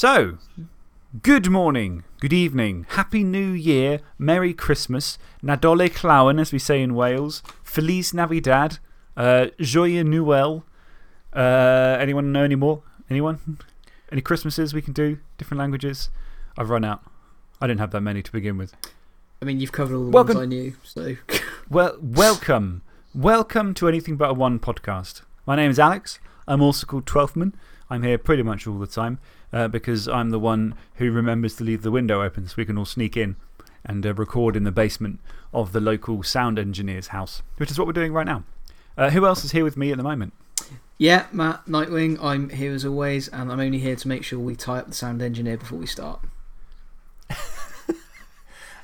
So, good morning, good evening, Happy New Year, Merry Christmas, Nadolig Llawen, as we say in Wales, Feliz Navidad, uh, Joyeux Noël. Uh, anyone know any more? Anyone? Any Christmases we can do? Different languages? I've run out. I didn't have that many to begin with. I mean, you've covered all the Welcome- ones I knew, so. Well, welcome. Welcome to Anything But a One podcast. My name is Alex. I'm also called Twelfthman. I'm here pretty much all the time uh, because I'm the one who remembers to leave the window open so we can all sneak in and uh, record in the basement of the local sound engineer's house, which is what we're doing right now. Uh, who else is here with me at the moment? Yeah, Matt, Nightwing, I'm here as always, and I'm only here to make sure we tie up the sound engineer before we start.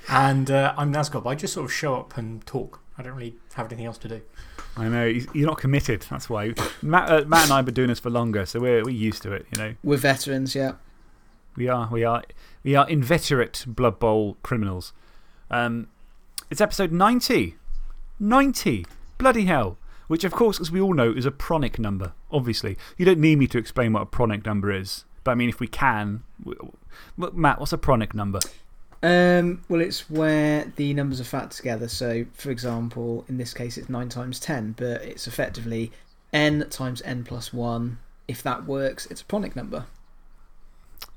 And uh, I'm Nazgob. I just sort of show up and talk. I don't really have anything else to do. I know, he's- you're not committed. That's why. Matt, uh, Matt and I have been doing this for longer, so we're, we're used to it, you know. We're veterans, yeah. We are, we are, we are inveterate Blood Bowl criminals. Um, it's episode 90. 90. Bloody hell. Which, of course, as we all know, is a pronic number, obviously. You don't need me to explain what a pronic number is. But I mean, if we can. Matt, what's a pronic number? Um, well, it's where the numbers are fat together. So, for example, in this case, it's 9 times 10, but it's effectively n times n plus 1. If that works, it's a pronic number.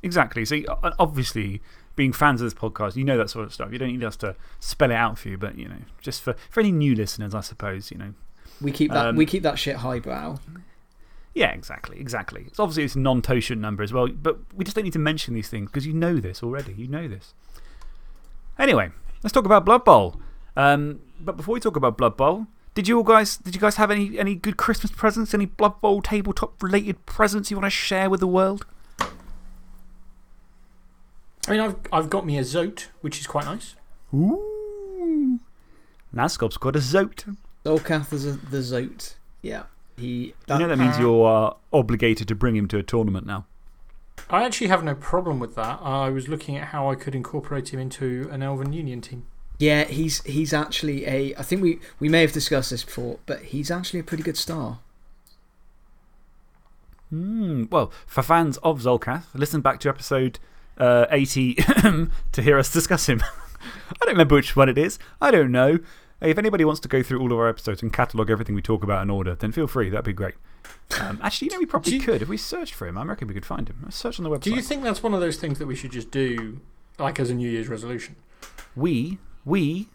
Exactly. See, obviously, being fans of this podcast, you know that sort of stuff. You don't need us to spell it out for you, but, you know, just for, for any new listeners, I suppose, you know, We keep that, Um, we keep that shit highbrow. Yeah, exactly, exactly. It's obviously it's a non-totient number as well, but we just don't need to mention these things because you know this already. You know this. Anyway, let's talk about Blood Bowl. Um, but before we talk about Blood Bowl, did you all guys, did you guys have any, any good Christmas presents? Any Blood Bowl tabletop related presents you want to share with the world? I mean, I've, I've got me a Zoat, which is quite nice. Ooh. Nazgob's got a Zoat. Zolcath is a, the Zoat. Yeah. He, you know that means you are obligated to bring him to a tournament now. I actually have no problem with that. I was looking at how I could incorporate him into an Elven Union team. Yeah, he's, he's actually a. I think we, we may have discussed this before, but he's actually a pretty good star. Hmm. Well, for fans of Zolcath, listen back to episode uh, 80 to hear us discuss him. I don't remember which one it is. I don't know. Hey, if anybody wants to go through all of our episodes and catalogue everything we talk about in order, then feel free. That'd be great. Um, actually, you know, we probably you- could. If we searched for him, I reckon we could find him. Let's search on the website. Do you think that's one of those things that we should just do, like as a New Year's resolution? we? We?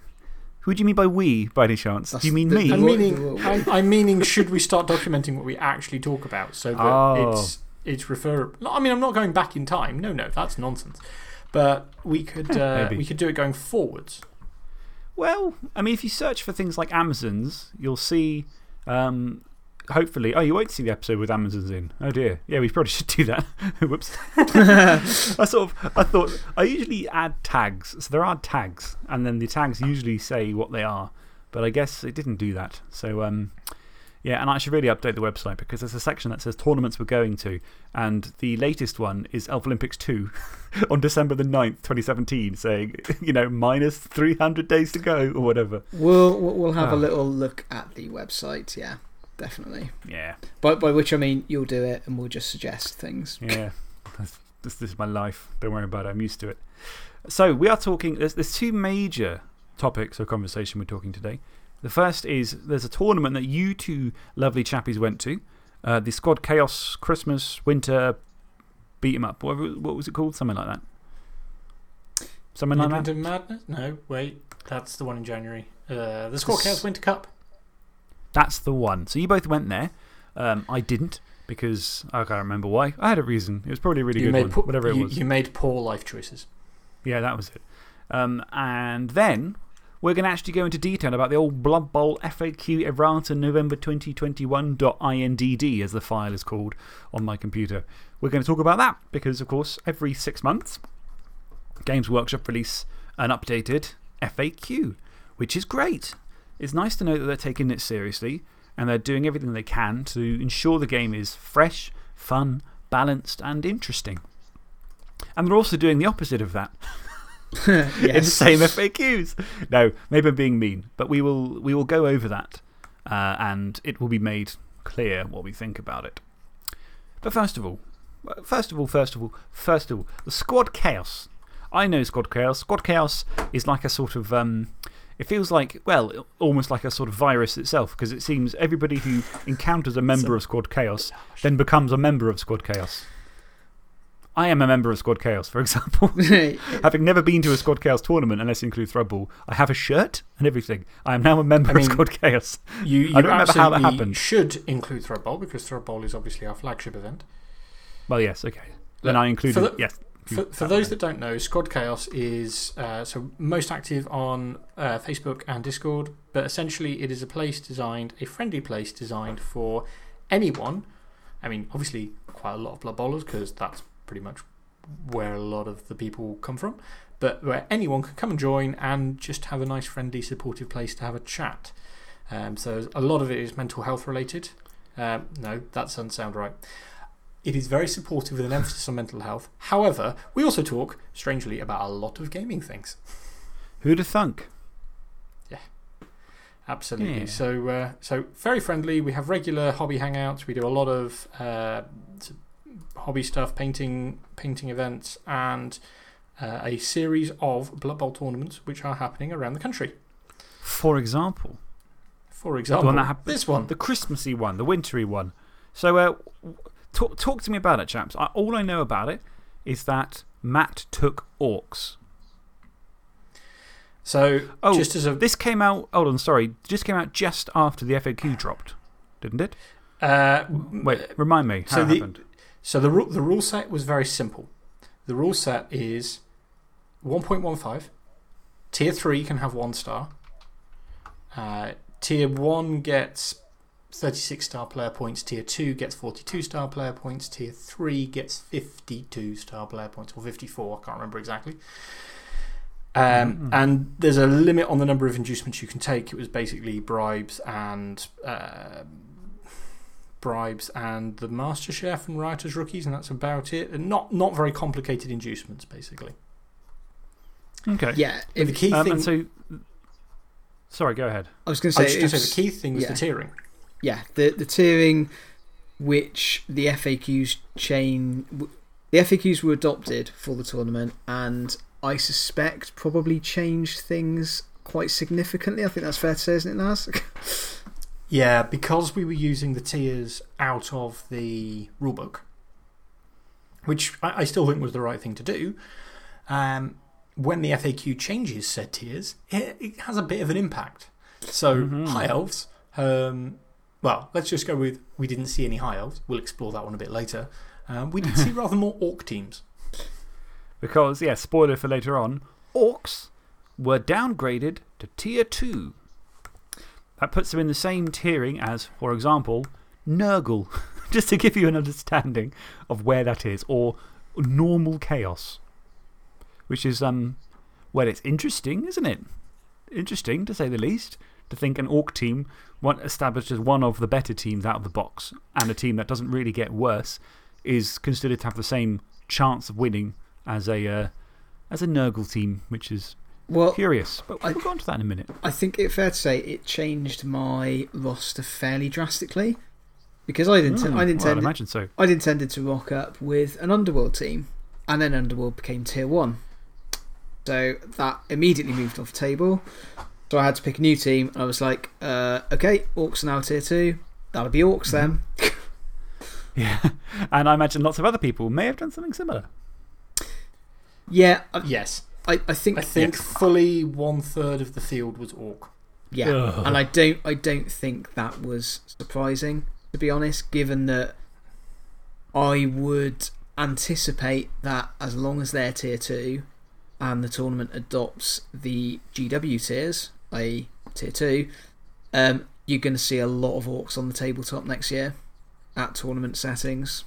Who do you mean by we, by any chance? That's do you mean the- me? I'm meaning, I'm, I'm meaning, should we start documenting what we actually talk about so that Oh. it's, it's referable? I mean, I'm not going back in time. No, no, that's nonsense. But we could, uh, we could do it going forwards. Well, I mean, if you search for things like Amazons, you'll see. Um, hopefully. Oh, you won't see the episode with Amazons in. Oh dear. Yeah, we probably should do that. Whoops. I sort of. I thought. I usually add tags. So there are tags, and then the tags usually say what they are. But I guess it didn't do that. So, um, yeah, and I should really update the website because there's a section that says tournaments we're going to. And the latest one is Elf Olympics 2 on December the 9th, 2017, saying, you know, minus 300 days to go or whatever. We'll, we'll have Ah. a little look at the website, yeah, definitely. Yeah, By, by which I mean you'll do it and we'll just suggest things. yeah. This, this is my life. Don't worry about it. I'm used to it. So, we are talking. There's, there's two major topics of conversation we're talking today. The first is there's a tournament that you two lovely chappies went to. Uh, the Squad Chaos Christmas Winter Beat 'em Up. What, what was it called? Something like that. Something like that? Madness? No, wait. That's the one in January. Uh, the Squad Chaos Winter Cup. That's the one. So you both went there. Um, I didn't because I can't remember why. I had a reason. It was probably a really You good one, whatever it you, was. you made poor life choices. Yeah, that was it. Um, and then we're going to actually go into detail about the old Blood Bowl FAQ errata November 2021.indd, as the file is called on my computer. We're going to talk about that because, of course, every six months, Games Workshop release an updated FAQ, which is great. It's nice to know that they're taking it seriously and they're doing everything they can to ensure the game is fresh, fun, balanced, and interesting. And they're also doing the opposite of that in the same FAQs. No, maybe I'm being mean, but we will, we will go over that uh, and it will be made clear what we think about it. But first of all, First of all, first of all, first of all, the Squad Chaos. I know Squad Chaos. Squad Chaos is like a sort of. Um, it feels like, well, almost like a sort of virus itself, because it seems everybody who encounters a member of Squad Chaos then becomes a member of Squad Chaos. I am a member of Squad Chaos, for example. Having never been to a Squad Chaos tournament, unless you include Thrudball, I have a shirt and everything. I am now a member I mean, of Squad Chaos. You, you I don't remember how that absolutely happened. should include Thrudball because Thrudball is obviously our flagship event. Well, yes, okay. Then I included. the- yes. For, for those that don't know, Squad Chaos is uh, so most active on uh, Facebook and Discord, but essentially it is a place designed, a friendly place designed for anyone. I mean, obviously, quite a lot of Blood Bowlers because that's pretty much where a lot of the people come from, but where anyone can come and join and just have a nice, friendly, supportive place to have a chat. Um, so a lot of it is mental health related. Um, no, that doesn't sound right. It is very supportive with an emphasis on mental health. However, we also talk, strangely, about a lot of gaming things. Who'd have thunk? Yeah, absolutely. Yeah. So, uh, so, very friendly. We have regular hobby hangouts. We do a lot of uh, hobby stuff, painting, painting events, and uh, a series of Blood Bowl tournaments which are happening around the country. For example, For example, that happened- this one. the Christmassy one, the wintry one. So, uh, talk, talk to me about it, chaps. I, all I know about it is that Matt took orcs. So, Oh, just as a. This came out, hold on, sorry, just came out just after the FAQ dropped, didn't it? Uh, Wait, remind me how so it the- happened. So the, ru- the rule set was very simple. The rule set is 1.15. Tier 3 can have one star. Uh, tier 1 gets 36 star player points. Tier 2 gets 42 star player points. Tier 3 gets 52 star player points, or 54, I can't remember exactly. Um, And there's a limit on the number of inducements you can take. It was basically bribes and uh, bribes and the Master Chef and Riotous Rookies, and that's about it. And not, not very complicated inducements, basically. Okay. Yeah, But the if, key Um, thing. and so, sorry, go ahead. I was going to say, just going to it's- say the key thing was、yeah. the tiering. yeah, the, the tiering which the FAQs chain. The FAQs were adopted for the tournament, and I suspect probably changed things quite significantly. I think that's fair to say, isn't it, Naz? Yeah, because we were using the tiers out of the rulebook, which I, I still think was the right thing to do. Um, when the FAQ changes said tiers, it, it has a bit of an impact. So, Mhm. high elves, um, well, let's just go with we didn't see any high elves. We'll explore that one a bit later. Um, we did see rather more orc teams. Because, yeah, spoiler for later on, orcs were downgraded to tier 2. That puts them in the same tiering as, for example, Nurgle, just to give you an understanding of where that is, or normal chaos. Which is, um, well, it's interesting, isn't it? Interesting, to say the least, to think an orc team one, established as one of the better teams out of the box, and a team that doesn't really get worse, is considered to have the same chance of winning as a, uh, as a Nurgle team, which is well, curious. But I- we'll go on to that in a minute. I think it's fair to say it changed my roster fairly drastically. Because I'd, inten Hmm, I'd, well, I'd imagine so. I'd intended to rock up with an Underworld team, and then Underworld became tier 1. So that immediately moved off the table. So I had to pick a new team, and I was like, uh, okay, Orcs are now tier 2. That'll be Orcs then. Yeah. And I imagine lots of other people may have done something similar. Yeah, I, Yes. I, I think. I think fully one third of the field was orc. Yeah, Ugh. and I don't, I don't think that was surprising, to be honest, given that I would anticipate that as long as they're tier 2 and the tournament adopts the GW tiers, i.e., tier 2, um, you're going to see a lot of orcs on the tabletop next year at tournament settings.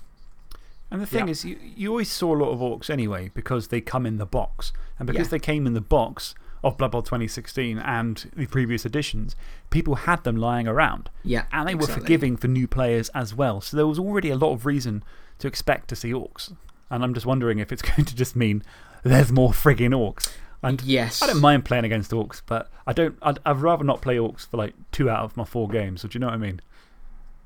And the thing Yeah. is, you, you always saw a lot of orcs anyway because they come in the box. And because Yeah. they came in the box of Blood Bowl 2016 and the previous editions, people had them lying around. Yeah. And they were forgiving for new players as well. So there was already a lot of reason to expect to see orcs. And I'm just wondering if it's going to just mean there's more frigging orcs. And Yes. I don't mind playing against orcs, but I don't, I'd, I'd rather not play orcs for like two out of my four games. So do you know what I mean?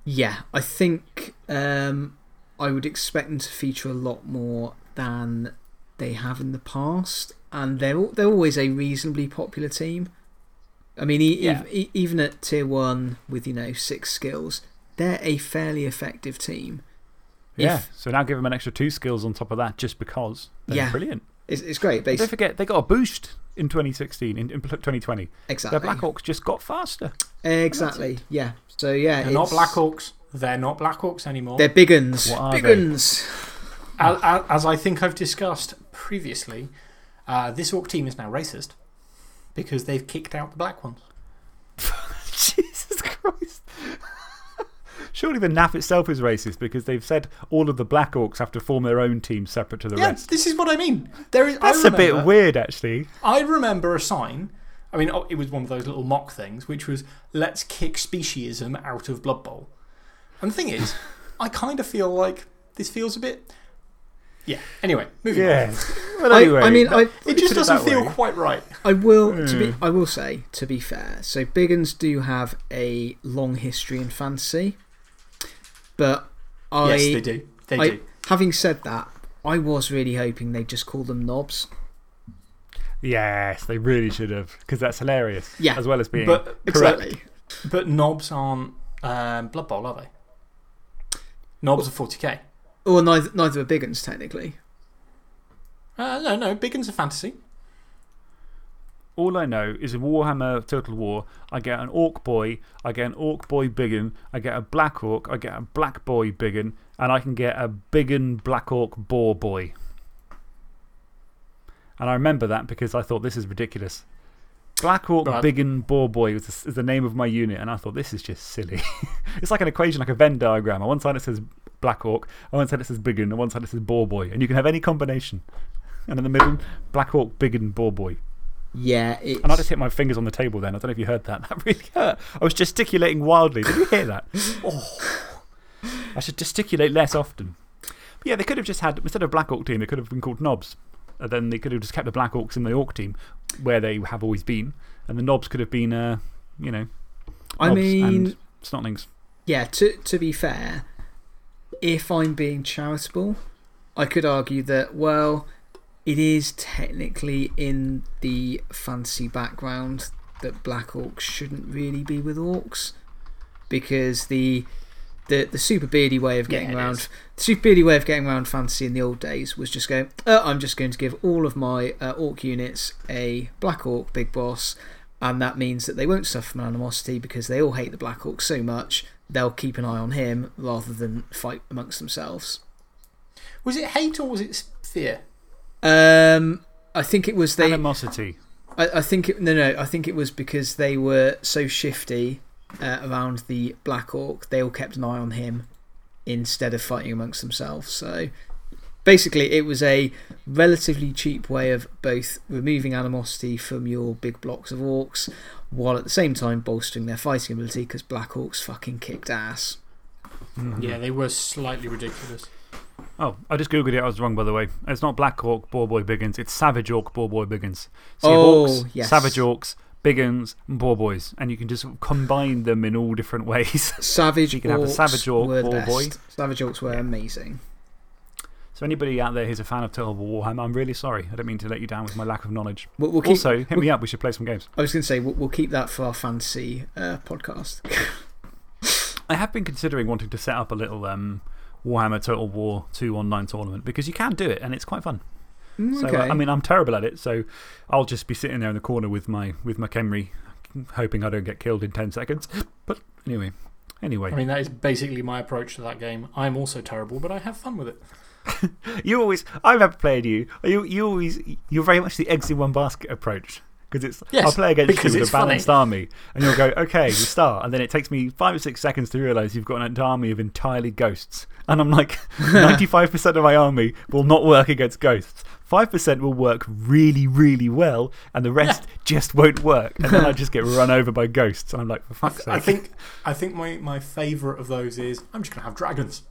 Yeah, I think um, I would expect them to feature a lot more than they have in the past. And they're, they're always a reasonably popular team. I mean, e- Yeah. e- even at tier one with, you know, six skills, they're a fairly effective team. Yeah. If- So now give them an extra two skills on top of that just because. They're Yeah. Brilliant. It's, it's great. Don't forget, they got a boost in 2016, in, in 2020. exactly. Their Black Orcs just got faster. Exactly. Yeah. So, yeah. They're not Black Orcs. They're not Black Orcs anymore. They're big uns. Big they? uns. As, as, as I think I've discussed previously, uh, this Orc team is now racist because they've kicked out the black ones. Jesus Christ. Surely the NAF itself is racist because they've said all of the Black Orcs have to form their own team separate to the Yeah, rest. this is what I mean. There is, That's a bit weird, actually. I remember a sign. I mean, oh, it was one of those little mock things, which was let's kick speciesism out of Blood Bowl. And the thing is, I kind of feel like this feels a bit. Yeah. Anyway, moving Yeah. on. Well, I- anyway. I mean, I- It just doesn't that feel way. quite right. I will, to Hmm. be, I will say, to be fair, so Biggins do have a long history in fantasy. But I. yes, they do. They I- do. Having said that, I was really hoping they'd just call them knobs. Yes, they really should have because that's hilarious. Yeah. As well as being. But, correct. Exactly. but knobs aren't um, Blood Bowl, are they? Knobs are 40k. Or neither, neither are Biggins, technically. Uh, no, no, big are fantasy. All I know is in Warhammer Total War, I get an Orc Boy, I get an Orc Boy Biggin, I get a Black Orc, I get a Black Boy Biggin, and I can get a Biggin Black Orc Boar Boy. And I remember that because I thought this is ridiculous. Black Orc Right. Biggin Boar Boy was the, is the name of my unit, and I thought this is just silly. it's like an equation, like a Venn diagram. On one side it says Black Orc, on one side it says Biggin, on one side it says Boar Boy. And you can have any combination. And in the middle, Black Orc Biggin Boar Boy. Yeah. It's, And I just hit my fingers on the table then. I don't know if you heard that. That really hurt. I was gesticulating wildly. Did you hear that? Oh. I should gesticulate less often. But yeah, they could have just had, instead of Black Orc team, they could have been called Knobs. Then they could have just kept the Black Orcs in the Orc team, where they have always been. And the Knobs could have been, uh, you know, I mean, and Snotlings. yeah, to, to be fair, if I'm being charitable, I could argue that, well, it is technically in the fantasy background that Black Orcs shouldn't really be with Orcs. Because the, the, the super beardy way of getting Yeah, around. is. The super beardy way of getting around fantasy in the old days was just go, uh, I'm just going to give all of my uh, Orc units a Black Orc Big Boss. And that means that they won't suffer from animosity because they all hate the Black Orc so much, they'll keep an eye on him rather than fight amongst themselves. Was it hate or was it fear? Um, I think it was they. Animosity. I, I think it, no, no. I think it was because they were so shifty uh, around the Black Orc. They all kept an eye on him instead of fighting amongst themselves. So basically, it was a relatively cheap way of both removing animosity from your big blocks of orcs, while at the same time bolstering their fighting ability because Black Orcs fucking kicked ass. Mhm. Yeah, they were slightly ridiculous. Oh, I just googled it. I was wrong, by the way. It's not Black Orc Boar Boy Biggins. It's Savage Orc Boar Boy Biggins. So you Oh, orcs, yes. Savage Orcs, Biggins, and Boar Boys. And you can just combine them in all different ways. Savage You can have a Savage Orc were Boar. Boy. Savage Orcs were Yeah. amazing. so, anybody out there who's a fan of Total War Warhammer, I'm really sorry. I don't mean to let you down with my lack of knowledge. We'll, we'll keep, also, hit me up. We should play some games. I was going to say, we'll, we'll keep that for our fantasy uh, podcast. I have been considering wanting to set up a little um, Warhammer Total War 2 online tournament because you can do it and it's quite fun. Mm, So, uh, I mean, I'm terrible at it, so I'll just be sitting there in the corner with my, with my Khemri, hoping I don't get killed in 10 seconds. But anyway, anyway. I mean, that is basically my approach to that game. I'm also terrible, but I have fun with it. You always, I remember playing you, you, you always, you're very much the eggs in one basket approach. Because it's, Yes, I'll play against you with a balanced funny. army, and you'll go, okay, we start. And then it takes me five or six seconds to realise you've got an army of entirely ghosts. And I'm like, 95% of my army will not work against ghosts. 5% will work really, really well, and the rest just won't work. And then I just get run over by ghosts. And I'm like, for fuck's sake. I think, I think my, my favourite of those is I'm just going to have dragons.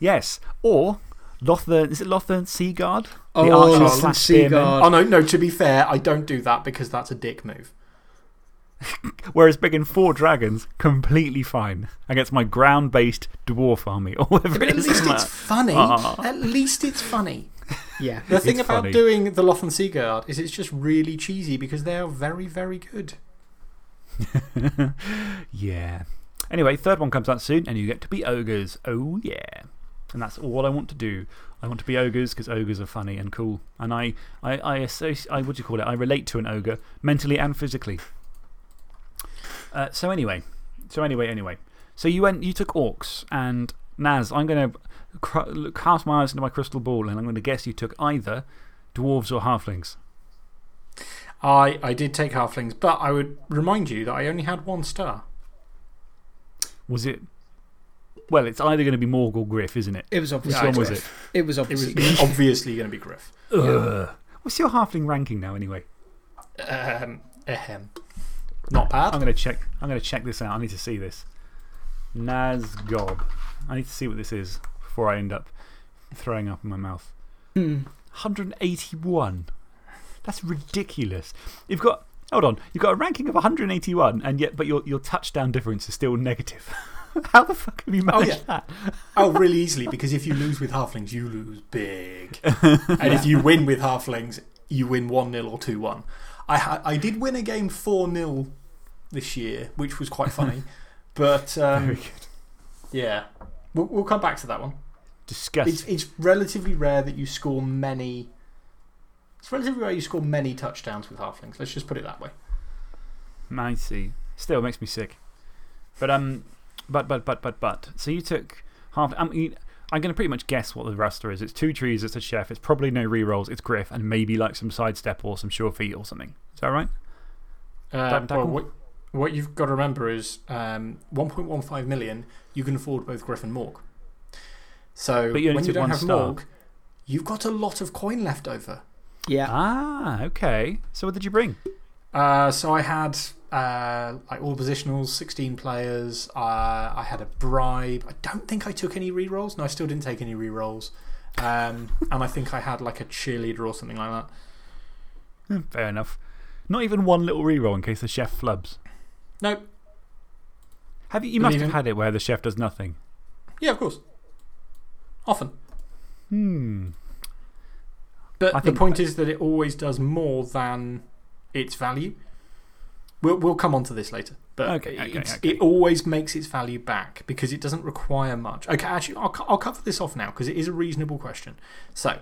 Yes. Or Lothern, is it Lothern Seaguard? The Oh, archer Lothern slash. Seaguard. Oh, no, no, to be fair, I don't do that because that's a dick move. Whereas bringing four dragons, completely fine against my ground based dwarf army or whatever But it at is. least I'm it's funny. Aw. At least it's funny. Yeah. The thing about funny. doing the Lothern Seaguard is it's just really cheesy because they are very, very good. yeah. Anyway, third one comes out soon, and you get to be ogres. Oh, yeah. And that's all I want to do. I want to be ogres because ogres are funny and cool. And I, I, I, associ- I, what do you call it? I relate to an ogre mentally and physically. Uh, so, anyway, so, anyway, anyway. So, you, went, you took orcs, and Naz, I'm going to cast my eyes into my crystal ball, and I'm going to guess you took either dwarves or halflings. I, I did take halflings, but I would remind you that I only had one star. Was it. Well, it's either going to be Morg or Griff, isn't it? It was Which obviously. one was it? It was obviously, It was obviously going to be Griff. Ugh. What's your halfling ranking now, anyway? Um, ahem. Not bad. I'm going to check. I'm going to check this out. I need to see this. Nazgob. I need to see what this is before I end up throwing up in my mouth. Hmm. 181. That's ridiculous. You've got. Hold on. You've got a ranking of 181, and yet, but your, your touchdown difference is still negative. How the fuck have you managed yeah. that? Oh, really easily, because if you lose with halflings, you lose big. and if you win with halflings, you win 1 0 or 2 1. I, I did win a game 4 0 this year, which was quite funny. but um, Very good. yeah, we'll, we'll come back to that one. Disgusting. It's, it's relatively rare that you score many. It's relatively rare you score many touchdowns with halflings. Let's just put it that way. I see. Still makes me sick. But, um, but, but, but, but, but. So you took half. I mean, I'm going to pretty much guess what the roster is. It's two trees, it's a chef, it's probably no rerolls, it's Griff, and maybe like some sidestep or some sure feet or something. Is that right? Uh, That- that well, can- what, what you've got to remember is um, 1.15 million, you can afford both Griff and Morg. So But you only when you took don't one have star. Morg, you've got a lot of coin left over. Yeah. Ah, okay. So what did you bring? Uh, so I had uh, like all positionals, 16 players. Uh, I had a bribe. I don't think I took any rerolls. No, I still didn't take any rerolls. Um, and I think I had like a cheerleader or something like that. Hmm, Fair enough. Not even one little reroll in case the chef flubs. No, Have you, you must have had it where the chef does nothing. yeah, of course. Often. Hmm. But I the point is that it always does more than its value. We'll, we'll come on to this later. But Okay, okay, okay. it always makes its value back because it doesn't require much. Okay, actually, I'll, I'll cover this off now because it is a reasonable question. So,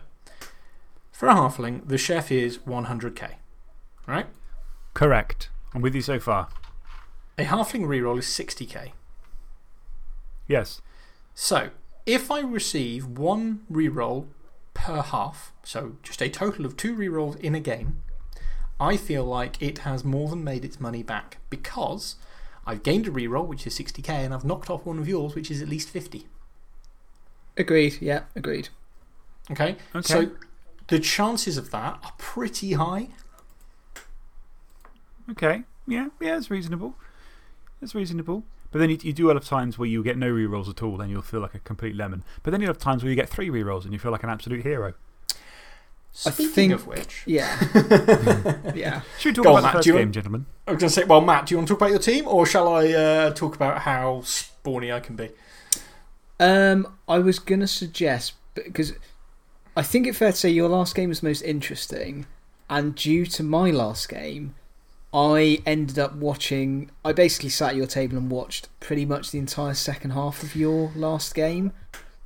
for a halfling, the chef is 100k, right? Correct. I'm with you so far. A halfling reroll is 60k. Yes. So, if I receive one reroll per half, so just a total of two rerolls in a game, I feel like it has more than made its money back because I've gained a reroll, which is 60k, and I've knocked off one of yours, which is at least 50. Agreed. Yeah, agreed. Okay? Okay. So, the chances of that are pretty high. Okay. Yeah, yeah, it's reasonable. It's reasonable. But then you, you do have times where you get no rerolls at all and you'll feel like a complete lemon. But then you have times where you get three rerolls and you feel like an absolute hero. I Speaking think- of which, Yeah. yeah. Should we talk Go on, about Matt, the first you game, want- gentlemen? I was going to say, well, Matt, do you want to talk about your team, or shall I uh, talk about how spawny I can be? Um, I was going to suggest, because I think it's fair to say your last game was most interesting, and due to my last game, I ended up watching. I basically sat at your table and watched pretty much the entire second half of your last game.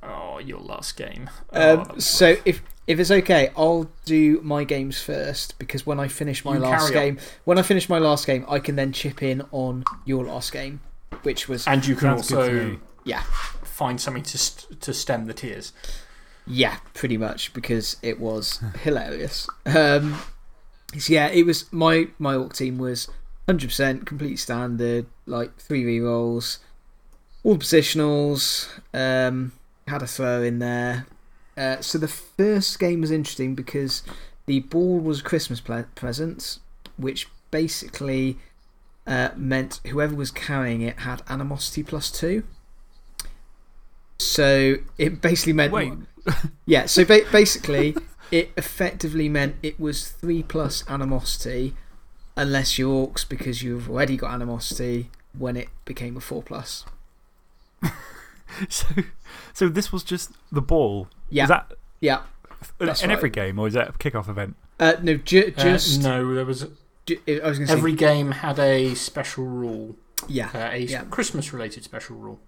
Oh, your last game. Um, Oh, so if if it's okay, I'll do my games first because when I finish my You last game, when I finish my last game, I can then chip in on your last game, which was And you can Sounds good to also yeah, find something to, st to stem the tears. yeah, pretty much because it was hilarious. Um, so yeah, it was my my orc team was hundred percent complete standard, like three rerolls, all the positionals. Um, had a throw in there. Uh, so the first game was interesting because the ball was a Christmas ple- present, which basically uh, meant whoever was carrying it had animosity plus two. So it basically meant. Wait. Yeah, so ba basically, it effectively meant it was three plus animosity unless you're orcs because you've already got animosity when it became a 4 plus. So, so this was just the ball. Yeah. Is that Yeah. in That's every right. game or is that a kickoff event? Uh, no, ju Uh, just. no, there was ju- I was going to say. every game had a special rule, yeah. uh, a Yeah. Christmas related special rule.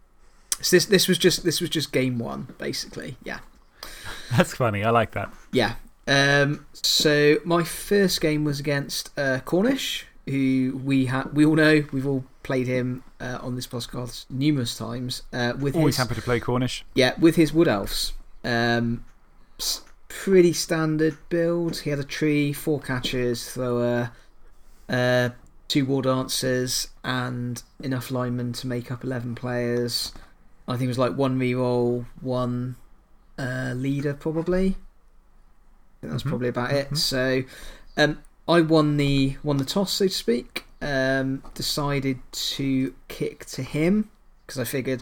So this, this, was just, this was just game one, basically. Yeah. That's funny. I like that. Yeah. Um, so my first game was against uh, Cornish, who we ha we all know. We've all played him uh, on this podcast numerous times. Uh, with Always his, happy to play Cornish. yeah, with his wood elves. Um, pretty standard build. He had a tree, four catchers, thrower, uh, two war dancers, and enough linemen to make up eleven players. I think it was like one reroll, one uh, leader, probably. I think that's Mhm, probably about it. mhm. So, um, I won the won the toss, so to speak. Um, decided to kick to him because I figured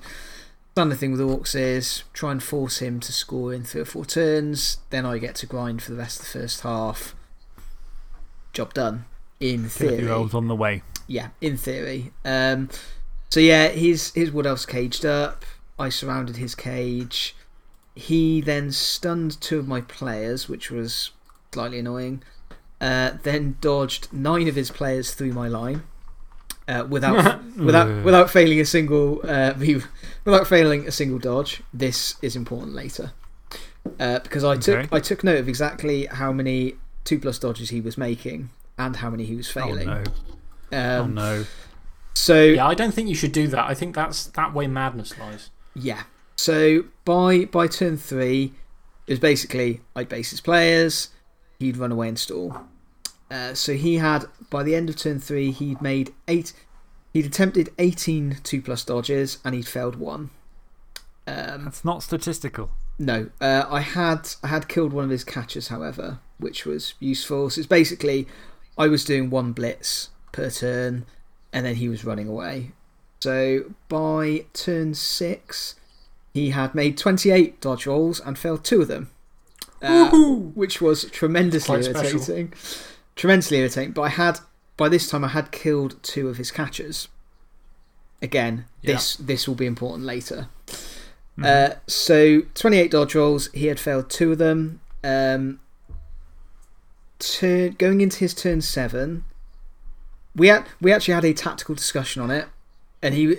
standard thing with orcs is try and force him to score in three or four turns. Then I get to grind for the rest of the first half. Job done. In theory, on the way. yeah, in theory. Um, so yeah, his his wood elves caged up. I surrounded his cage. He then stunned two of my players, which was slightly annoying. Uh, then dodged nine of his players through my line. Uh, without without without failing a single uh, without failing a single dodge. This is important later uh, because I took Okay. I took note of exactly how many two plus dodges he was making and how many he was failing. Oh failing. no. oh Um, no. So Yeah, I don't think you should do that. I think that's that way madness lies. Yeah. So by by turn three, it was basically I'd base his players, he'd run away and stall. Uh, so he had by the end of turn three, he'd made eight. He'd attempted 18 two plus dodges and he'd failed one. Um, That's not statistical. no, uh, I had I had killed one of his catchers, however, which was useful. So it's basically I was doing one blitz per turn, and then he was running away. So by turn six, he had made 28 dodge rolls and failed two of them, uh, which was tremendously Quite special. irritating. Tremendously irritating. But I had by this time I had killed two of his catchers. Again, Yeah. this this will be important later. Mhm. Uh, so 28 dodge rolls. He had failed two of them. Um, turn, going into his turn seven, we had, we actually had a tactical discussion on it, and he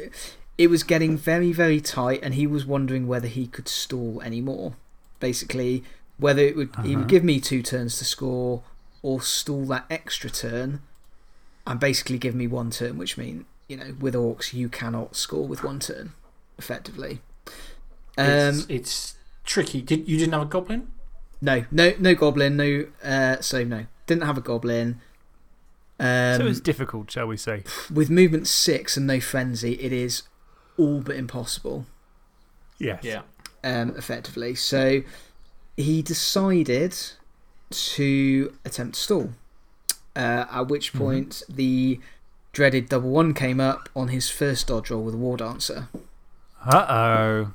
it was getting very very tight, and he was wondering whether he could stall anymore. Basically, whether it would he Uh-huh. would give me two turns to score or stall that extra turn, and basically give me one turn, which means, you know with orcs you cannot score with one turn, effectively. Um, It's, it's tricky. Did you didn't have a goblin? no, no, no goblin. No, uh, so no, didn't have a goblin. Um, so it's difficult, shall we say? with movement six and no frenzy, it is all but impossible. Yes. Yeah. Um, effectively, so he decided to attempt stall. Uh, at which Mhm. point the dreaded double one came up on his first dodge roll with a war dancer. Uh oh.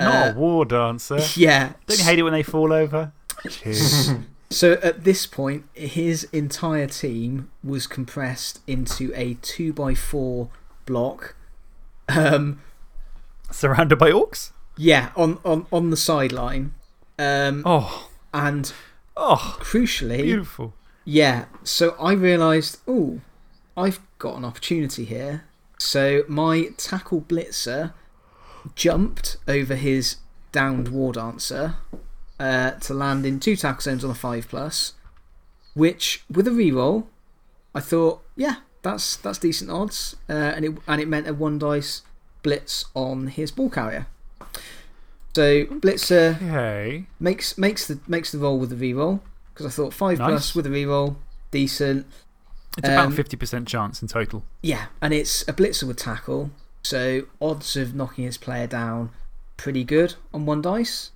Not Uh, a war dancer. Yeah, Don't you hate it when they fall over? So at this point, his entire team was compressed into a 2x4 block. Um, Surrounded by orcs? yeah, on, on, on the sideline. Um, Oh. and Oh. crucially, Beautiful. yeah, so I realised, oh, I've got an opportunity here. So my tackle blitzer jumped over his downed war dancer uh, to land in two tackle zones on a 5 plus, which with a reroll, I thought, yeah, that's, that's decent odds. Uh, and, it, and it meant a one dice blitz on his ball carrier. So Blitzer Okay. makes, makes, the, makes the roll with the reroll because I thought 5 Nice. plus with a reroll, decent. It's about Um, 50% chance in total. Yeah, and it's a blitzer with tackle, so odds of knocking his player down pretty good on one dice.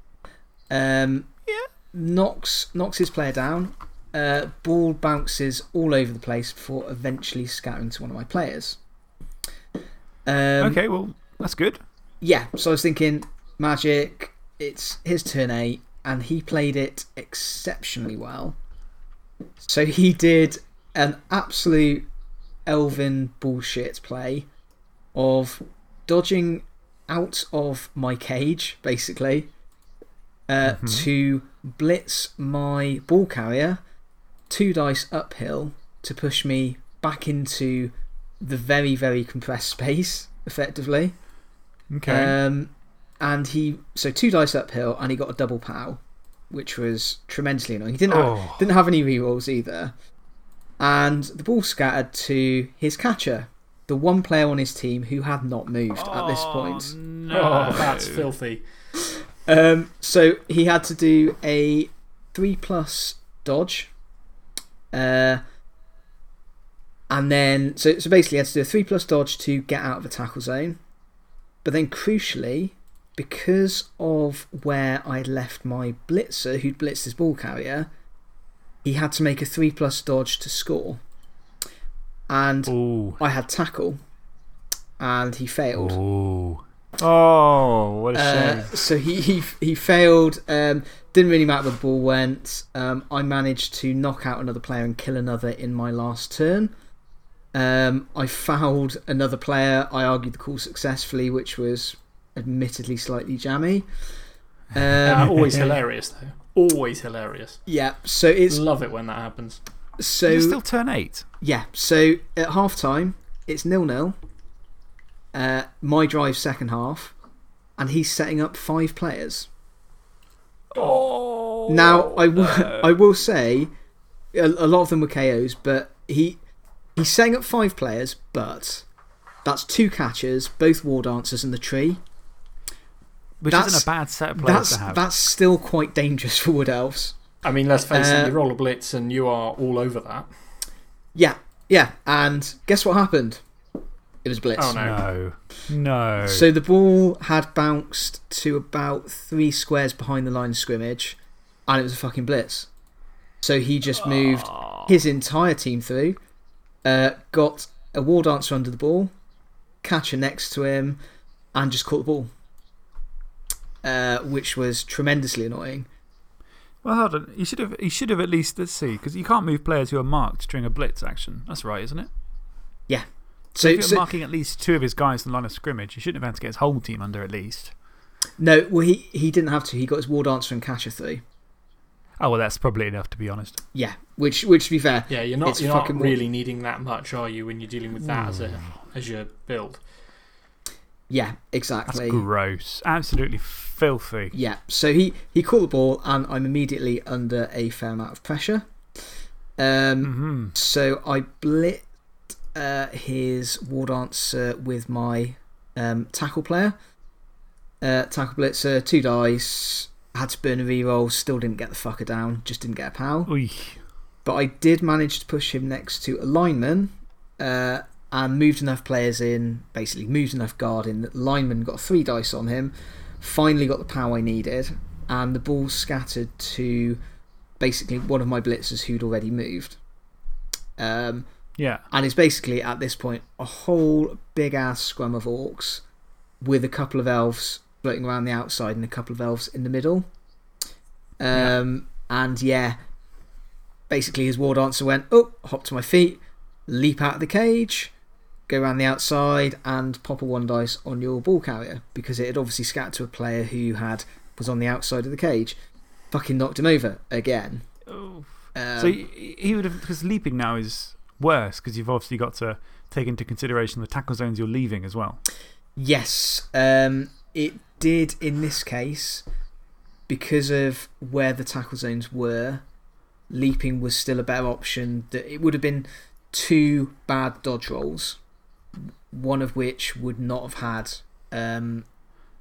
Um, Yeah. Knocks, knocks his player down. Uh, ball bounces all over the place before eventually scattering to one of my players. Um, okay, well, that's good. Yeah, so I was thinking Magic, it's his turn 8, and he played it exceptionally well. So he did an absolute Elvin bullshit play of dodging out of my cage, basically, uh, Mhm. to blitz my ball carrier two dice uphill to push me back into the very, very compressed space, effectively. Okay. Um, and he, so two dice uphill, and he got a double pow, which was tremendously annoying. He didn't, have, Oh. didn't have any rerolls either. And the ball scattered to his catcher, the one player on his team who had not moved at this point. No. Oh, that's filthy. Um, so he had to do a 3 plus dodge. Uh, and then, so, so basically, he had to do a 3 plus dodge to get out of the tackle zone. But then, crucially, because of where I left my blitzer, who'd blitzed his ball carrier, he had to make a 3 plus dodge to score. And Ooh. I had tackle, and he failed. Ooh. Oh, what a shame. Uh, so he, he, he failed. Um, didn't really matter where the ball went. Um, I managed to knock out another player and kill another in my last turn. Um, I fouled another player. I argued the call successfully, which was admittedly slightly jammy. Um, Uh, always hilarious, though. Always hilarious. yeah, so it's. Love it when that happens. So, Is it still turn eight? yeah, so at half time, it's nil nil. Uh, my drive second half, and he's setting up five players. Oh. Now, I will, I will say a, a lot of them were KOs, but he, he's setting up five players, but that's two catchers, both war dancers, and the tree. Which that's- isn't a bad set of players That's, to have. that's still quite dangerous for Wood Elves. I mean, let's face Uh, it, you roll a blitz and you are all over that. Yeah, yeah, and guess what happened? It was Blitz. Oh, no. no. No. So the ball had bounced to about three squares behind the line of scrimmage, and it was a fucking blitz. So he just moved his entire team through, uh, got a war dancer under the ball, catcher next to him, and just caught the ball. Uh, which was tremendously annoying. Well, hold on. He should have, he should have at least, let's see, because you can't move players who are marked during a blitz action. That's right, isn't it? Yeah. So, if you're so marking at least two of his guys in the line of scrimmage, he shouldn't have had to get his whole team under at least. no, well, he, he didn't have to. He got his war dancer and catcher through. Oh, well, that's probably enough, to be honest. Yeah, which, which to be fair, Yeah, you're not, you're not fucking- really needing that much, are you, when you're dealing with that as, a, as your build? Yeah, That's exactly. gross. Absolutely filthy. Yeah, so he, he caught the ball, and I'm immediately under a fair amount of pressure. Um, hmm So I blit uh, his war dancer with my um, tackle player. Uh, tackle blitzer, two dice. Had to burn a reroll, still didn't get the fucker down, just didn't get a pal. Oy. But I did manage to push him next to a lineman uh, and moved enough players in, basically, moved enough guard in that lineman got three dice on him, finally got the power I needed, and the ball scattered to basically one of my blitzers who'd already moved. Um, Yeah. and it's basically at this point a whole big ass scrum of orcs with a couple of elves floating around the outside and a couple of elves in the middle. Um, And yeah, basically his war dancer went, oh, hop to my feet, leap out of the cage, go around the outside, and pop a one dice on your ball carrier because it had obviously scattered to a player who had was on the outside of the cage. Fucking knocked him over again. Oh. Um, so he, he would have, because leaping now is worse because you've obviously got to take into consideration the tackle zones you're leaving as well. Yes, um, it did in this case because of where the tackle zones were. Leaping was still a better option. That it would have been two bad dodge rolls, one of which would not have had um,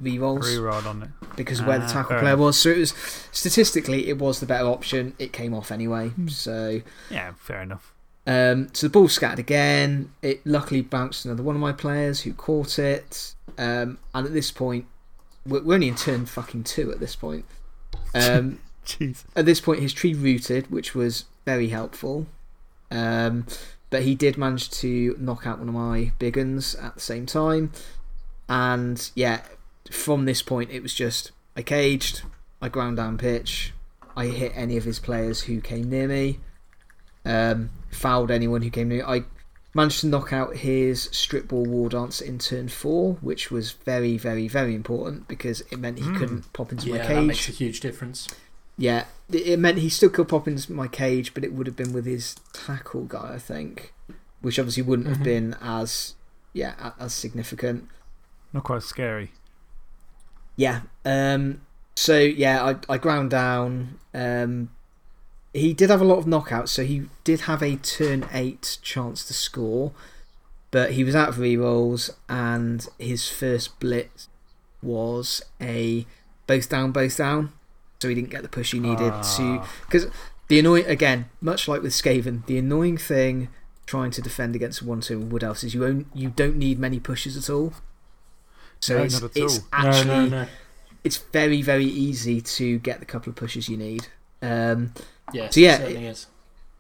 rerolls Reroll on it. because of where the Ah, tackle fair player was. So it was statistically it was the better option. It came off anyway. So Yeah, fair enough. um, so the ball scattered again. It luckily bounced another one of my players who caught it. Um, and at this point, we're, we're only in turn fucking two at this point. Um, Jeez. at this point, his tree rooted, which was very helpful. Um, but he did manage to knock out one of my big uns at the same time. And yeah, from this point, it was just I caged, I ground down pitch, I hit any of his players who came near me, Um, fouled anyone who came near. I managed to knock out his strip ball war dance in turn four, which was very, very, very important because it meant he Mm. couldn't pop into Yeah, my cage. that makes a huge difference. Yeah, it meant he still could pop into my cage, but it would have been with his tackle guy, I think, which obviously wouldn't have Mhm. been as yeah as significant. Not quite scary. Yeah. Um, so yeah, I I ground down. Um, he did have a lot of knockouts, so he did have a turn eight chance to score, but he was out of rerolls, and his first blitz was a both down, both down. So he didn't get the push he needed to. Ah. Because the annoying, again, much like with Skaven, the annoying thing trying to defend against one two Wood Elves is you, own, you don't need many pushes at all. So No, it's, not at it's actually no, no, no. it's very, very easy to get the couple of pushes you need. Um, Yes, So, yeah, it certainly is.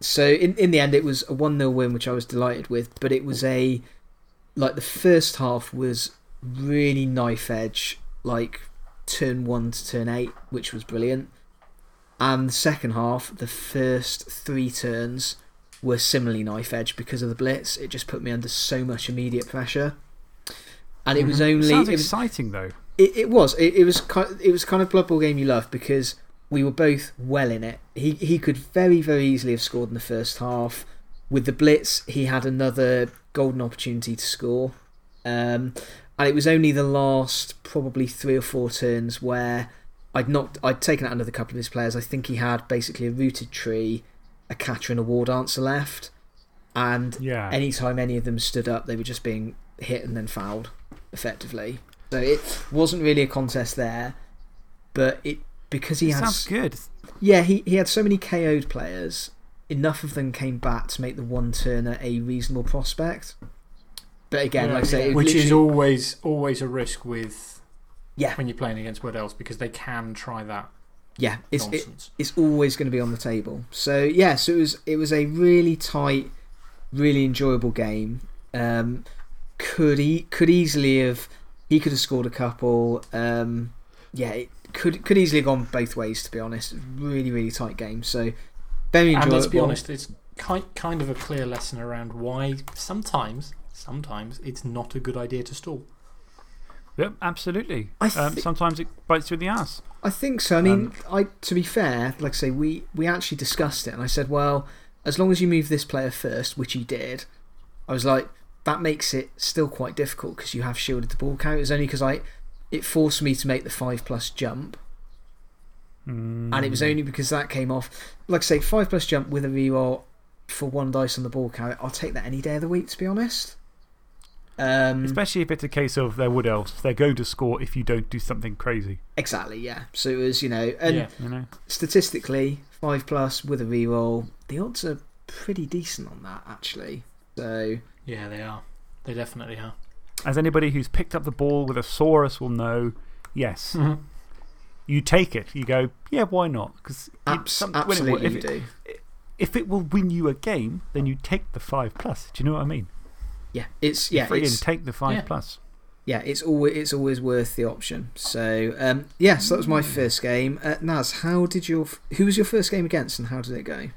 so in, in the end, it was a 1 0 win, which I was delighted with, but it was a. Like the first half was really knife edge, like turn 1 to turn 8, which was brilliant. And the second half, the first three turns were similarly knife edge because of the blitz. It just put me under so much immediate pressure. And it was Mhm. only. Sounds it was, exciting, though. It, it was. It, it was kind. It was kind of Blood Bowl game you love because we were both well in it. He he could very very easily have scored in the first half. With the blitz, he had another golden opportunity to score, um, and it was only the last probably three or four turns where I'd knocked. I'd taken out another couple of his players. I think he had basically a rooted tree, a catcher, and a war dancer left, and Yeah. anytime any of them stood up, they were just being hit and then fouled, effectively. So it wasn't really a contest there, but it because he It had sounds good. yeah he he had so many KO'd players, enough of them came back to make the one turner a reasonable prospect. But again, Yeah, like I say, yeah. Which is always always a risk with yeah when you're playing against Wood Elves because they can try that yeah it's it, it's always going to be on the table. So yeah, so it was it was a really tight, really enjoyable game. Um, could he could easily have he could have scored a couple. Um, yeah, it could could easily have gone both ways. To be honest, really really tight game. So very enjoyable. And let's be honest, it's kind kind of a clear lesson around why sometimes sometimes it's not a good idea to stall. Yep, absolutely. Um, sometimes it bites you in the ass. I think so. I mean, Um, I to be fair, like I say, we we actually discussed it, and I said, well, as long as you move this player first, which he did, I was like, that makes it still quite difficult because you have shielded the ball count. It was only because I it forced me to make the five plus jump, and it Mm. was only because that came off. Like I say, five plus jump with a reroll for one dice on the ball count. I'll take that any day of the week, to be honest. Um, Especially if it's a case of they're wood elves. They're going to score if you don't do something crazy. exactly, yeah. So it was, you know, and yeah. You know? statistically, five plus with a reroll, the odds are pretty decent on that, actually. So, yeah, they are. They definitely are. As anybody who's picked up the ball with a Saurus will know, yes, Mhm. you take it. You go, yeah, why not? Because abs absolutely, if, you it, do. if it will win you a game, then you take the 5 plus. Do you know what I mean? Yeah, it's, yeah, friggin' it's, take the 5 Yeah. plus. yeah, it's, always, it's always worth the option. So, um, yeah, so that was my first game. Uh, Naz, how did your, who was your first game against and how did it go?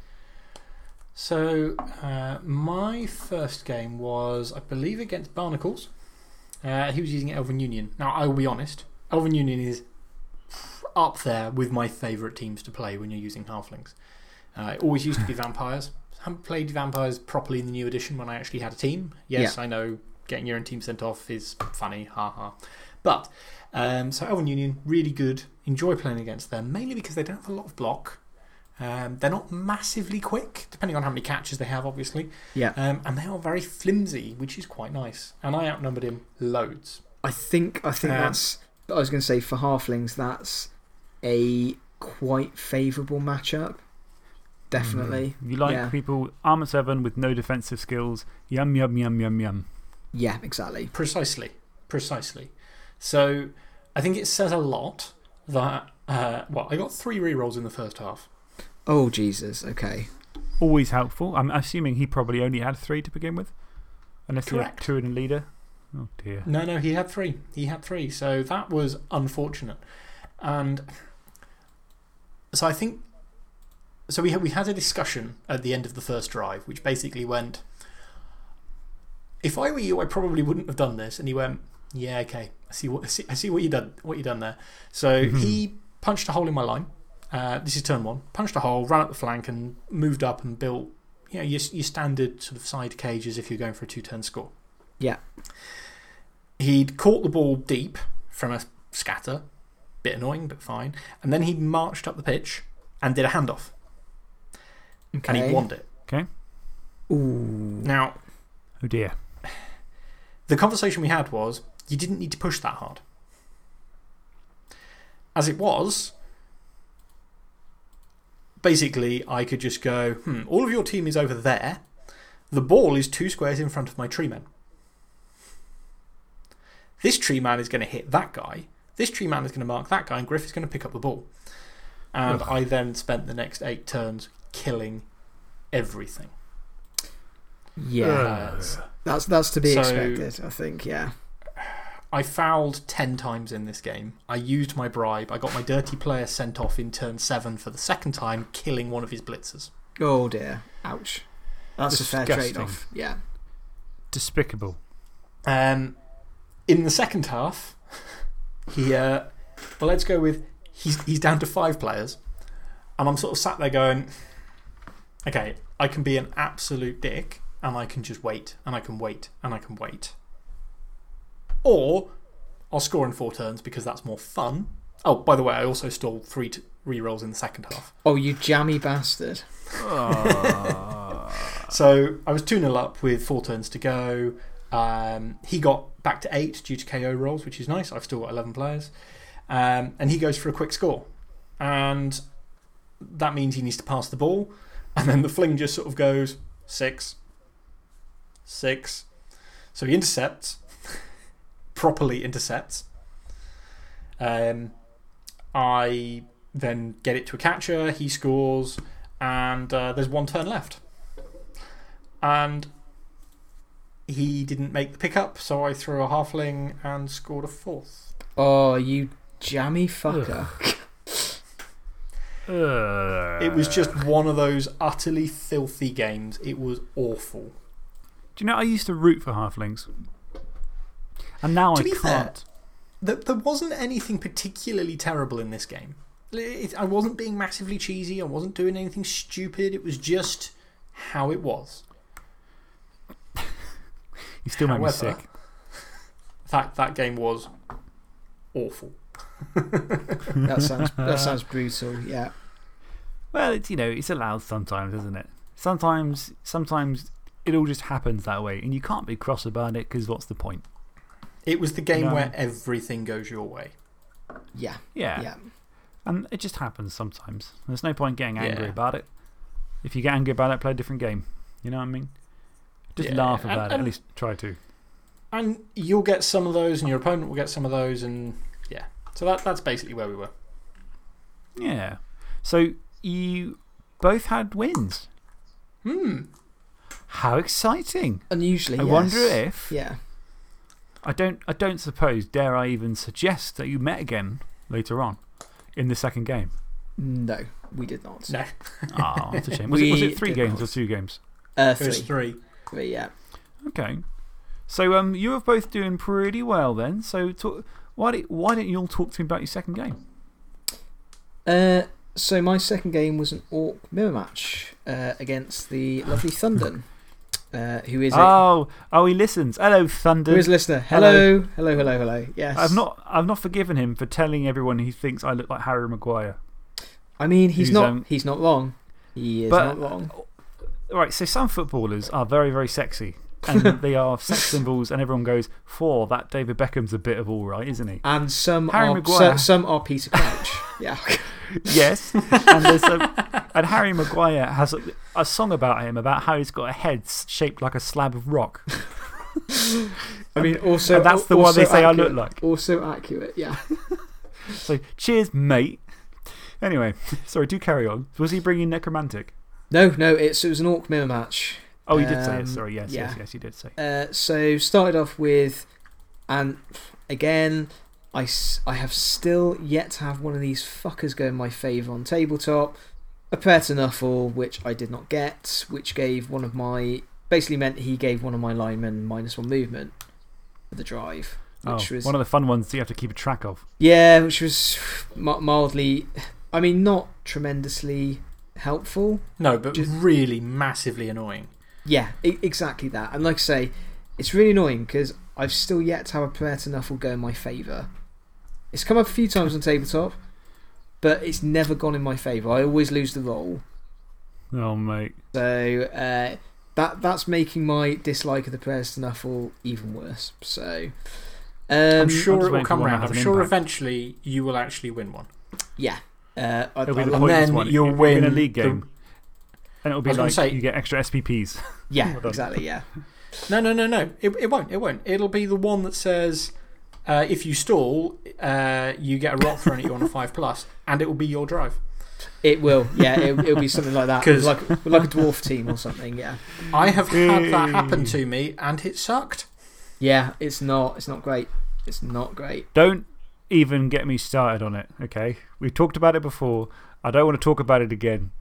So, uh, my first game was, I believe, against Barnacles. Uh, he was using Elven Union. Now, I will be honest, Elven Union is up there with my favourite teams to play when you're using Halflings. Uh, it always used to be Vampires. Haven't played Vampires properly in the new edition when I actually had a team. Yes, I know getting your own team sent off is funny, ha ha. But, um, so Elven Union, really good. Enjoy playing against them, mainly because they don't have a lot of block. Um, they're not massively quick, depending on how many catches they have, obviously. Yeah. Um, and they are very flimsy, which is quite nice. And I outnumbered him loads. I think, I think Um, that's, I was going to say for Halflings, that's a quite favourable matchup. Definitely. You like Yeah. people, armor 7 with no defensive skills. Yum, yum, yum, yum, yum. Yeah, exactly. Precisely. Precisely. So I think it says a lot that. Uh, well, I got three rerolls in the first half. Oh, Jesus. Okay. Always helpful. I'm assuming he probably only had three to begin with. Unless he had Correct. two in a leader. Oh dear. No, no, he had three. He had three. So that was unfortunate. And so I think so we had, we had a discussion at the end of the first drive, which basically went, if I were you, I probably wouldn't have done this. And he went, yeah, okay. I see what, I see, I see what, you done, what you done there. So Mm-hmm. he punched a hole in my line. Uh, this is turn one. Punched a hole, ran up the flank, and moved up and built you know, your, your standard sort of side cages if you're going for a two turn score. Yeah. He'd caught the ball deep from a scatter. Bit annoying, but fine. And then he marched up the pitch and did a handoff. Okay. And he won it. Okay. Ooh. Now, Oh dear. the conversation we had was you didn't need to push that hard. As it was, basically, I could just go, hmm, all of your team is over there. The ball is two squares in front of my tree man. This tree man is going to hit that guy. This tree man is going to mark that guy, and Griff is going to pick up the ball. And I then spent the next eight turns killing everything. Yeah. Uh, That's, that's to be so- expected, I think, yeah. I fouled 10 times in this game. I used my bribe. I got my dirty player sent off in turn 7 for the second time, killing one of his blitzers. Oh dear. Ouch. That's a fair trade off. Yeah. Despicable. Um, in the second half, he, uh, well, let's go with he's, he's down to five players. And I'm sort of sat there going, okay, I can be an absolute dick and I can just wait and I can wait and I can wait. Or I'll score in four turns because that's more fun. Oh, by the way, I also stole three t- re rolls in the second half. Oh, you jammy bastard. So I was 2 0 up with four turns to go. Um, he got back to eight due to KO rolls, which is nice. I've still got 11 players. Um, and he goes for a quick score. And that means he needs to pass the ball. And then the fling just sort of goes six, six. So he intercepts, properly intercepts. Um, I then get it to a catcher, he scores, and uh, there's one turn left. And he didn't make the pickup, so I threw a halfling and scored a fourth. Oh, you jammy fucker. It was just one of those utterly filthy games. It was awful. Do you know, I used to root for halflings. And now To I be fair- can't. There, there wasn't anything particularly terrible in this game. It, I wasn't being massively cheesy, I wasn't doing anything stupid. It was just how it was. You still make me sick. That, that game was awful. that, sounds, that sounds brutal, yeah. Well, it's, you know, it's allowed sometimes, isn't it? Sometimes, sometimes it all just happens that way, and you can't be cross about it because what's the point? It was the game No. where everything goes your way. Yeah. Yeah. Yeah. And it just happens sometimes. There's no point getting angry Yeah. about it. If you get angry about it, play a different game. You know what I mean? Just Yeah, laugh and- about it. At least try to. And you'll get some of those, and your opponent will get some of those, and yeah. So that, that's basically where we were. Yeah. So you both had wins. Hmm. How exciting! Unusually, I yes. wonder if. Yeah. I don't, I don't suppose, dare I even suggest that you met again later on in the second game? No, we did not. No, Oh, that's a shame. Was, it, was it three did games not. or two games? Uh, it was three. three. Three, yeah. Okay. So um, you are both doing pretty well then. So talk, why, don't, why don't you all talk to me about your second game? Uh, so, my second game was an Orc mirror match uh, against the lovely Thunden, uh, who is a, Oh, oh, he listens. Hello, Thunder. who is a listener. Hello. Hello, hello, hello. Yes. I've not, I've not forgiven him for telling everyone he thinks I look like Harry Maguire. I mean, he's not, um, he's not wrong. He is but- not wrong. Right, so some footballers are very, very sexy. And they are sex symbols, and everyone goes, For that David Beckham's a bit of all right, isn't he? And some Harry are, Maguire. so- some are Peter Crouch. yeah. Yes. and, there's a, and Harry Maguire has a, a song about him about how he's got a head shaped like a slab of rock. I mean, also. And that's the one they say I look like. Also accurate, yeah. So, cheers, mate. Anyway, sorry, do carry on. Was he bringing Necromantic? No, no, it's, it was an Orc mirror match. Oh, you did say Um, it. Sorry, yes, yes, yeah. yes, you did say. Uh, so, started off with. And again, I, I have still yet to have one of these fuckers go in my favour on tabletop. a prayer to Nuffle, which I did not get, which gave one of my. Basically meant he gave one of my linemen minus one movement for the drive. Which oh, was, one of the fun ones that you have to keep a track of. yeah, which was mildly. I mean, not tremendously helpful. No, but Just- really massively annoying. Yeah, e- exactly that. And like I say, it's really annoying because I've still yet to have a prayer to Nuffle go in my favour. It's come up a few times on tabletop, but it's never gone in my favour. I always lose the roll. Oh, mate. So uh, that, that's making my dislike of the prayers to Nuffle even worse. So. Um, I'm sure it will come one that round. I'm sure impact. eventually you will actually win one. Yeah. Uh, I, It'll be I- the And pointless then one. you'll It'll be in a win league the- game. And it'll be I was gonna like say- you get extra SPPs. yeah, exactly. Yeah. No, no, no, no. It, it won't. It won't. It'll be the one that says uh, if you stall, uh, you get a rock thrown at you on a 5 plus, and it will be your drive. It will. Yeah, it, it'll be something like that. 'Cause- like, like a dwarf team or something. Yeah. I have had that happen to me, and it sucked. Yeah, it's not. It's not great. It's not great. Don't even get me started on it, okay? We've talked about it before. I don't want to talk about it again.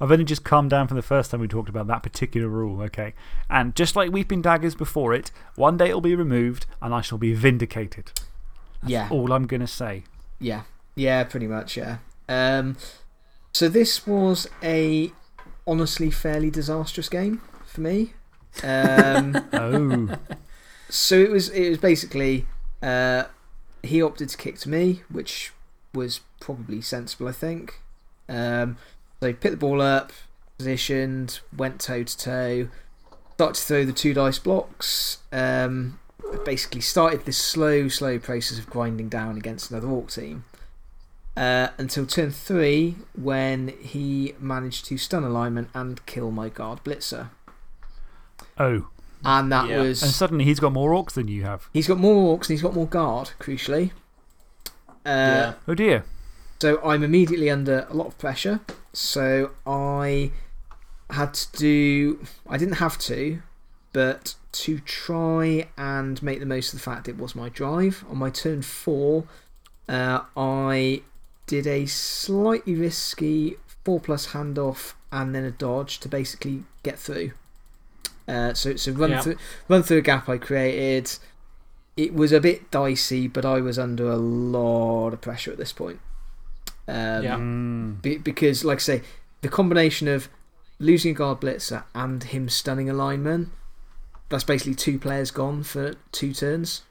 I've only just calmed down from the first time we talked about that particular rule, okay? And just like Weeping Daggers before it, one day it'll be removed and I shall be vindicated. Yeah. All I'm going to say. Yeah, yeah, pretty much, yeah. Um, so this was a honestly fairly disastrous game for me. Um, Oh. so it was, it was basically uh, he opted to kick to me, which was probably sensible, I think. Um, so he picked the ball up, positioned, went toe to toe, started to throw the two dice blocks. Um, basically started this slow, slow process of grinding down against another Orc team. Uh, until turn three, when he managed to stun a lineman and kill my guard blitzer. Oh. And that Yeah. was. And suddenly he's got more orcs than you have. He's got more orcs and he's got more guard, crucially. Uh, Oh dear. So I'm immediately under a lot of pressure. So I had to do. I didn't have to, but to try and make the most of the fact it was my drive. On my turn four, uh, I did a slightly risky 4 plus handoff and then a dodge to basically get through. Uh, so so run, Yeah. through, run through a gap I created. It was a bit dicey, but I was under a lot of pressure at this point. Um, Yeah. Mm. be, because, like I say, the combination of losing a guard blitzer and him stunning a lineman, that's basically two players gone for two turns.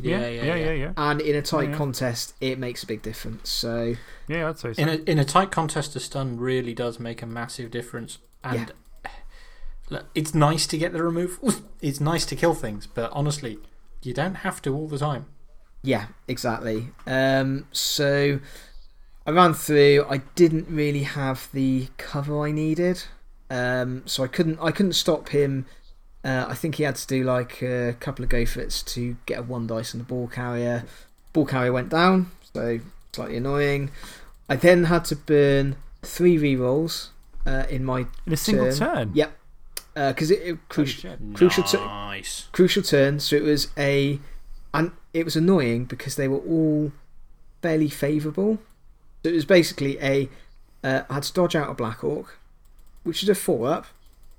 Yeah, yeah, yeah, yeah. yeah. And in a tight Yeah. contest, it makes a big difference. So, Yeah, I'd say so. In a, in a tight contest, a stun really does make a massive difference. And look, it's nice to get the removal, it's nice to kill things, but honestly, you don't have to all the time. yeah, exactly. Um, so, I ran through. I didn't really have the cover I needed. Um, so I couldn't, I couldn't stop him. Uh, I think he had to do like a couple of go fits to get a one dice on the ball carrier. Ball carrier went down, so slightly annoying. I then had to burn three rerolls uh, in my In a single turn. turn. Yep. because it, it crucial, shit. Crucial to- nice. crucial turn. So it was a, and it was annoying because they were all fairly favourable. So it was basically a, uh, I had to dodge out a Black Orc, which is a four up,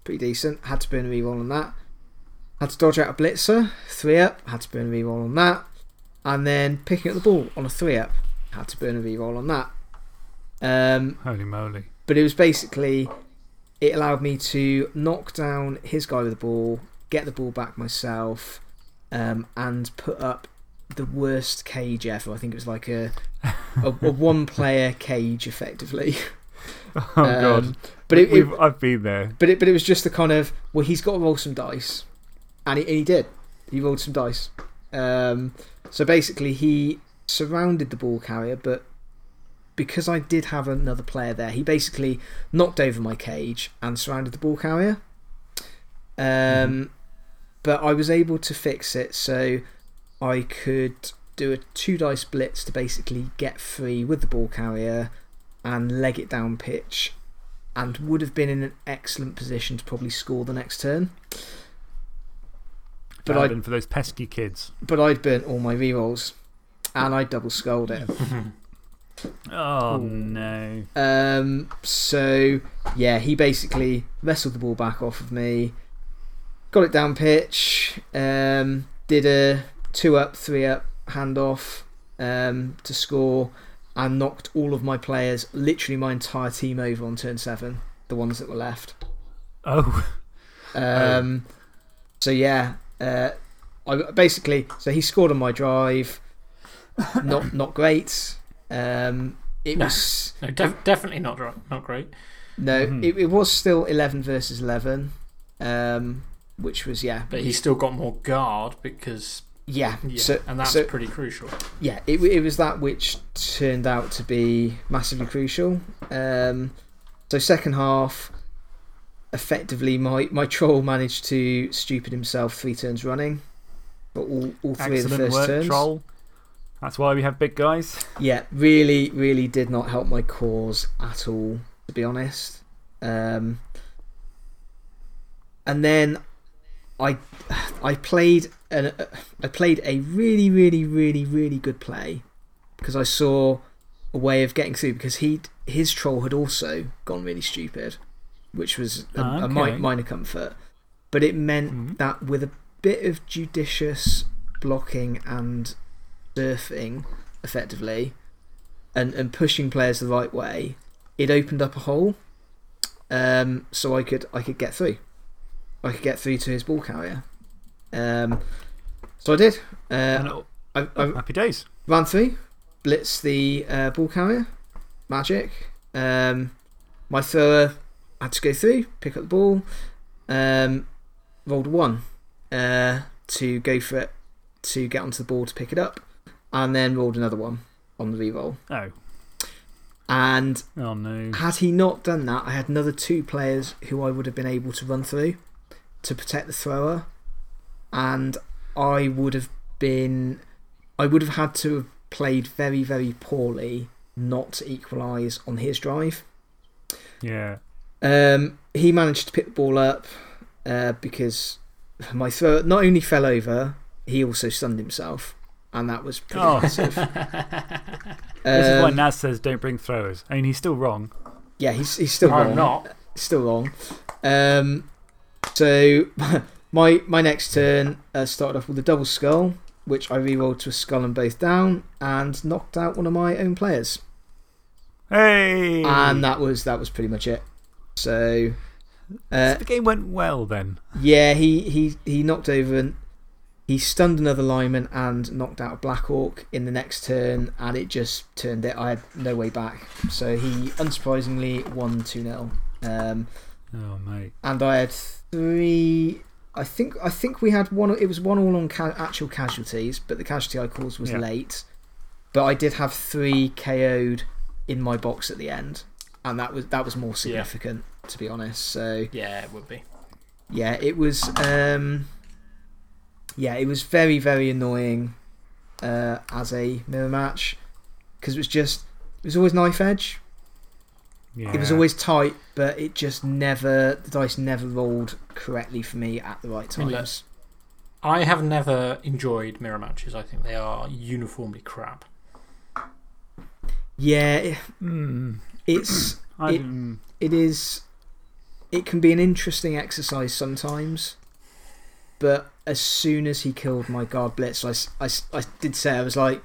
pretty decent. Had to burn a reroll on that. Had to dodge out a Blitzer, three up. Had to burn a reroll on that, and then picking up the ball on a three up. Had to burn a reroll on that. Um, Holy moly. but it was basically, it allowed me to knock down his guy with the ball, get the ball back myself, um, and put up the worst cage ever. I think it was like a, a, a one player cage, effectively. Oh, God. Um, but it, it, I've been there. but it, but it was just the kind of, well, he's got to roll some dice. And he, and he did. He rolled some dice. Um, so basically, he surrounded the ball carrier, but because I did have another player there, he basically knocked over my cage and surrounded the ball carrier. Um, But I was able to fix it so I could do a two dice blitz to basically get free with the ball carrier and leg it down pitch and would have been in an excellent position to probably score the next turn. But But I been for those pesky kids. but I'd burnt all my rerolls and I double skulled it. Oh, no. Um, so, yeah, he basically wrestled the ball back off of me, got it down pitch, um, did a two up, three up handoff um, to score, and knocked all of my players, literally my entire team, over on turn seven, the ones that were left. Oh. Um, So, yeah, uh, I basically, so he scored on my drive. Not, not great. Um, it No. was. No, def definitely not, not great. No, Mhm. it, it was still 11 versus 11, um, which was, yeah. But he still got more guard because. Yeah, Yeah, so, and that's so, pretty crucial. yeah it, it was that which turned out to be massively crucial. Um, so, second half, effectively, my, my troll managed to stupid himself three turns running. But all, all three of the first work, turns. Troll. That's why we have big guys. Yeah, really, really did not help my cause at all, to be honest. Um, and then I, I played an, I played a really, really, really, really good play because I saw a way of getting through because he his troll had also gone really stupid, which was a, Ah, a mi- minor comfort. But it meant Mhm. that with a bit of judicious blocking and surfing, effectively, and, and pushing players the right way, it opened up a hole. Um, so I could I could get through. I could get through to his ball carrier. Um, so I did. Uh, I, I happy days. ran through, blitzed the uh, ball carrier, magic. Um, my thrower had to go through, pick up the ball, um, rolled one uh, to go for it, to get onto the ball to pick it up, and then rolled another one on the re-roll. Oh. And Oh, no. had he not done that, I had another two players who I would have been able to run through to protect the thrower. And I would have been. I would have had to have played very, very poorly not to equalise on his drive. Yeah. Um, he managed to pick the ball up uh, because my thrower not only fell over, he also stunned himself. And that was pretty Oh. massive. This is why Um, Naz says don't bring throwers. I mean, he's still wrong. yeah, he's, he's still I'm wrong. not. still wrong. Um, so my my next turn uh, started off with a double skull, which I rerolled to a skull and both down, and knocked out one of my own players. Hey! And that was that was pretty much it. So uh, the game went well then. yeah, he he he knocked over and he stunned another lineman and knocked out a Black Orc in the next turn, and it just turned it. I had no way back. So he unsurprisingly won 2 0. Um, Oh, mate. and I had three. I think I think we had one. It was one all on ca actual casualties, but the casualty I caused was Yeah. late. But I did have three KO'd in my box at the end, and that was that was more significant, to be honest. So Yeah, it would be. yeah, it was. Um, yeah, it was very very annoying uh, as a mirror match because it was just it was always knife edge. Yeah. It was always tight, but it just never, the dice never rolled correctly for me at the right I mean, look, times. I have never enjoyed mirror matches. I think they are uniformly crap. Yeah, it, Mm, it's, It- it is, it can be an interesting exercise sometimes, but as soon as he killed my guard blitz, I I did say, I was like,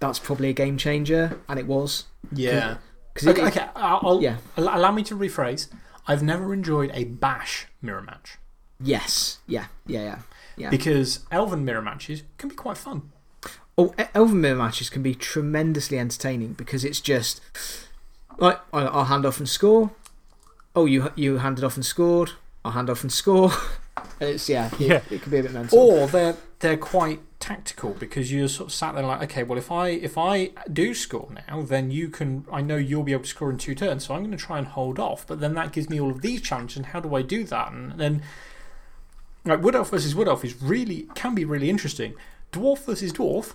that's probably a game changer, and it was. Yeah. Okay, okay I'll, Yeah. allow me to rephrase. I've never enjoyed a bash mirror match Yes, yeah, yeah, yeah. Yeah. because elven mirror matches can be quite fun. Oh, Elven Mirror matches can be tremendously entertaining because it's just like I- I'll hand off and score. Oh, you you handed off and scored. I'll hand off and score. And it's yeah, it, Yeah. it can be a bit mental. Or they're they're quite tactical because you're sort of sat there like, okay, well if I if I do score now, then you can I know you'll be able to score in two turns, so I'm going to try and hold off. But then that gives me all of these challenges, and how do I do that? And then like Wood Elf versus Wood Elf is really can be really interesting. Dwarf versus Dwarf,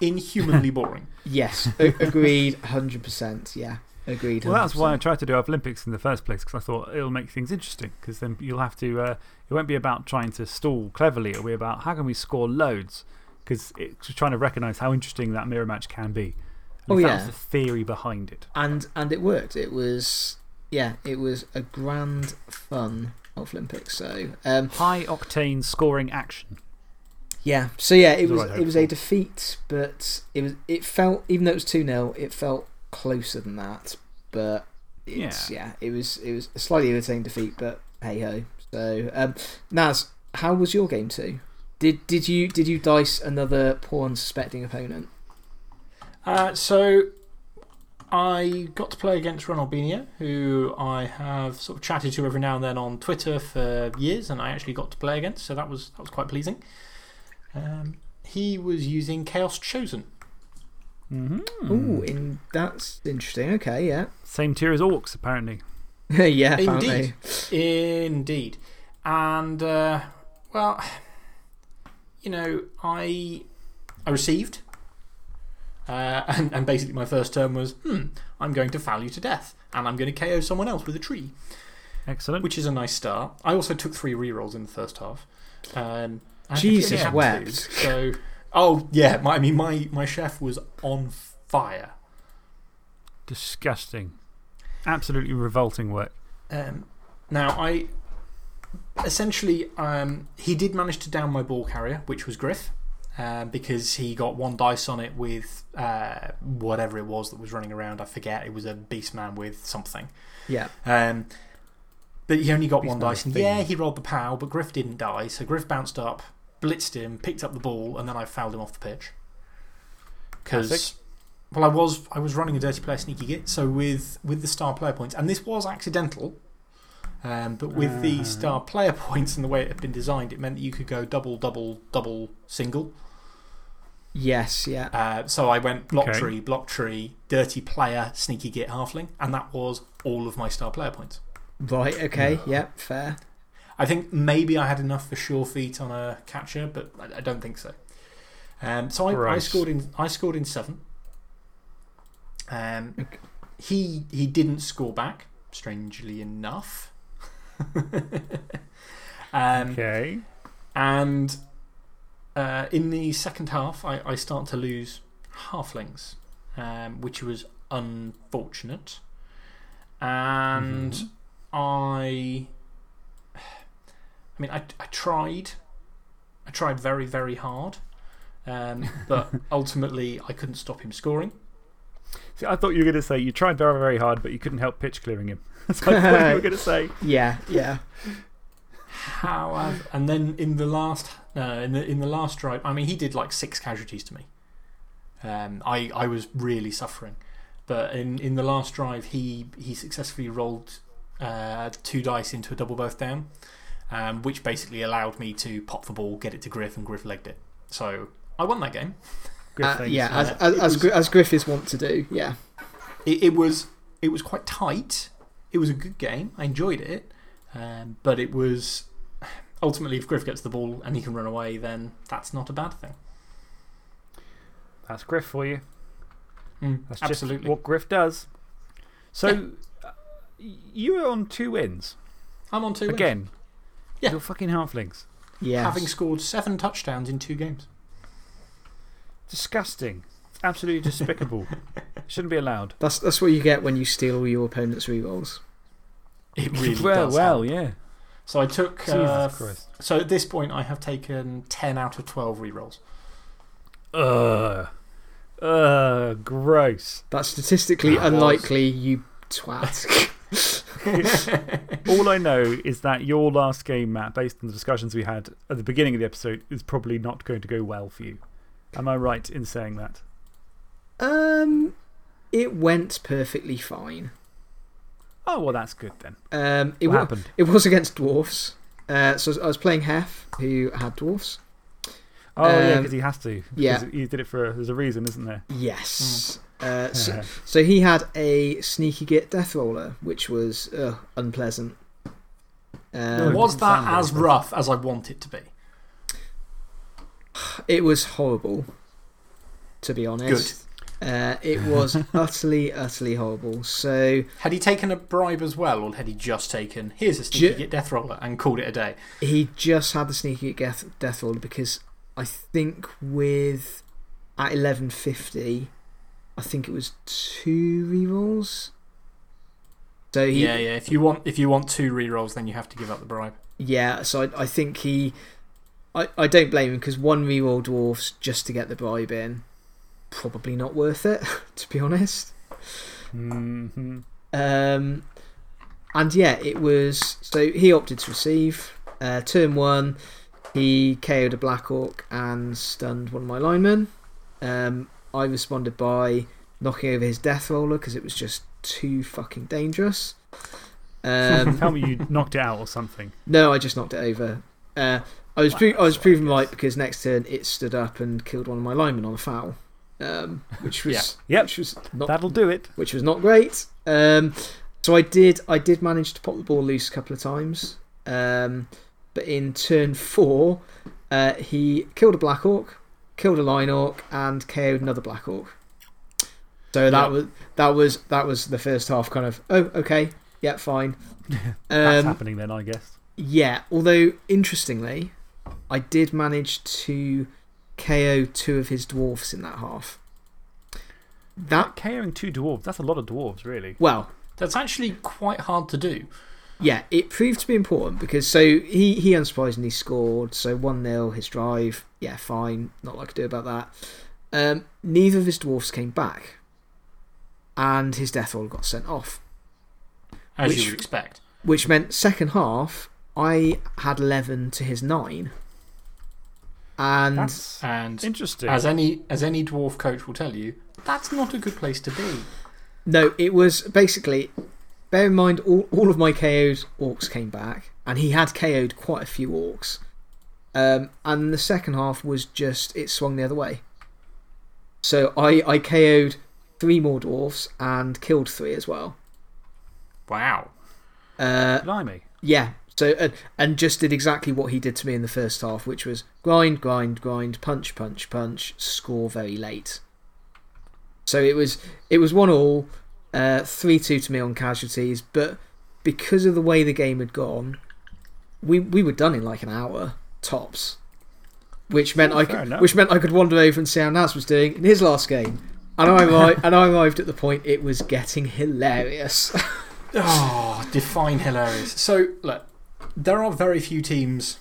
inhumanly boring. yes, agreed, hundred percent. Yeah, agreed. well, that's why I tried to do our Olympics in the first place because I thought it'll make things interesting because then you'll have to. Uh, it won't be about trying to stall cleverly, it'll be about how can we score loads because it's trying to recognise how interesting that mirror match can be. Oh, that yeah. was the theory behind it. And, and it worked. It was, yeah, it was a grand fun Olympics. So, um, High octane scoring action. yeah. So, yeah, it was, it was a defeat, but it, was, it felt, even though it was 2 0, it felt closer than that. But it's, yeah. it, was, it was a slightly irritating defeat, but hey ho. So, um, Naz, how was your game two? Did, did, you, did you dice another poor unsuspecting opponent? Uh, so I got to play against Ronaldinho, who I have sort of chatted to every now and then on Twitter for years, and I actually got to play against, so that was, that was quite pleasing. Um, he was using Chaos Chosen. -hmm. Ooh, in, that's interesting. Okay, yeah. Same tier as Orcs, apparently. yeah, apparently. Indeed. Indeed. And, uh, well, you know, I, I received. Uh, and, and basically, my first turn was, hmm, I'm going to foul you to death. And I'm going to KO someone else with a tree. Excellent. which is a nice start. I also took three rerolls in the first half. Um, Jesus particularly wept. to, So, oh, yeah, my, I mean, my, my chef was on fire. Disgusting. Absolutely revolting work. Um, now, I essentially, um, he did manage to down my ball carrier, which was Griff, um, because he got one dice on it with uh, whatever it was that was running around. I forget. It was a beastman with something. Yeah. Um, but he only got one dice. And yeah, he rolled the POW, but Griff didn't die. So Griff bounced up, blitzed him, picked up the ball, and then I fouled him off the pitch. Because, Classic. well, I was, I was running a dirty player sneaky git. So with, with the star player points, and this was accidental, um, but with the Ah. star player points and the way it had been designed, it meant that you could go double, double, double, single. Yes, yeah. Uh, so I went block Okay. tree, block tree, dirty player, sneaky git, halfling, and that was all of my star player points. Right, okay, yeah, fair. I think maybe I had enough for sure feet on a catcher, but I, I don't think so. Um, so I, I, scored in, I scored in seven. Um, Okay. he, he didn't score back, strangely enough. um, Okay. And uh, in the second half, I, I start to lose halflings, um, which was unfortunate. And Mhm. I. I mean, I, I tried. I tried very, very hard. Um, but ultimately, I couldn't stop him scoring. See, I thought you were going to say you tried very, very hard, but you couldn't help pitch clearing him. That's what I thought you were going to say. Yeah, yeah. However, and then in the last, no, in the, in the last drive, I mean, he did like six casualties to me. Um, I, I was really suffering. But in, in the last drive, he, he successfully rolled uh, two dice into a double both down, um, which basically allowed me to pop the ball, get it to Griff, and Griff legged it. So I won that game. Griff, Uh, thanks. yeah, as, as, it as, was- Gri- as Griffiths want to do, yeah. It, it, was, it was quite tight. It was a good game. I enjoyed it. Um, but it was ultimately, if Griff gets the ball and he can run away, then that's not a bad thing. That's Griff for you. Mm, That's absolutely. just what Griff does. So, uh, you were on two wins. I'm on two wins. Again. Yeah. You're fucking halflings. Yes. Having scored seven touchdowns in two games. Disgusting. Absolutely despicable. Shouldn't be allowed. That's, that's what you get when you steal all your opponent's rerolls. It really well, does. well, help. yeah. So I took. Jesus Uh, Christ. so at this point, I have taken 10 out of 12 rerolls. Ugh. Ugh, gross. That's statistically That was- unlikely, you twat. All I know is that your last game, Matt, based on the discussions we had at the beginning of the episode, is probably not going to go well for you. Am I right in saying that? um, it went perfectly fine. Oh, well, that's good then. Um, it, What happened? it was against dwarfs. Uh, so I was playing Hef, who had dwarfs. Oh, yeah, Um, because he has to. yeah. He did it for. There's a reason, isn't there? Yes. Uh, so, so he had a sneaky git death roller, which was ugh, unpleasant. Um, Was that as rough as I want it to be? it was horrible, to be honest. Uh, it was utterly, utterly horrible. So Had he taken a bribe as well, or had he just taken, here's a sneaky git death roller and called it a day? he just had the sneaky git death, death roller because I think with at 1150 I think it was two rerolls. So he, Yeah, yeah. If you, want, if you want two rerolls, then you have to give up the bribe. Yeah, so I, I think he. I, I don't blame him because one reroll dwarfs just to get the bribe in, probably not worth it, to be honest. hmm Um, and yeah, it was. So he opted to receive. Uh, turn one, he KO'd a Black Orc and stunned one of my linemen. Um, I responded by knocking over his Death Roller because it was just too fucking dangerous. Um, Tell me you knocked it out or something. no, I just knocked it over. Uh, I, was pro- I was proven right because next turn it stood up and killed one of my linemen on a foul. Um, which was, Yeah. Yep. which was not That'll do it. which was not great. Um, so I did, I did manage to pop the ball loose a couple of times. Um, but in turn four, uh, he killed a Black Orc, killed a Line Orc, and KO'd another Black Orc. So that Yep. was that was that was the first half. Kind of oh okay yeah fine. That's Um, happening then, I guess. yeah, although interestingly, I did manage to KO two of his dwarfs in that half. That KOing two dwarves, that's a lot of dwarves, really. well, That's actually quite hard to do. Yeah, it proved to be important because so he, he unsurprisingly scored. So 1 0, his drive. Yeah, fine. Not like lot I do about that. Um, neither of his dwarfs came back. And his death roll got sent off. As Which- you would expect. Which meant second half, I had 11 to his 9. And That's And interesting. as any, as any dwarf coach will tell you, that's not a good place to be. no, it was basically. Bear in mind, all, all of my KO'd orcs came back. And he had KO'd quite a few orcs. Um, and the second half was just, it swung the other way. So I, I KO'd three more dwarfs and killed three as well. Wow. Uh, Blimey. yeah. So, and, and just did exactly what he did to me in the first half, which was grind, grind, grind, punch, punch, punch, score very late. So it was, it was one all, uh, 3 2 to me on casualties, but because of the way the game had gone, we, we were done in like an hour, tops. Which meant, I could, enough. which meant I could wander over and see how Naz was doing in his last game. And I, arri- and I arrived at the point it was getting hilarious. Oh, define hilarious. So, look, there are very few teams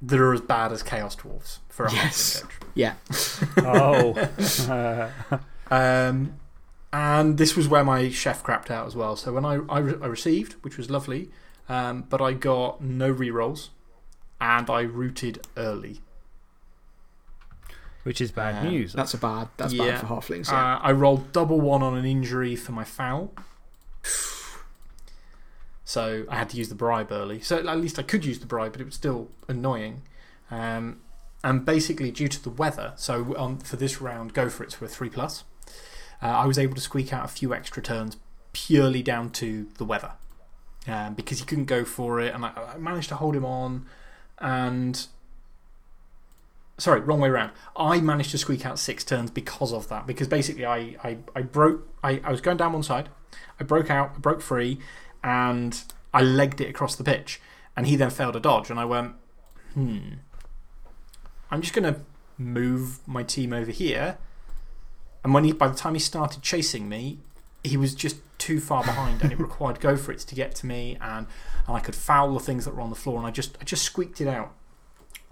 that are as bad as Chaos Dwarfs for a Yes. coach. yeah. Oh. Um, and this was where my chef crapped out as well. So, when I, I, re- I received, which was lovely, um, but I got no rerolls and I rooted early. which is bad Uh, news. That's a bad, that's Yeah. bad for halflings. Yeah. Uh, I rolled double one on an injury for my foul. So I had to use the bribe early. So at least I could use the bribe, but it was still annoying. Um, and basically, due to the weather, so on, for this round, go for it's for a 3 plus. Uh, I was able to squeak out a few extra turns purely down to the weather. Um, because he couldn't go for it, and I, I managed to hold him on. And Sorry, wrong way around. I managed to squeak out six turns because of that. Because basically, I, I, I broke. I, I was going down one side, I broke out, I broke free, and I legged it across the pitch. And he then failed a dodge, and I went, hmm. I'm just going to move my team over here. And when he, by the time he started chasing me, he was just too far behind, and it required go for it to get to me, and, and I could foul the things that were on the floor, and I just, I just squeaked it out.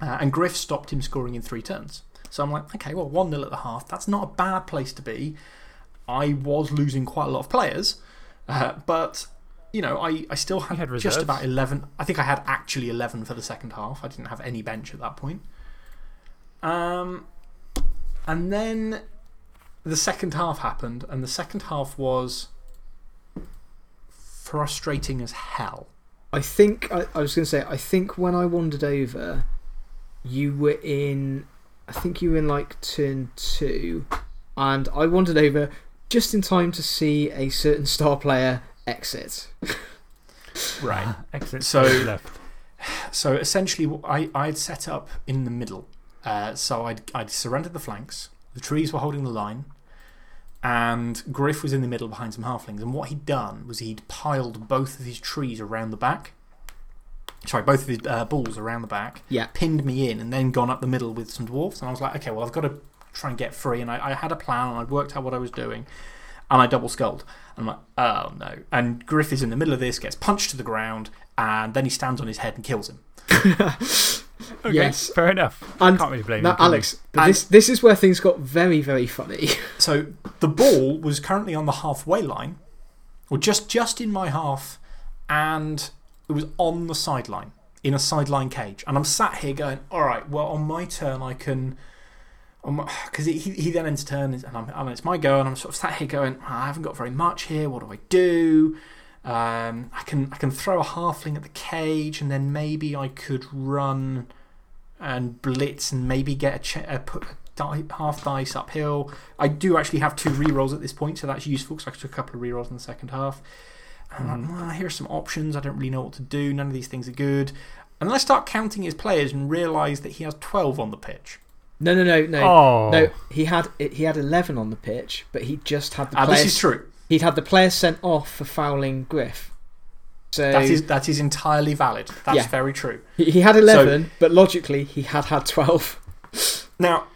Uh, and Griff stopped him scoring in three turns. So I'm like, okay, well, 1 0 at the half. That's not a bad place to be. I was losing quite a lot of players, uh, but, you know, I, I still had, had just about 11. I think I had actually 11 for the second half. I didn't have any bench at that point. Um, and then the second half happened, and the second half was frustrating as hell. I think, I, I was going to say, I think when I wandered over, you were in, I think you were in like turn two, and I wandered over just in time to see a certain star player exit. Right. Exit So- left. So essentially, I, I'd set up in the middle. Uh, so I'd, I'd surrendered the flanks, the trees were holding the line, and Griff was in the middle behind some halflings. And what he'd done was he'd piled both of his trees around the back. Sorry, both of his uh, bulls around the back, Yeah. pinned me in, and then gone up the middle with some dwarfs. And I was like, okay, well, I've got to try and get free. And I, I had a plan and I'd worked out what I was doing. And I double skulled. And I'm like, oh no. And Griff is in the middle of this, gets punched to the ground, and then he stands on his head and kills him. Okay, Yes. Fair enough. And Can't really blame now, him. can we? Alex, but this, this is where things got very, very funny. So the ball was currently on the halfway line, or just, just in my half, and it was on the sideline, in a sideline cage. And I'm sat here going, all right, well, on my turn, I can. Because he, he then ends turn, and, I'm, and it's my go, and I'm sort of sat here going, ah, I haven't got very much here. What do I do? Um, I, can, I can throw a halfling at the cage, and then maybe I could run and blitz and maybe get a, a put a di half dice uphill. I do actually have two rerolls at this point, so that's useful because I took a couple of rerolls in the second half. And I'm like, well, here's some options. I don't really know what to do. None of these things are good. And then I start counting his players and realise that he has 12 on the pitch. No, no, no, no. Oh. No, he had, he had 11 on the pitch, but he just had the Ah, players. this is true. He'd had the player sent off for fouling Griff. So That is, that is entirely valid. That's Yeah. very true. he, he had 11, but logically he had had 12. Now,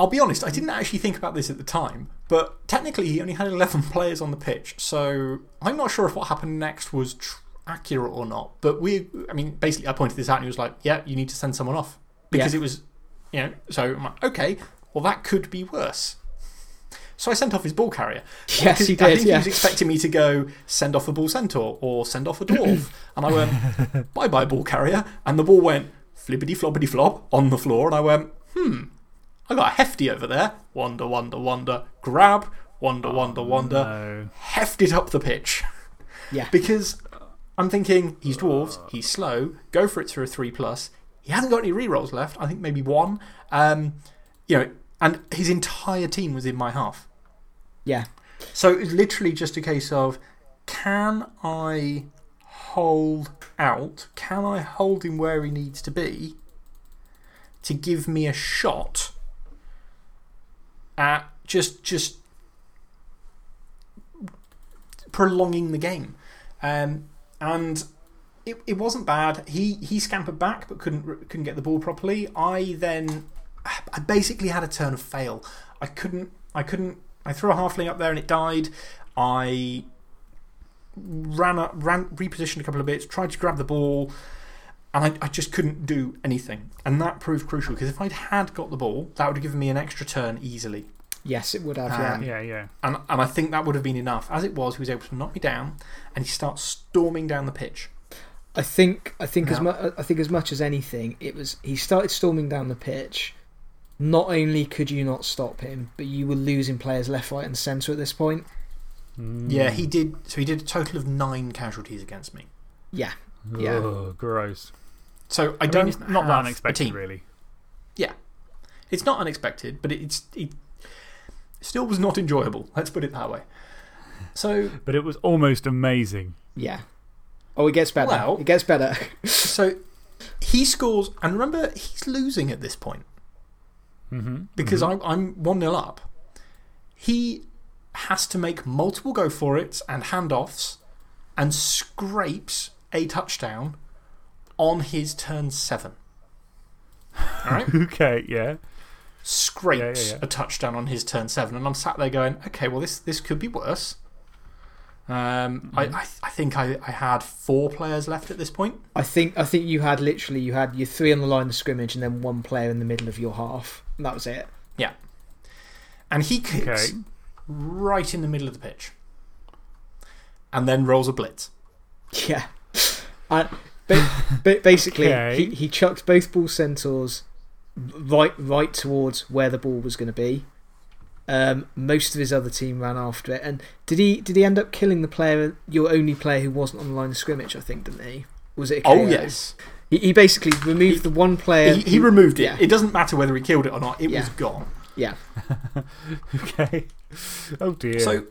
I'll be honest, I didn't actually think about this at the time, but technically he only had 11 players on the pitch, so I'm not sure if what happened next was tr accurate or not. But we, I mean, basically, I pointed this out and he was like, yeah, you need to send someone off. Because Yeah. it was, you know, so I'm like, okay, well, that could be worse. So I sent off his ball carrier. Yes, he I did, think yeah. he was expecting me to go send off a bull centaur or send off a dwarf. and I went, bye bye, ball carrier. And the ball went flippity floppity flop on the floor. And I went, hmm, I got a hefty over there. Wonder, wonder, wonder. Grab, wonder, wonder, wonder. No. Heft it up the pitch. Yeah. Because I'm thinking, he's dwarves, he's slow, go for it through a 3 plus. He hasn't got any rerolls left. I think maybe one. Um, you know, and his entire team was in my half. Yeah. So it's literally just a case of can I hold out? Can I hold him where he needs to be to give me a shot at just, just prolonging the game? Um, and it, it wasn't bad. He, he scampered back but couldn't, couldn't get the ball properly. I then I basically had a turn of fail. I couldn't, I couldn't, I threw a halfling up there and it died. I ran, up, ran repositioned a couple of bits, tried to grab the ball, and I, I just couldn't do anything. And that proved crucial because if I'd had got the ball, that would have given me an extra turn easily. Yes, it would have, yeah. Um, Yeah, yeah. And, and I think that would have been enough. As it was, he was able to knock me down and he starts storming down the pitch. I think, I, think as Now- mu I think as much as anything, it was he started storming down the pitch. Not only could you not stop him, but you were losing players left, right, and centre at this point. Mm. Yeah, he did. So he did a total of nine casualties against me. Yeah. yeah. Ugh, gross. So I, I don't mean, it's not that unexpected, really. Yeah. It's not unexpected, but it's, it still was not enjoyable. Let's put it that way. So, But it was almost amazing. Yeah. Oh, it gets better. Well- it gets better. so he scores, and remember, he's losing at this point Mm-hmm. because I'm, I'm 1 0 up. He has to make multiple go for it and handoffs and scrapes a touchdown on his turn seven. All right? Okay, yeah. scrapes Yeah, yeah, yeah. a touchdown on his turn seven. And I'm sat there going, okay, well, this, this could be worse. Um, I, I, I think I, I had four players left at this point. I think, I think you had literally you had your three on the line of scrimmage and then one player in the middle of your half. And that was it. Yeah. And he kicks Okay. right in the middle of the pitch. And then rolls a blitz. Yeah. And ba ba basically, Okay. he, he chucked both bull centaurs right, right towards where the ball was going to be. Um, most of his other team ran after it. And did he, did he end up killing the player, your only player who wasn't on the line of scrimmage, I think, didn't he? Was it a Oh, yes. He, he basically removed the one player. He, he who- removed it. Yeah. It doesn't matter whether he killed it or not, it Yeah. was gone. Yeah. Okay. Oh, dear. So,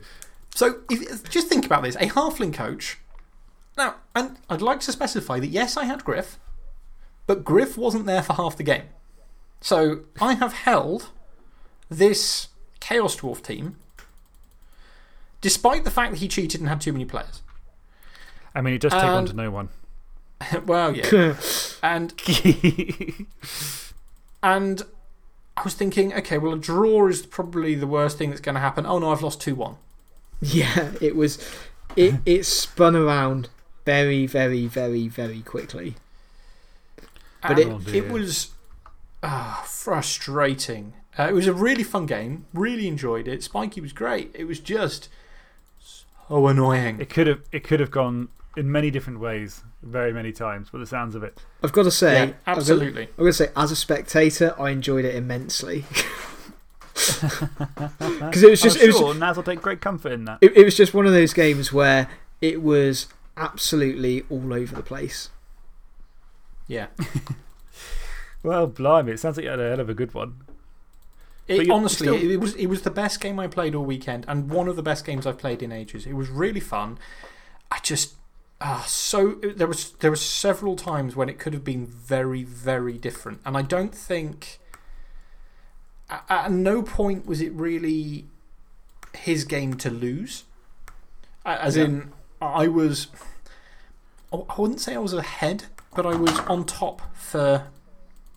so if, just think about this a halfling coach. Now, and I'd like to specify that yes, I had Griff, but Griff wasn't there for half the game. So I have held this Chaos Dwarf team, despite the fact that he cheated and had too many players. I mean, it does take one Um, to know one. well, yeah. and, and I was thinking, okay, well, a draw is probably the worst thing that's going to happen. Oh no, I've lost 2 1. Yeah, it was. It, it spun around very, very, very, very quickly. But it- Oh, it dear. was ah, frustrating. Uh, it was a really fun game. Really enjoyed it. Spiky was great. It was just so annoying. It could have, it could have gone in many different ways, very many times, but the sounds of it. I've got to say, yeah, I've got- absolutely. I'm going to say, as a spectator, I enjoyed it immensely. Because it was just, I'm it was, sure Naz will take great comfort in that. it, it was just one of those games where it was absolutely all over the place. Yeah. Well, blimey, it sounds like you had a hell of a good one. It, honestly, still- it, was, it was the best game I played all weekend and one of the best games I've played in ages. It was really fun. I just. ah, so there was there were several times when it could have been very very different, and I don't think at, at no point was it really his game to lose. As Yeah. in, I was. I wouldn't say I was ahead, but I was on top for,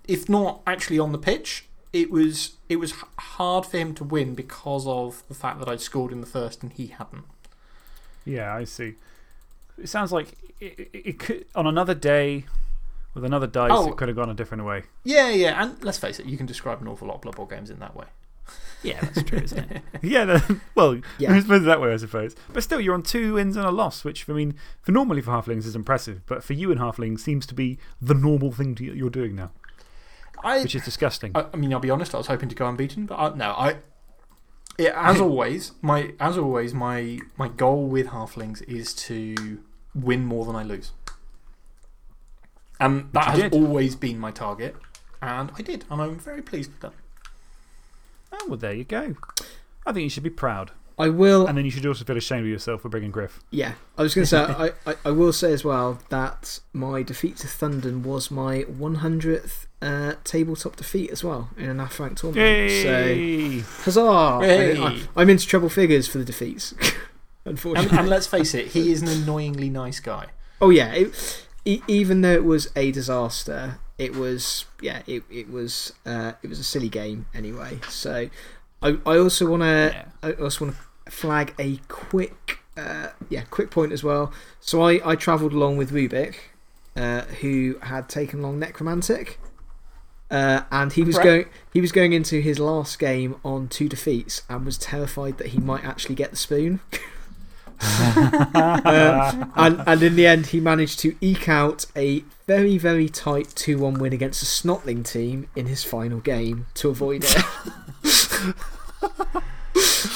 if not actually on the pitch. It was it was hard for him to win because of the fact that I'd scored in the first and he hadn't. Yeah, I see. It sounds like it, it, it could, on another day, with another dice, Oh. it could have gone a different way. Yeah, yeah, and let's face it, you can describe an awful lot of Blood Bowl games in that way. Yeah, that's true, isn't it? yeah, no, well, Yeah. I suppose that way, I suppose. But still, you're on two wins and a loss, which, I mean, for normally for Halflings is impressive, but for you and Halflings seems to be the normal thing to, you're doing now, I, which is disgusting. I, I mean, I'll be honest, I was hoping to go unbeaten, but I, no, I. Yeah, as always, my as always, my my goal with halflings is to win more than I lose, and that has did. always been my target, and I did, and I'm very pleased with that. oh, well, there you go. I think you should be proud. I will. And then you should also feel ashamed of yourself for bringing Griff. Yeah, I was going to say, I, I, I will say as well that my defeat to Thunden was my 100th uh, tabletop defeat as well in an AF rank tournament. Yay! So, huzzah! Hey. I, am into treble figures for the defeats, unfortunately. And, and let's face it, he is an annoyingly nice guy. Oh, yeah. It, even though it was a disaster, it was, yeah, it, it, was, uh, it was a silly game anyway. So, I, I also want to. Yeah. I also want to flag a quick, uh, yeah, quick point as well. So I, I travelled along with Rubik, uh, who had taken along Necromantic. Uh, and he was, Right. going, he was going into his last game on two defeats and was terrified that he might actually get the spoon. Uh, and, and in the end, he managed to eke out a very, very tight 2 1 win against a Snotling team in his final game to avoid it.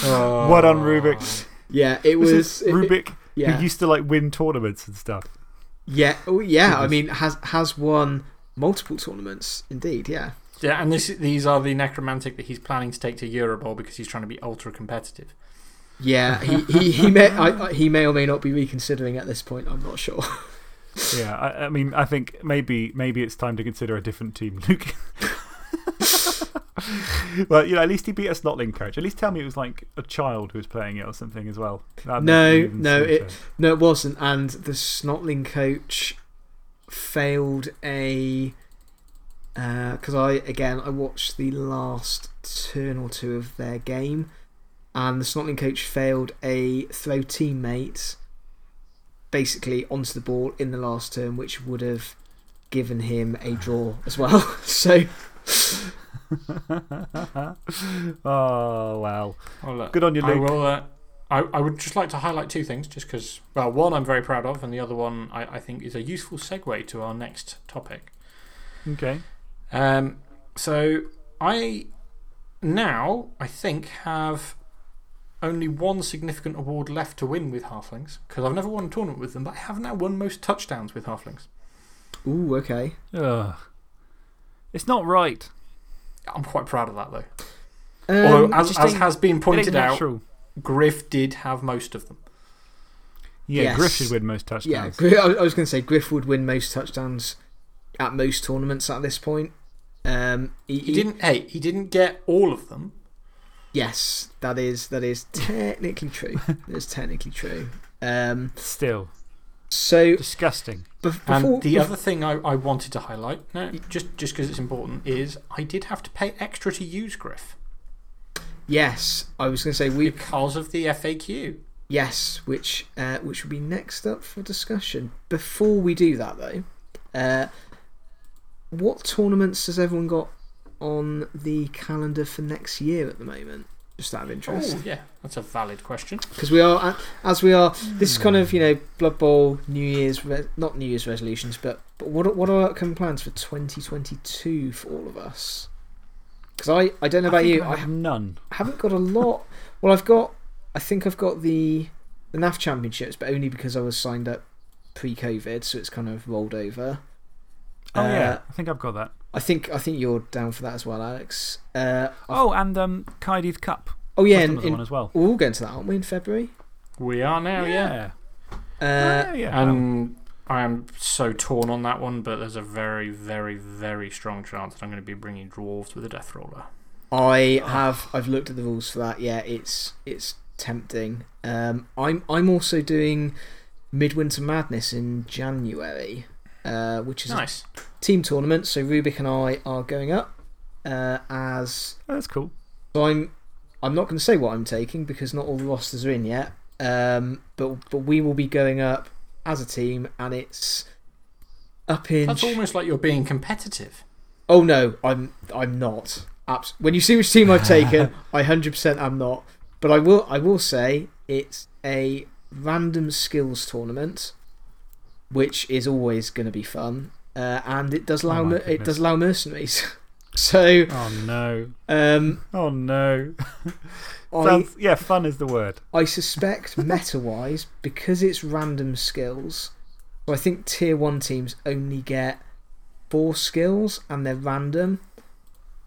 What on Rubik? yeah, it Was was. it it- Rubik, yeah. who used to like win tournaments and stuff. Yeah, oh, yeah. I mean, has has won multiple tournaments, indeed. Yeah, Yeah, and this, these are the necromantic that he's planning to take to Eurobowl because he's trying to be ultra competitive. yeah. He he, he may I, I- he may or may not be reconsidering at this point. I'm not sure. Yeah, I, I mean, I think maybe, maybe it's time to consider a different team, Luke. well, you know, at least he beat a Snotling coach. At least tell me it was like a child who was playing it or something as well. That'd No, make it even no, it- No, it wasn't. And the Snotling coach failed a. Because I, again, I watched the last turn or two of their game, and the Snotling coach failed a throw teammate basically onto the ball in the last turn, which would have given him a draw as well. so, oh, wow. Well, look, Good on you, I, Luke. will, uh, I, I would just like to highlight two things, just because, well, one I'm very proud of, and the other one I, I think is a useful segue to our next topic. Okay. Um, so, I now, I think, have only one significant award left to win with Halflings, because I've never won a tournament with them, but I have now won most touchdowns with Halflings. ooh, okay. Ugh. It's not right. I'm quite proud of that, though. Um, Although, as, as ain't- has been pointed out, natural. Griff did have most of them. Yeah, Yes. Griff should win most touchdowns. Gri- I I was going to say Griff would win most touchdowns at most tournaments at this point. Um, he, He didn't, hey, he didn't get all of them. Yes, that is that is technically true. That's technically true. Um, Still. So, Disgusting. bef- And the other thing I, I wanted to highlight, no, just just because it's important, is I did have to pay extra to use Griff yes, I was going to say we. because of the FAQ. Yes, which, uh, which will be next up for discussion. Before we do that, though, uh, what tournaments has everyone got on the calendar for next year at the moment? Just out of interest. Oh, yeah, that's a valid question. Because we are, as we are, this is kind of, you know, Blood Bowl, New Year's, not New Year's resolutions, but, but what, what are our upcoming plans for 2022 for all of us? Because I, I don't know about I think you, I I have none. I haven't got a lot. Well, I've got, I think I've got the, the NAF Championships, but only because I was signed up pre COVID, so it's kind of rolled over. Oh, Uh, yeah. I think I've got that. I think, I think you're down for that as well, Alex. Uh, Oh, and um, Kaidith Cup. oh, yeah, and, in, one as well. we're all going to that, aren't we, in February? We are now, yeah. Uh, yeah, yeah. And I am so torn on that one, but there's a very, very, very strong chance that I'm going to be bringing dwarves with a death roller. I have. I've looked at the rules for that. Yeah, it's it's tempting. Um, I'm I'm also doing Midwinter Madness in January, uh, which is Nice. a team tournament. So Rubik and I are going up uh, as. Oh, that's cool. So I'm I'm not going to say what I'm taking because not all the rosters are in yet. Um, but but we will be going up as a team, and it's up in. That's almost like you're being competitive. Oh no, I'm I'm not. Abs- when you see which team I've taken, I hundred percent am not. But I will I will say it's a random skills tournament, which is always going to be fun, uh, and it does allow Oh it does allow mercenaries. so Oh, no. um, Oh, no. I yeah, fun is the word. I suspect meta wise because it's random skills. So I think tier one teams only get four skills and they're random.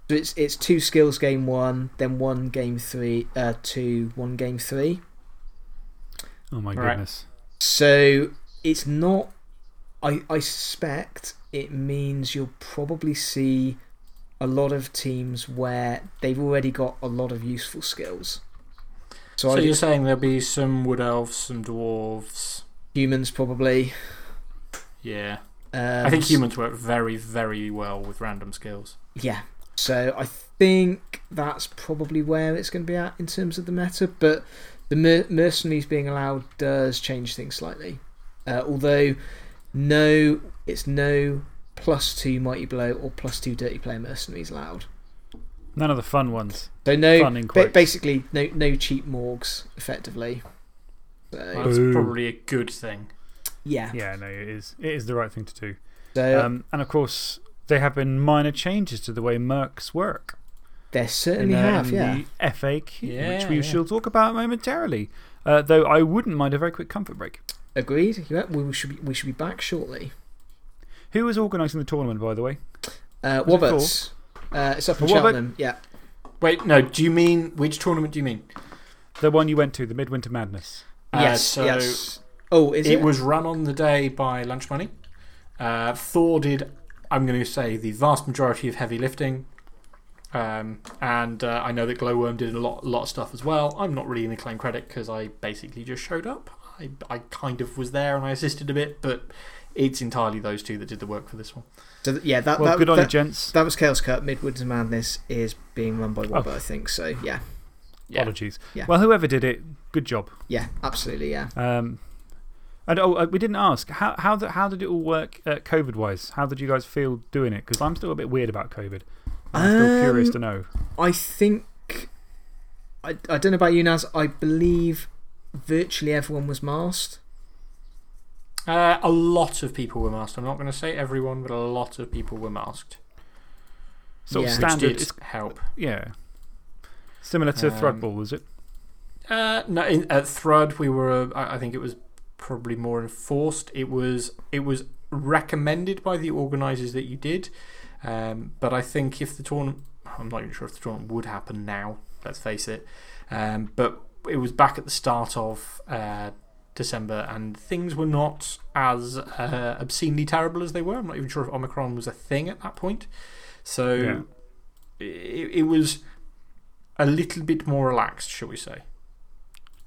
So it's it's two skills game one, then one game three, uh, two, one game three. Oh, my Right. goodness. So it's not. I I suspect it means you'll probably see a lot of teams where they've already got a lot of useful skills. So, So, you're saying there'll be some wood elves, some dwarves. humans probably. Yeah. Um, I think humans work very, very well with random skills. Yeah. So I think that's probably where it's going to be at in terms of the meta. But the mer- mercenaries being allowed does change things slightly. Uh, although, no, it's no plus two mighty blow or plus two dirty player mercenaries allowed. None of the fun ones. So no, Fun in ba- basically no no cheap morgs effectively. So That's Boo. probably a good thing. yeah. Yeah, no, it is. It is the right thing to do. So Um, and of course, there have been minor changes to the way Mercs work. there certainly in, uh, have, in yeah. the FAQ, which Yeah, we yeah. shall talk about momentarily. Uh, though I wouldn't mind a very quick comfort break. Agreed. Yeah, we should be, we should be back shortly. Who is organising the tournament, by the way? Uh, Was it Wobbats. Uh, it's up in Cheltenham. Yeah. Wait, no, do you mean. Which tournament do you mean? The one you went to, the Midwinter Madness. Uh, yes. so yes. Oh, is it? it was run on the day by Lunch Money. Uh, Thor did, I'm going to say, the vast majority of heavy lifting. Um, and uh, I know that Glowworm did a lot, lot of stuff as well. I'm not really going to claim credit because I basically just showed up. I, I kind of was there and I assisted a bit, but it's entirely those two that did the work for this one. So th- yeah, that, Well, that, good on you, that, gents. that was Chaos Cup. Midwinter Madness is being run by Oh. I think. So yeah, Yeah. Apologies. Yeah. Well, whoever did it, good job. yeah, absolutely, yeah. Um, and oh, uh, we didn't ask. How, how, the, how did it all work uh, COVID wise? How did you guys feel doing it? Because I'm still a bit weird about COVID. I'm still curious Um, to know. I think I I don't know about you, Naz. I believe virtually everyone was masked. Uh, a lot of people were masked. I'm not going to say everyone, but a lot of people were masked. Sort of yeah. Standard. did It's, help. yeah. Similar to Um, Thrudball, is it? Uh, no, in, at Thrud, we were. Uh, I I think it was probably more enforced. It was. It was recommended by the organisers that you did, um, but I think if the tournament, I'm not even sure if the tournament would happen now. Let's face it. Um, but it was back at the start of uh, December, and things were not as uh, obscenely terrible as they were. I'm not even sure if Omicron was a thing at that point. So Yeah. it, it was a little bit more relaxed, shall we say?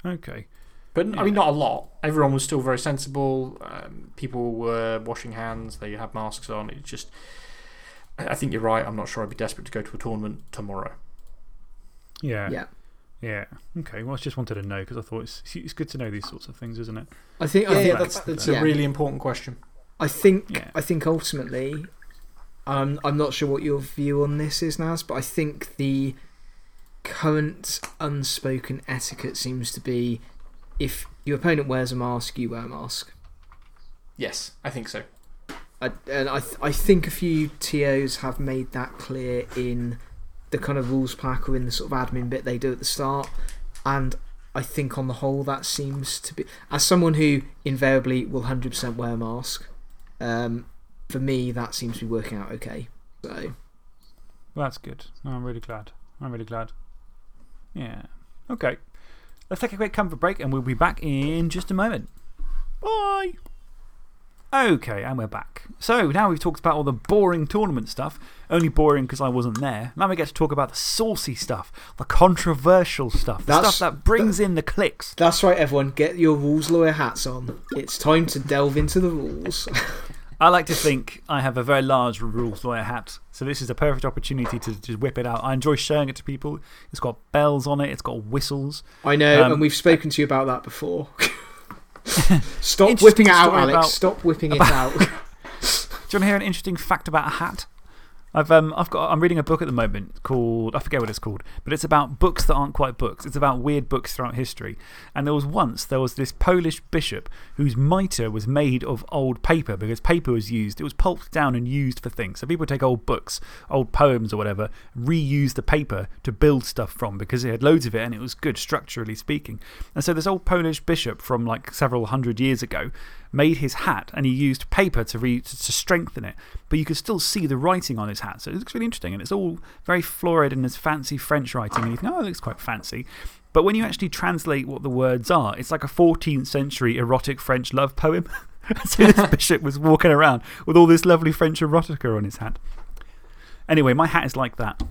Okay. But I mean, not a lot. Everyone was still very sensible. Um, people were washing hands, they had masks on. It's just. I I think you're right. I'm not sure I'd be desperate to go to a tournament tomorrow. Yeah. Yeah. Yeah. Okay. Well, I just wanted to know because I thought it's, it's good to know these sorts of things, isn't it? I think, I Yeah, think yeah, that's, that's yeah. a really important question. I think Yeah. I think ultimately, um, I'm not sure what your view on this is, Naz, but I think the current unspoken etiquette seems to be if your opponent wears a mask, you wear a mask. Yes, I think so. I, and I, th I think a few TOs have made that clear in the kind of rules pack or in the sort of admin bit they do at the start. And I think on the whole, that seems to be. As someone who invariably will 100% wear a mask, um, for me, that seems to be working out okay. So, Well, that's good. I'm really glad. I'm really glad. Yeah. Okay. Let's take a quick comfort break and we'll be back in just a moment. Bye. Okay, and we're back. So now we've talked about all the boring tournament stuff. Only boring because I wasn't there. Now we get to talk about the saucy stuff, the controversial stuff, the That's- stuff that brings in the clicks. that's right, everyone. Get your rules lawyer hats on. It's time to delve into the rules. I like to think I have a very large rules lawyer hat, so this is a perfect opportunity to just whip it out. I enjoy showing it to people. It's got bells on it, it's got whistles. I know, Um, and we've spoken to you about that before. Stop whipping it out, Alex. about- Stop whipping it out. Do you want to hear an interesting fact about a hat? I've, um, I've got, I'm reading a book at the moment called, I forget what it's called, but it's about books that aren't quite books. It's about weird books throughout history. And there was once, there was this Polish bishop whose mitre was made of old paper because paper was used. It was pulped down and used for things. So people would take old books, old poems or whatever, reuse the paper to build stuff from because it had loads of it and it was good structurally speaking. And so this old Polish bishop from like several hundred years ago made his hat and he used paper to, re, to, strengthen it. But you could still see the writing on his hat. So it looks really interesting. And it's all very florid and it's fancy French writing. And you think, oh, it looks quite fancy. But when you actually translate what the words are, it's like a 14th century erotic French love poem. so this bishop was walking around with all this lovely French erotica on his hat. Anyway, my hat is like that,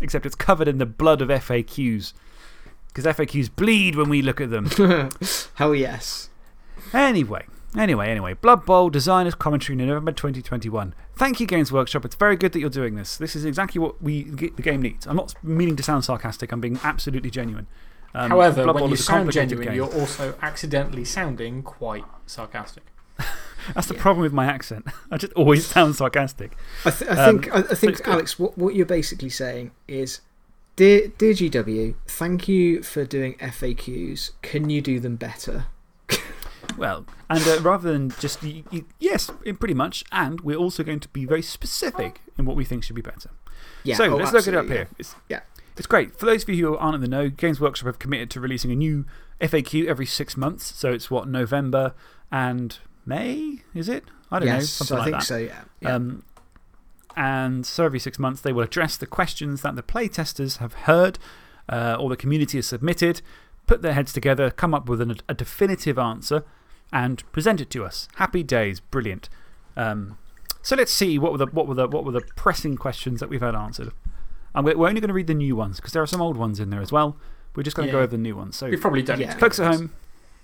except it's covered in the blood of FAQs. Because FAQs bleed when we look at them. Hell yes. Anyway, anyway, anyway. Blood Bowl Designers Commentary in November 2021. Thank you, Games Workshop. It's very good that you're doing this. This is exactly what we, the game needs. I'm not meaning to sound sarcastic, I'm being absolutely genuine. Um, However, Blood when Bowl you sound genuine, game. you're also accidentally sounding quite sarcastic. That's the problem with my accent. I just always sound sarcastic. I, th I Um, think, I, I think. Alex, what, what you're basically saying is Dear, dear GW, thank you for doing FAQs. Can you do them better? Well, and uh, rather than just, y y yes, pretty much, and we're also going to be very specific in what we think should be better. Yeah, so oh, let's look it up absolutely, here. It's, Yeah. It's great. For those of you who aren't in the know, Games Workshop have committed to releasing a new FAQ every six months. So it's what, November and May? Is it? I don't know. Yes, Something I like think that. so, yeah. yeah. Um, and so every six months, they will address the questions that the playtesters have heard uh, or the community has submitted, put their heads together, come up with an, a definitive answer, and present it to us. Happy days. Brilliant. Um, so let's see what were, the, what, were the, what were the pressing questions that we've had answered. And we're, we're only going to read the new ones because there are some old ones in there as well. We're just going to go over the new ones. So, We probably don't Yeah. need to folks at home,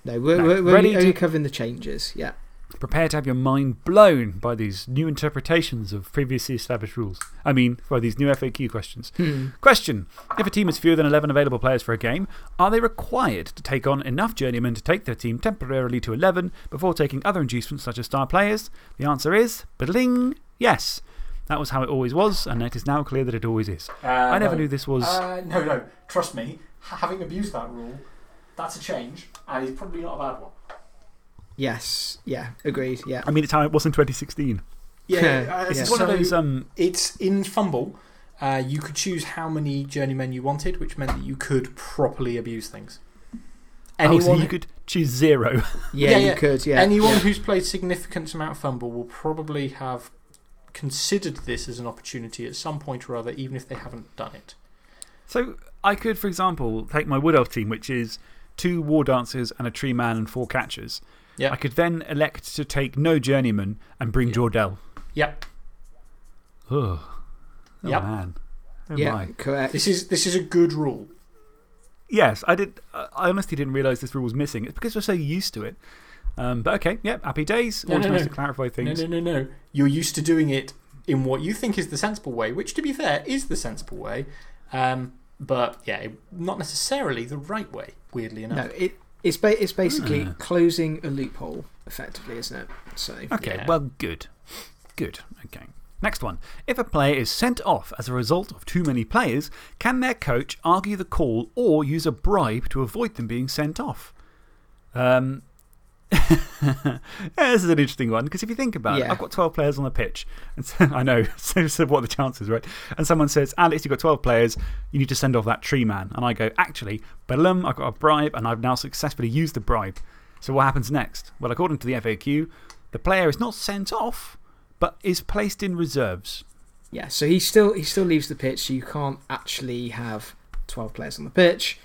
no, we're, no, we're, we're ready only, only to- covering the changes, yeah. Prepare to have your mind blown by these new interpretations of previously established rules. I mean, by these new FAQ questions. Hmm. Question If a team has fewer than 11 available players for a game, are they required to take on enough journeymen to take their team temporarily to 11 before taking other inducements such as star players? The answer is bling, yes. That was how it always was, and it is now clear that it always is. Uh, I never no. knew this was. Uh, no, no. Trust me, having abused that rule, that's a change, and it's probably not a bad one. Yes, yeah, agreed, yeah. I mean, it's how it was in 2016. Yeah, Yeah. uh, It's It's one of so those. Um, It's in FUMBBL. Uh, you could choose how many journeymen you wanted, which meant that you could properly abuse things. oh, Anyone, so you could choose zero. Yeah, Yeah, you yeah. could, yeah. anyone yeah. who's played significant amount of FUMBBL will probably have considered this as an opportunity at some point or other, even if they haven't done it. So I could, for example, take my Wood Elf team, which is two War Dancers and a Tree Man and four catchers. Yeah. I could then elect to take no Journeyman and bring Jordell. Yep. Oh, oh Yep. man. Oh yeah, my. correct. This is, this is a good rule. yes, I, did, I honestly didn't realise this rule was missing. It's because we're so used to it. Um, but okay, yeah, happy days. No, Always no, nice no. to clarify things. No, no, no, no. You're used to doing it in what you think is the sensible way, which, to be fair, is the sensible way. Um, but yeah, not necessarily the right way, weirdly enough. No, it, it's, ba it's basically Ah. closing a loophole, effectively, isn't it? So, Okay, Yeah. well, good. Good. Okay. Next one. If a player is sent off as a result of too many players, can their coach argue the call or use a bribe to avoid them being sent off? Um, yeah, this is an interesting one because if you think about it, I've got 12 players on the pitch. And so, I know, so, so what are the chances, right? And someone says, Alex, you've got 12 players, you need to send off that tree man. And I go, actually, Bellum, I've got a bribe and I've now successfully used the bribe. So what happens next? Well, according to the FAQ, the player is not sent off, but is placed in reserves. yeah, so he still, he still leaves the pitch, so you can't actually have 12 players on the pitch,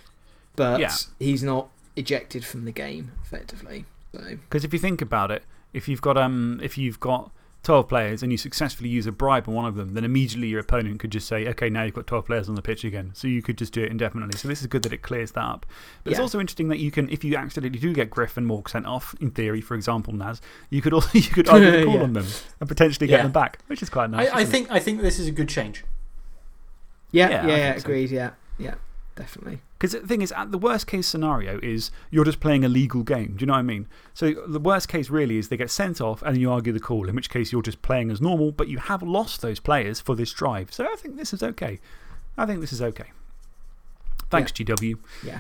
but Yeah. he's not ejected from the game, effectively. So, Because if you think about it, if you've got, um, if you've got 12 players and you successfully use a bribe on one of them, then immediately your opponent could just say, okay, now you've got 12 players on the pitch again. So you could just do it indefinitely. So this is good that it clears that up. But it's also interesting that you can, if you accidentally do get Griff and Morg sent off, in theory, for example, Naz, you could, also, you could argue call Yeah. on them and potentially get Yeah. them back, which is quite nice. I, I, isn't it? think, I think this is a good change. yeah, Yeah, yeah, yeah, think so. Yeah, yeah, definitely. Because the thing is, at the worst case scenario is you're just playing a legal game. Do you know what I mean? So the worst case really is they get sent off and you argue the call, in which case you're just playing as normal, but you have lost those players for this drive. So I think this is okay. I think this is okay. Thanks, GW. Yeah.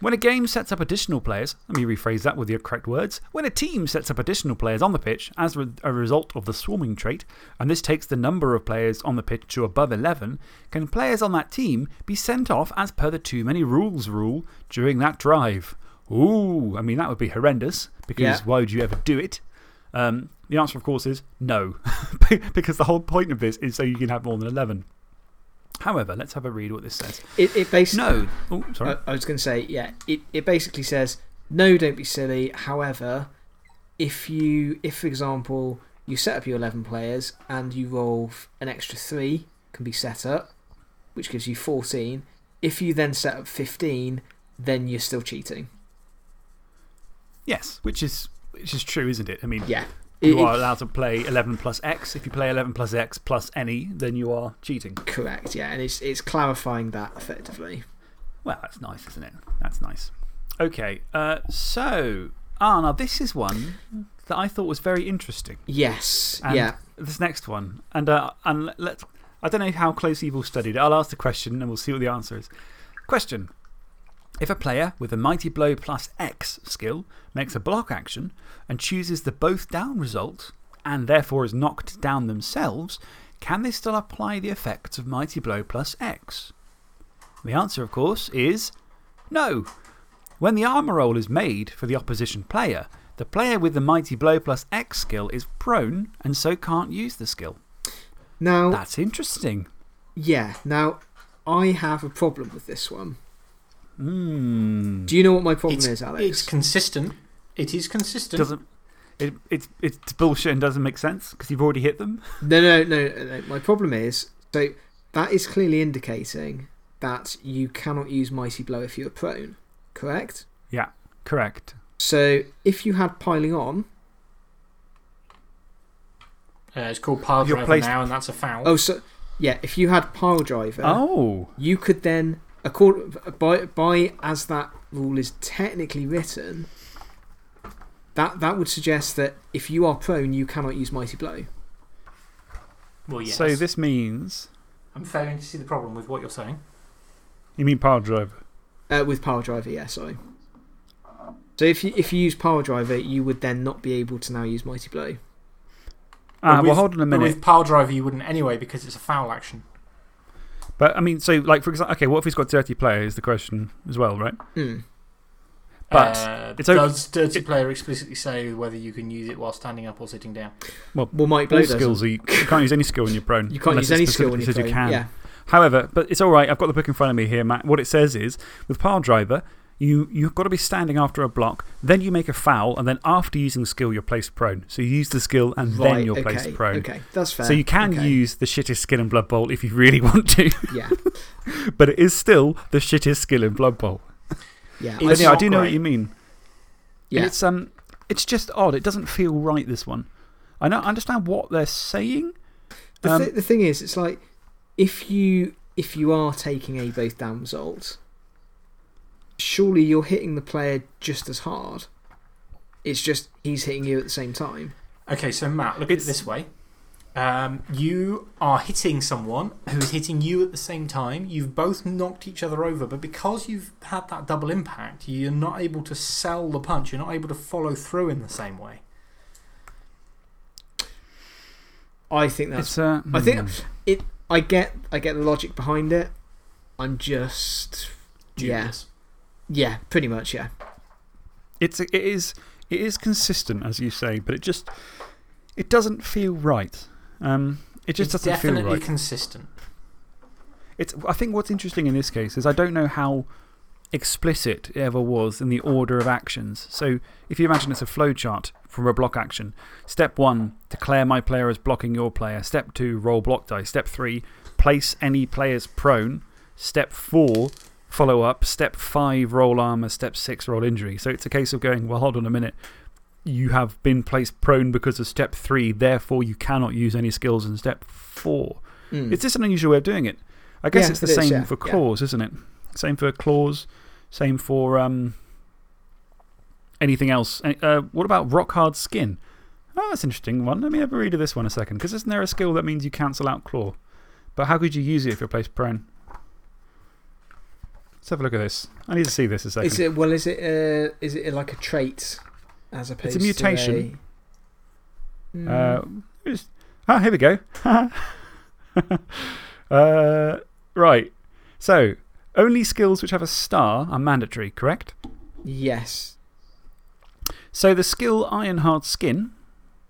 When a game sets up additional players, let me rephrase that with the correct words. When a team sets up additional players on the pitch as a result of the swarming trait, and this takes the number of players on the pitch to above 11, can players on that team be sent off as per the too many rules rule during that drive? Ooh, I mean, that would be horrendous because Yeah. why would you ever do it? Um, the answer, of course, is no. because the whole point of this is so you can have more than 11. However, let's have a read what this says. It, it basically. No. Oh, sorry. I, I was going to say, yeah, it, it basically says, no, don't be silly. However, if you, if for example, you set up your 11 players and you roll an extra three, can be set up, which gives you 14. If you then set up 15, then you're still cheating. Yes, which is, which is true, isn't it? I mean, Yeah. You It- are allowed to play 11 plus X. If you play 11 plus X plus any, then you are cheating. Correct, yeah. And it's, it's clarifying that effectively. Well, that's nice, isn't it? That's nice. Okay, uh, so, ah, now this is one that I thought was very interesting. Yes, And yeah. This next one. And, uh, and let- let's, I don't know how closely you've all studied it. I'll ask the question and we'll see what the answer is. Question If a player with a Mighty Blow plus X skill makes a block action and chooses the both down result, and therefore is knocked down themselves, can they still apply the effects of Mighty Blow plus X? The answer, of course, is no. When the armor roll is made for the opposition player, the player with the Mighty Blow plus X skill is prone and so can't use the skill. Now, That's interesting. yeah, now I have a problem with this one. Hmm. Do you know what my problem It's, is, Alex? it's consistent. It is consistent. Doesn't, it, it's, it's bullshit and doesn't make sense because you've already hit them. No, no, no, no, no. My problem is so that is clearly indicating that you cannot use Mighty Blow if you're prone, correct? Yeah, correct. So if you had piling on, Uh, it's called pile You're driver placed- now, and that's a foul. oh, so yeah, if you had pile driver, Oh. you could then, according, by, by as that rule is technically written, that, that would suggest that if you are prone, you cannot use Mighty Blow. well, yes. So this means. I'm failing to see the problem with what you're saying. You mean power driver? Uh, with Power Driver, yeah, sorry. So if you, if you use Power Driver, you would then not be able to now use Mighty Blow. Ah, But well, with- hold on a minute. with pile driver, you wouldn't anyway because it's a foul action. But I mean, so, like, for example, okay, what if he's got dirty player is the question as well, right? Hmm. But uh, it's okay- does dirty player explicitly say whether you can use it while standing up or sitting down? Well, Mighty Blow All skills, are, you you can't use any skill when you're prone. You can't unless use any it skill when you're says prone. you can. Yeah. However, but it's all right. I've got the book in front of me here, Matt. What it says is with pile driver, you, you've got to be standing after a block, then you make a foul, and then after using the skill, you're placed prone. So you use the skill and then you're okay, placed prone. Okay, that's fair. So you can okay. use the shittest skill in Blood Bowl if you really want to, Yeah, but it is still the shittest skill in Blood Bowl. yeah. It's I do know what you mean. yeah. It's, um, it's just odd. It doesn't feel right, this one. I know, I understand what they're saying. The, Um, thi- the thing is, it's like if you if you are taking a both down result, surely you're hitting the player just as hard. It's just he's hitting you at the same time. Okay, so Matt, look It's- at it this way. Um, you are hitting someone who is hitting you at the same time. You've both knocked each other over, but because you've had that double impact, you're not able to sell the punch. You're not able to follow through in the same way. I think that's. Uh, I think hmm. it. I get. I get the logic behind it. I'm just. Yeah. Yeah. Pretty much. Yeah. It's, it, is, it is consistent, as you say, but it just it doesn't feel right. Um, it just it's doesn't feel definitely consistent. It's, I think what's interesting in this case is I don't know how explicit it ever was in the order of actions. So if you imagine it's a flowchart from a block action, step one, declare my player as blocking your player. Step two, roll block die. Step three, place any players prone. Step four, follow up. Step five, roll armor. Step six, roll injury. So it's a case of going, well, hold on a minute. You have been placed prone because of step three, therefore you cannot use any skills in step four. Mm. It's just an unusual way of doing it. I guess Yeah, it's the it is, same yeah, for yeah. claws, isn't it? Same for claws, same for um, anything else. Uh, what about rock hard skin? Oh, that's an interesting one. Let me have a read of this one a second. Because isn't there a skill that means you cancel out claw? But how could you use it if you're placed prone? Let's have a look at this. I need to see this a second. Is it well? Is it uh, is it like a trait as opposed mutation. to a. Mutation. Uh, Mm, just- ah, here we go. uh, right. So, only skills which have a star are mandatory, correct? yes. So, the skill Iron Hard Skin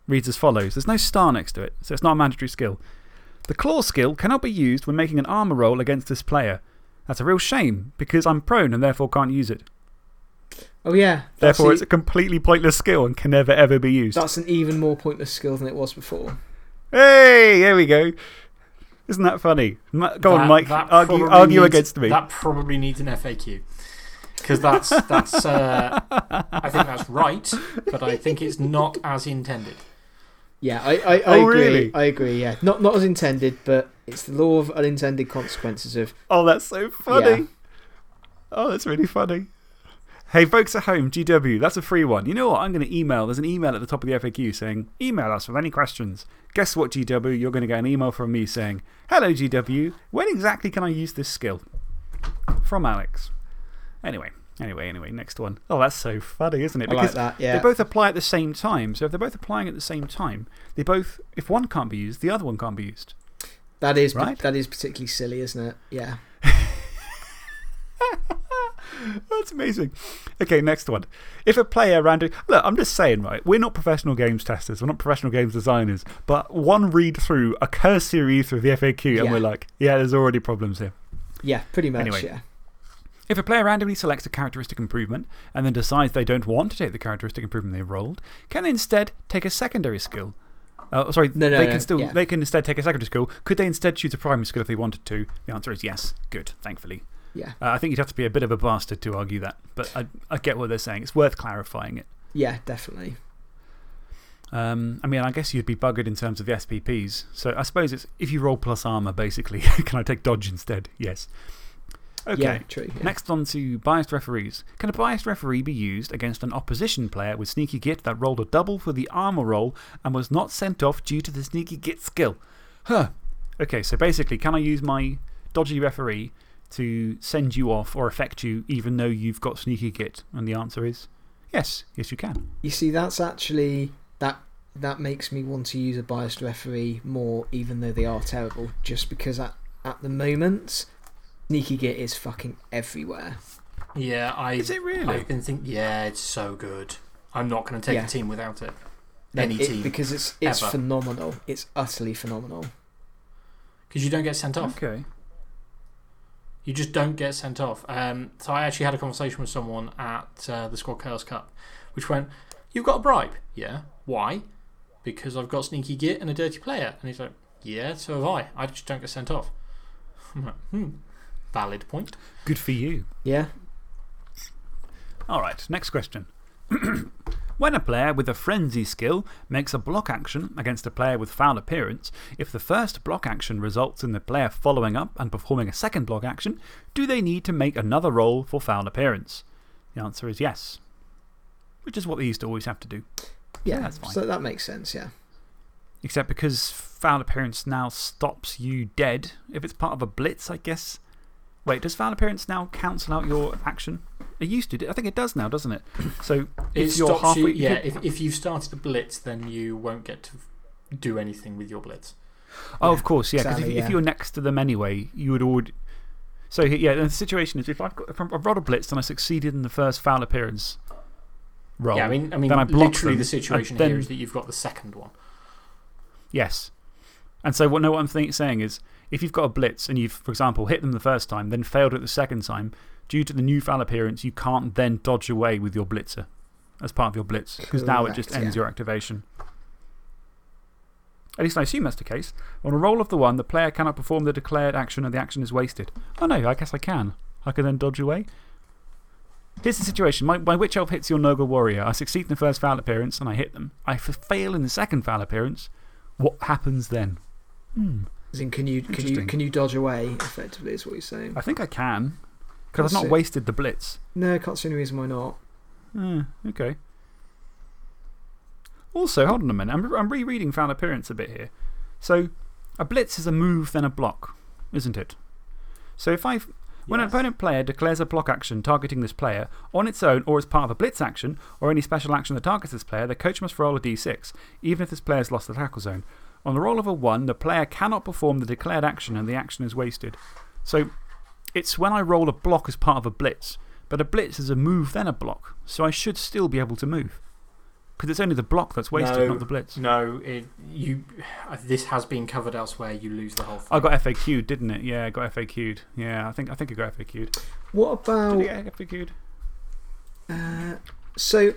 reads as follows there's no star next to it, so it's not a mandatory skill. The Claw skill cannot be used when making an armor roll against this player. That's a real shame because I'm prone and therefore can't use it. Oh yeah. Therefore, e- it's a completely pointless skill and can never ever be used. that's an even more pointless skill than it was before. Hey, here we go. Isn't that funny? Ma- Go on, Mike. Argue, argue needs- against me. That probably needs an FAQ. Because that's, that's uh, I think that's right, but I think it's not as intended. Yeah, I, I, I Oh, agree. really? I agree, yeah. Not, not as intended, but it's the law of unintended consequences of. Oh, that's so funny. Yeah. Oh, that's really funny. Hey, folks at home, GW, that's a free one. You know what? I'm going to email. There's an email at the top of the FAQ saying, email us with any questions. Guess what, GW? You're going to get an email from me saying, hello, GW. When exactly can I use this skill? From Alex. Anyway, anyway, anyway, next one. Oh, that's so funny, isn't it? Like that, yeah. They both apply at the same time. So if they're both applying at the same time, they both, if one can't be used, the other one can't be used. That is, Right? that is particularly silly, isn't it? Yeah. That's amazing. Okay, next one. If a player randomly. Look, I'm just saying, right? We're not professional games testers. We're not professional games designers. But one read through, a cursory read through the FAQ, and we're like, yeah, there's already problems here. Yeah, pretty much, Anyway. yeah. If a player randomly selects a characteristic improvement and then decides they don't want to take the characteristic improvement they rolled, can they instead take a secondary skill? Uh, sorry, No, no, they, no, can still, yeah. they can instead take a secondary skill. Could they instead choose a primary skill if they wanted to? The answer is yes. Good, thankfully. Yeah. Uh, I think you'd have to be a bit of a bastard to argue that, but I, I get what they're saying. It's worth clarifying it. Yeah, definitely. Um, I mean, I guess you'd be buggered in terms of the SPPs. So I suppose it's if you roll plus armor, basically. Can I take dodge instead? Yes. Okay. Yeah, true. Yeah. Next on to biased referees. Can a biased referee be used against an opposition player with Sneaky Git that rolled a double for the armor roll and was not sent off due to the Sneaky Git skill? Huh. Okay, so basically, can I use my dodgy referee to send you off or affect you even though you've got Sneaky Git? And the answer is yes. Yes, you can. You see, that's actually. That, that makes me want to use a biased referee more, even though they are terrible, just because at, at the moment, Sneaky Git is fucking everywhere. Yeah, I, Is it really? I've been thinking, yeah, it's so good. I'm not going to take Yeah. a team without it. Like, Any it- team. Because it's, it's ever. phenomenal. It's utterly phenomenal. Because you don't get sent off. Okay. You just don't get sent off. Um, so I actually had a conversation with someone at uh, the Squad Chaos Cup, which went, You've got a bribe? Yeah. Why? Because I've got sneaky git and a dirty player. And he's like, Yeah, so have I. I just don't get sent off. I'm like, Hmm. Valid point. Good for you. Yeah. All right, next question. when a player with a frenzy skill makes a block action against a player with foul appearance, if the first block action results in the player following up and performing a second block action, do they need to make another roll for foul appearance? The answer is yes, which is what they used to always have to do. Yeah, that's fine. so that makes sense, yeah. Except because foul appearance now stops you dead. If it's part of a blitz, I guess. Wait, does foul appearance now cancel out your action? It used to. I think it does now, doesn't it? So if It you're stops halfway. you. Yeah, if, if you've started a blitz, then you won't get to do anything with your blitz. Oh, of course, yeah. Because exactly, if, if you're next to them anyway, you would already. So, yeah, the situation is if I've, got, if I've rolled a blitz and I succeeded in the first foul appearance roll. Yeah, I mean, I mean then I block literally them, the situation then- here is that you've got the second one. Yes. And so, what, no, what I'm think, saying is if you've got a blitz and you've, for example, hit them the first time, then failed it the second time, due to the new foul appearance, you can't then dodge away with your blitzer as part of your blitz because now it just ends yeah. your activation. At least I assume that's the case. On a roll of the one, the player cannot perform the declared action and the action is wasted. Oh no, I guess I can. I can then dodge away. Here's the situation my, my Witch Elf hits your Nurgle Warrior. I succeed in the first foul appearance and I hit them. I fail in the second foul appearance. What happens then? Hmm. As in, can you, can, you, can you dodge away, effectively, is what you're saying? I think I can. Because I've not wasted the blitz. No, I can't see any reason why not. Hmm, okay. Also, hold on a minute. I'm, I'm rereading foul appearance a bit here. So, a blitz is a move, then a block, isn't it? So, if I. When an opponent player declares a block action targeting this player on its own or as part of a blitz action or any special action that targets this player, the coach must roll a d6, even if this player has lost the tackle zone. On the roll of a 1, the player cannot perform the declared action and the action is wasted. So, it's when I roll a block as part of a blitz, but a blitz is a move, then a block. So I should still be able to move. Because it's only the block that's wasted, No. not the blitz. No, it, you, this has been covered elsewhere. You lose the whole thing. I got FAQ'd, didn't it? Yeah, I got FAQ'd. Yeah, I think, I think I got FAQ'd. What Did about. I get FAQ'd? Uh, so,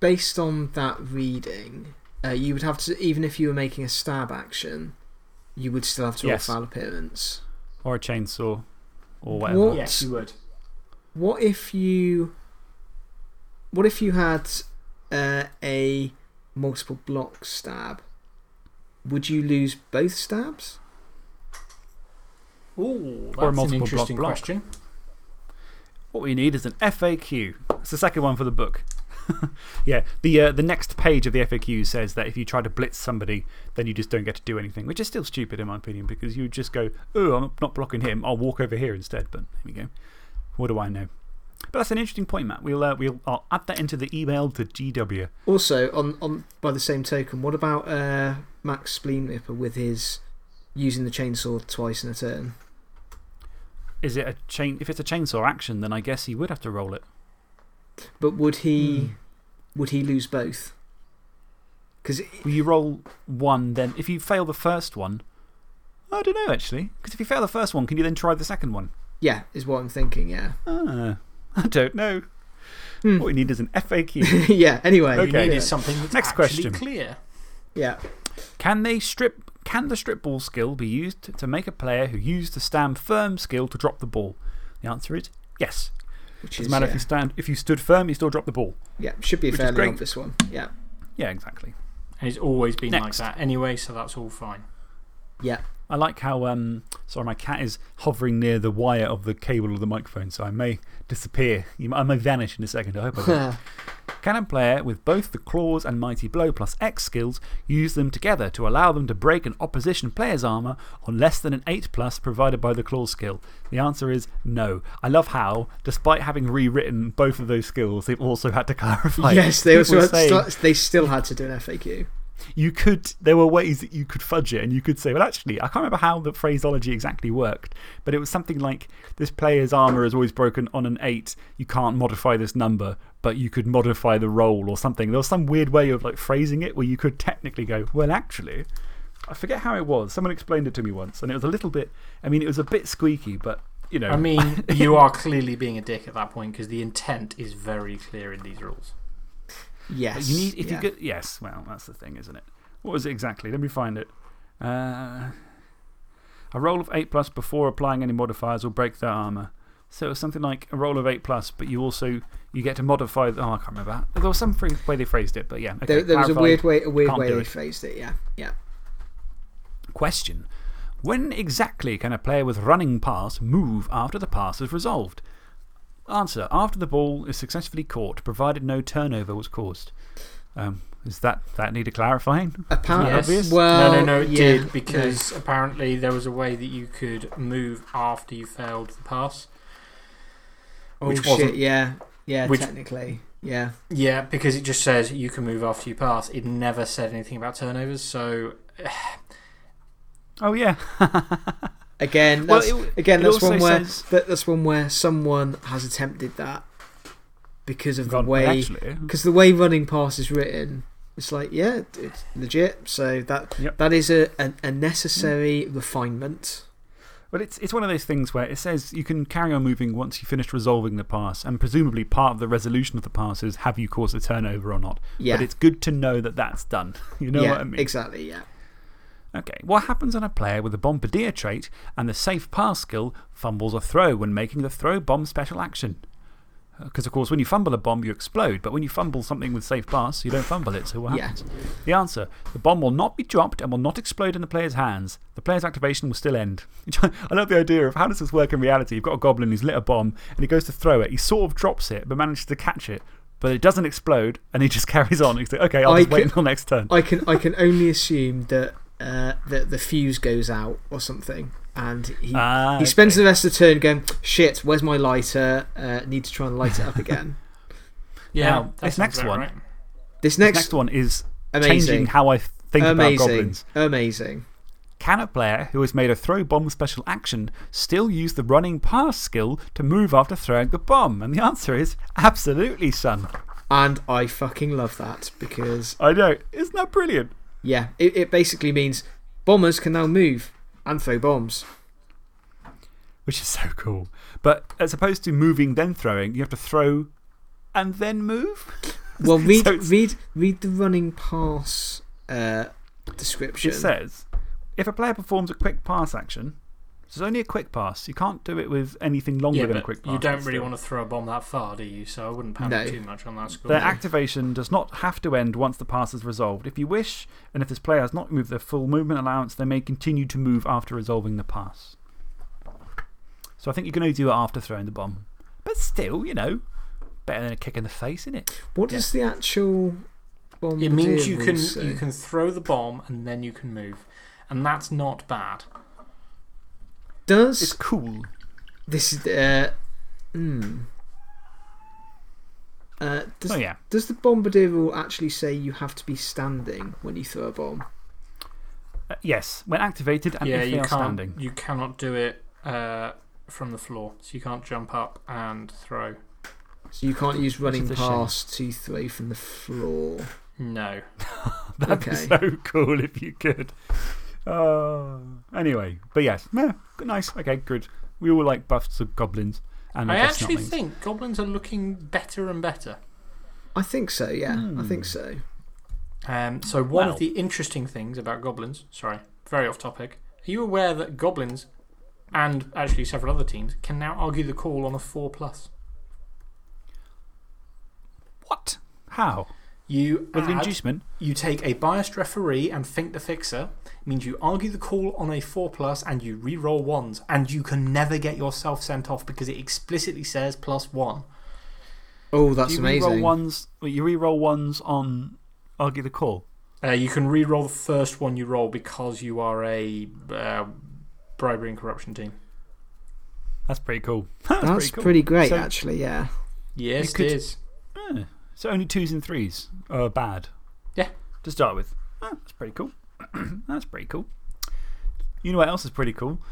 based on that reading, uh, you would have to, even if you were making a stab action, you would still have to roll Yes. foul appearance. Or a chainsaw. Or whatever. What? Yes, you would. What if you. What if you had uh, a multiple block stab? Would you lose both stabs? Ooh, Or a that's an multiple block interesting block. question. What we need is an FAQ. It's the second one for the book. yeah, the, uh, the next page of the FAQ says that if you try to blitz somebody, then you just don't get to do anything, which is still stupid in my opinion because you just go, oh, I'm not blocking him. I'll walk over here instead. But there we go. What do I know? But that's an interesting point, Matt. We'll, uh, we'll, I'll add that into the email to GW. Also, on, on, by the same token, what about uh, Max Spleenripper with his using the chainsaw twice in a turn? Is it a chain? If it's a chainsaw action, then I guess he would have to roll it. But would he, Hmm. would he lose both? Because Will you roll one then? If you fail the first one, I don't know actually. Because if you fail the first one, can you then try the second one? yeah, is what I'm thinking. Yeah. Ah, I don't know. Hmm. What we need is an FAQ. yeah. Anyway. What you Okay. need yeah. is something that's Next actually question. clear. Yeah. can, they strip, can the strip ball skill be used to make a player who used the stand firm skill to drop the ball? The answer is yes. Which Doesn't is, matter if, yeah. you stand, if you stood firm, you still drop the ball. yeah, should be a which is fairly great. obvious one. Yeah. Yeah, exactly. And it's always been Next. like that anyway, so that's all fine. Yeah. I like how, um, sorry, my cat is hovering near the wire of the cable of the microphone, so I may disappear. I may vanish in a second. I hope I don't. Can a player with both the Claws and Mighty Blow plus X skills use them together to allow them to break an opposition player's armour on less than an 8 plus provided by the Claws skill? The answer is no. I love how, despite having rewritten both of those skills, they've also had to clarify. yes, they also had, st- they still had to do an FAQ. You could, there were ways that you could fudge it and you could say, well, actually, I can't remember how the phraseology exactly worked, but it was something like this player's armour is always broken on an 8. You can't modify this number, but you could modify the roll or something. There was some weird way of like phrasing it where you could technically go, well, actually, I forget how it was. Someone explained it to me once, and it was a little bit. I mean, it was a bit squeaky, but you know. I mean, you are clearly being a dick at that point because the intent is very clear in these rules. Yes. You need, if、yeah. you get, yes, well, that's the thing, isn't it? What was it exactly? Let me find it. Uh, a roll of 8 plus before applying any modifiers will break their armor. So it was something like a roll of 8 plus, but you also you get to modify. The, oh, I can't remember. There was some way they phrased it, but yeah. Okay, there, there was a weird way, a weird Can't way they it. phrased it, yeah. Yeah. Question When exactly can a player with running pass move after the pass is resolved? Answer After the ball is successfully caught, provided no turnover was caused. Um, is that, that need a clarifying? Apparently, Yes. obvious? well, no, no, no, it yeah, did because apparently there was a way that you could move after you failed the pass. Oh, which shit, wasn't- yeah. Yeah, which- technically. Yeah. Yeah, because it just says you can move after you pass. It never said anything about turnovers, so Oh, yeah. Again, Well, that's, it- again, that's one, where, says- that, that's one where someone has attempted that because of the way. Because the way running pass is written, it's like, yeah, it's legit. So that, Yep. that is a, a, a necessary mm. refinement. But it's, it's one of those things where it says you can carry on moving once you finish resolving the pass, and presumably part of the resolution of the pass is have you caused a turnover or not. Yeah. But it's good to know that that's done. You know yeah, what I mean? exactly, yeah. Okay, what happens when a player with the Bombardier trait and the safe pass skill fumbles a throw when making the throw bomb special action? Uh, because, of course, when you fumble a bomb, you explode, but when you fumble something with safe pass, you don't fumble it. So, what Yeah. happens? The answer the bomb will not be dropped and will not explode in the player's hands. The player's activation will still end. I love the idea of how does this work in reality? You've got a goblin who's lit a bomb and he goes to throw it. He sort of drops it, but manages to catch it, but it doesn't explode and he just carries on. He's like, okay, I'll just wait until next turn. I can, I can only assume that, uh, that the fuse goes out or something. And he, Ah, he spends the rest of the turn going, shit, where's my lighter? Uh, need to try and light it up again. yeah. Now, this next one- right. This Next, next, one is amazing. changing how I think about amazing. goblins. Amazing. Can a player who has made a throw bomb special action still use the running pass skill to move after throwing the bomb? And the answer is absolutely, son. And I fucking love that because, I know. Isn't that brilliant? Yeah, it, it basically means bombers can now move and throw bombs. Which is so cool. But as opposed to moving then throwing, you have to throw and then move? Well, read, So read, read the running pass uh, description. It says if a player performs a quick pass action, it's only a quick pass. You can't do it with anything longer Yeah, than a quick pass. you don't really want to throw a bomb that far, do you? So I wouldn't panic No. too much on that score. Their activation does not have to end once the pass is resolved. If you wish, and if this player has not moved their full movement allowance, they may continue to move after resolving the pass. So I think you can only do it after throwing the bomb. But still, you know, better than a kick in the face, isn't it? What does the actual bomb It means you can, say? you can throw the bomb and then you can move. And that's not bad. Does It's cool. this is uh, hmm. Uh, does, Oh, yeah. does the bombardier rule actually say you have to be standing when you throw a bomb? Uh, yes, when activated and yeah, if they you are can't. standing. You cannot do it uh, from the floor. So you can't jump up and throw. So you can't use running past a shame. pass to throw from the floor. No. That'd be so cool if you could. Oh. Anyway, but yes, yeah, good- nice. Okay, good. We all like buffs of goblins. And I guess actually snotlings. think goblins are looking better and better. I think so, yeah. I think Hmm. so. Um, so, one Well- of the interesting things about goblins, sorry, very off topic. Are you aware that goblins and actually several other teams can now argue the call on a 4 plus? What? How? You, With the add- inducement? you take a biased referee and Fink the Fixer, means you argue the call on a 4 plus and you re roll ones, and you can never get yourself sent off because it explicitly says plus 1. Oh, that's you amazing. Re-roll ones, you re-roll ones on Argue the Call. Uh, you can re roll the first one you roll because you are a uh, bribery and corruption team. That's pretty cool. That's, That's pretty cool. pretty great, So- actually, yeah. Yes, could- it is. Yeah. So only twos and threes are bad. Yeah. To start with. Ah, that's pretty cool. that's pretty cool. You know what else is pretty cool?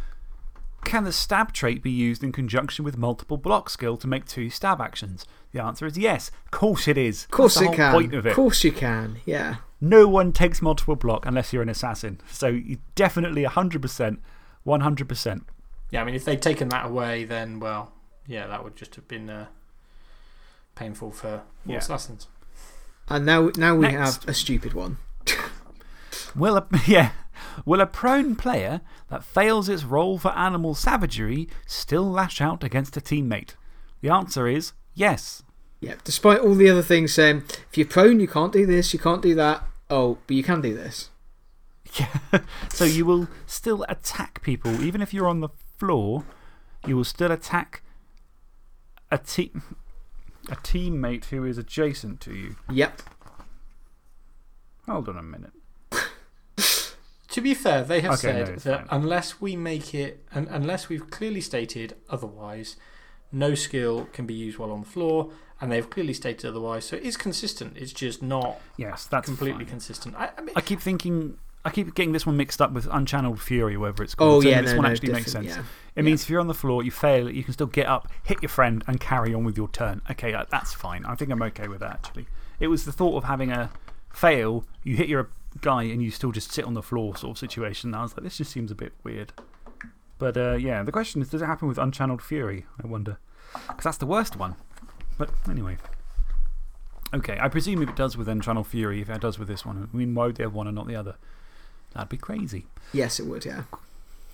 Can the stab trait be used in conjunction with multiple block skill to make two stab actions? The answer is yes. Of course it is. Of course it can. point of it. Of course you can, yeah. no one takes multiple block unless you're an assassin. So you definitely 100%, 100%. Yeah, I mean, if they'd taken that away, then, well, yeah, that would just have been uh, painful for all Yeah. assassins. And now, now we Next. have a stupid one. Will a, yeah, will a prone player that fails its role for animal savagery still lash out against a teammate? The answer is yes. Yeah, despite all the other things saying, if you're prone, you can't do this, you can't do that. Oh, but you can do this. Yeah. so you will still attack people, even if you're on the floor, you will still attack a, team, a teammate who is adjacent to you. Yep. Hold on a minute. To be fair, they have Okay, said it's that fine. unless we make it, un unless we've clearly stated otherwise, no skill can be used while on the floor, and they've clearly stated otherwise. So it is consistent. It's just not Yes, that's completely fine. consistent. I, I mean, I keep thinking, I keep getting this one mixed up with Unchanneled Fury, whatever it's called. Oh, So yeah, this no, one no, actually makes sense. It means if you're on the floor, you fail, you can still get up, hit your friend, and carry on with your turn. Okay, uh, that's fine. I think I'm okay with that, actually. It was the thought of having a fail, you hit your guy, and you still just sit on the floor sort of situation. I was like, this just seems a bit weird. But uh, yeah, the question is does it happen with Unchanneled Fury? I wonder. Because that's the worst one. But anyway. Okay, I presume if it does with Unchanneled Fury, if it does with this one, I mean, why would they have one and not the other? That'd be crazy. Yes, it would, yeah.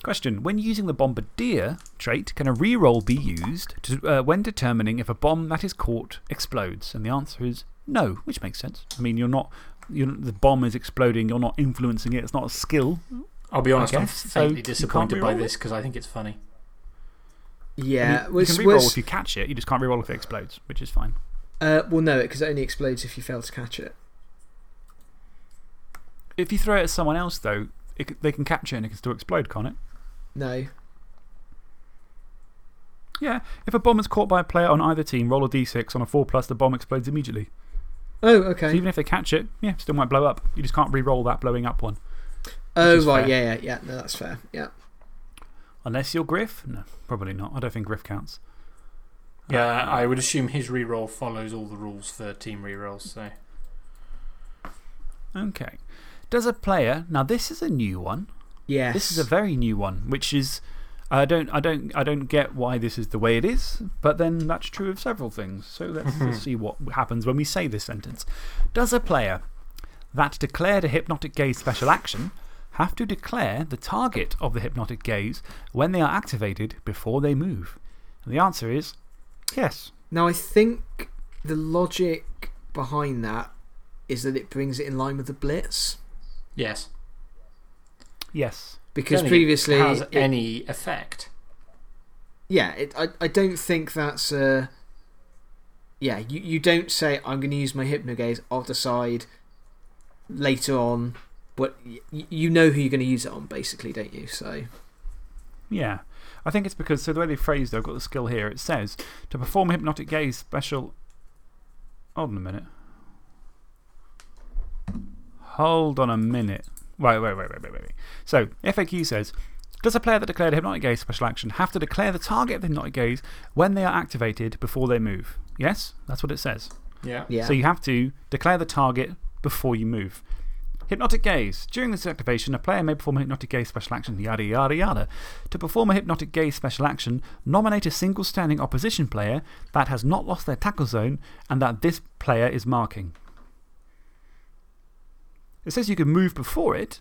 Question When using the Bombardier trait, can a reroll be used to, uh, when determining if a bomb that is caught explodes? And the answer is no, which makes sense. I mean, you're not, you're, the bomb is exploding, you're not influencing it, it's not a skill. I'll be honest, I'm guess, so faintly disappointed by this because I think it's funny. Yeah. you, was, you can reroll was- if you catch it, you just can't reroll if it explodes, which is fine. uh, well, no, because it only explodes if you fail to catch it. If you throw it at someone else, though, it, they can catch it and it can still explode, can't it? No. Yeah. If a bomb is caught by a player on either team, roll a d6. On a 4 plus, the bomb explodes immediately. Oh, So okay. even if they catch it, yeah, still might blow up. You just can't re roll that blowing up one. Oh, is right, yeah, yeah, yeah. No, that's fair. Yeah. Unless you're Griff? No, probably not. I don't think Griff counts. Yeah, Uh, I would assume his re roll follows all the rules for team rerolls. So. Okay. Does a player. Now, this is a new one. Yes. This is a very new one, which is. I don't, I, don't, I don't get why this is the way it is, but then that's true of several things. So let's, let's mm-hmm. see what happens when we say this sentence. Does a player that declared a hypnotic gaze special action have to declare the target of the hypnotic gaze when they are activated before they move? And the answer is yes. Now, I think the logic behind that is that it brings it in line with the Blitz. Yes. Yes. Because Don't previously. It has it- any effect. Yeah, it, I, I don't think that's. Uh, yeah, you, you don't say, I'm going to use my hypnogaze, I'll decide later on. But y- you know who you're going to use it on, basically, don't you? So. Yeah. I think it's because, so the way they phrased it, I've got the skill here. It says to perform a hypnotic gaze special. Hold on a minute. Hold on a minute. Wait, wait, wait, wait, wait, wait. wait. So, FAQ says Does a player that declared a hypnotic gaze special action have to declare the target of the hypnotic gaze when they are activated before they move? Yes? That's what it says. Yeah. Yeah. So you have to declare the target before you move. Hypnotic gaze. During this activation, a player may perform a hypnotic gaze special action, yada, yada, yada. To perform a hypnotic gaze special action, nominate a single standing opposition player that has not lost their tackle zone and that this player is marking. It says you can move before it,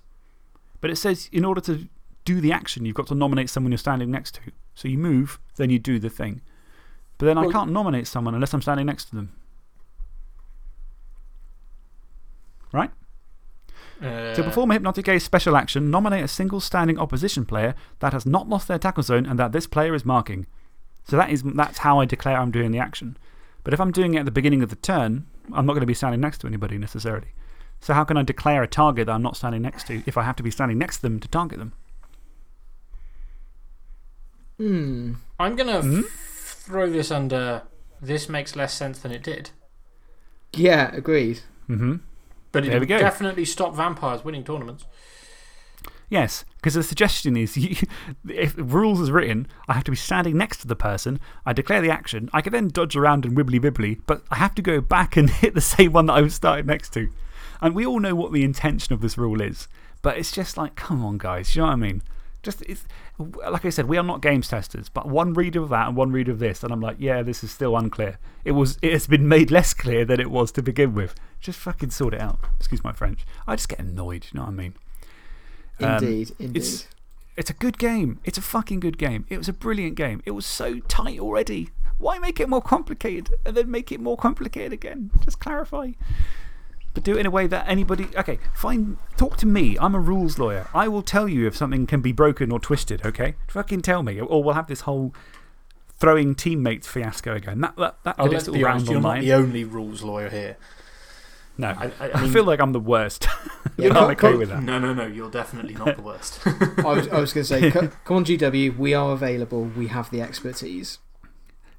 but it says in order to do the action, you've got to nominate someone you're standing next to. So you move, then you do the thing. But then I can't nominate someone unless I'm standing next to them. Right? Uh, To perform a hypnotic gaze special action, nominate a single standing opposition player that has not lost their tackle zone and that this player is marking. So that is, that's how I declare I'm doing the action. But if I'm doing it at the beginning of the turn, I'm not going to be standing next to anybody necessarily. So how can I declare a target that I'm not standing next to if I have to be standing next to them to target them? Hmm. I'm going to Hmm? throw this under this makes less sense than it did. Yeah, agreed. Mm hmm. But it There we definitely stopped vampires winning tournaments. Yes, because the suggestion is you, if the rules is written, I have to be standing next to the person, I declare the action, I can then dodge around and wibbly wibbly, but I have to go back and hit the same one that I was starting next to. And we all know what the intention of this rule is, but it's just like, come on, guys. You know what I mean? Just, it's, like I said, we are not games testers, but one read of that and one read of this, and I'm like, yeah, this is still unclear. It, was, it has been made less clear than it was to begin with. Just fucking sort it out. Excuse my French. I just get annoyed, you know what I mean? Um, Indeed, indeed. It's, it's a good game. It's a fucking good game. It was a brilliant game. It was so tight already. Why make it more complicated and then make it more complicated again? Just clarify. But do it in a way that anybody. Okay, fine. Talk to me. I'm a rules lawyer. I will tell you if something can be broken or twisted, okay? Fucking tell me. Or we'll have this whole throwing teammates fiasco again. That, that, that bit let's be round honest, you're not the only rules lawyer here. No. I, I, I I feel like I'm the worst. Yeah, I'm co- okay with that. No, no, no, you're definitely not the worst. I was, was going to say, come on, GW, we are available. We have the expertise.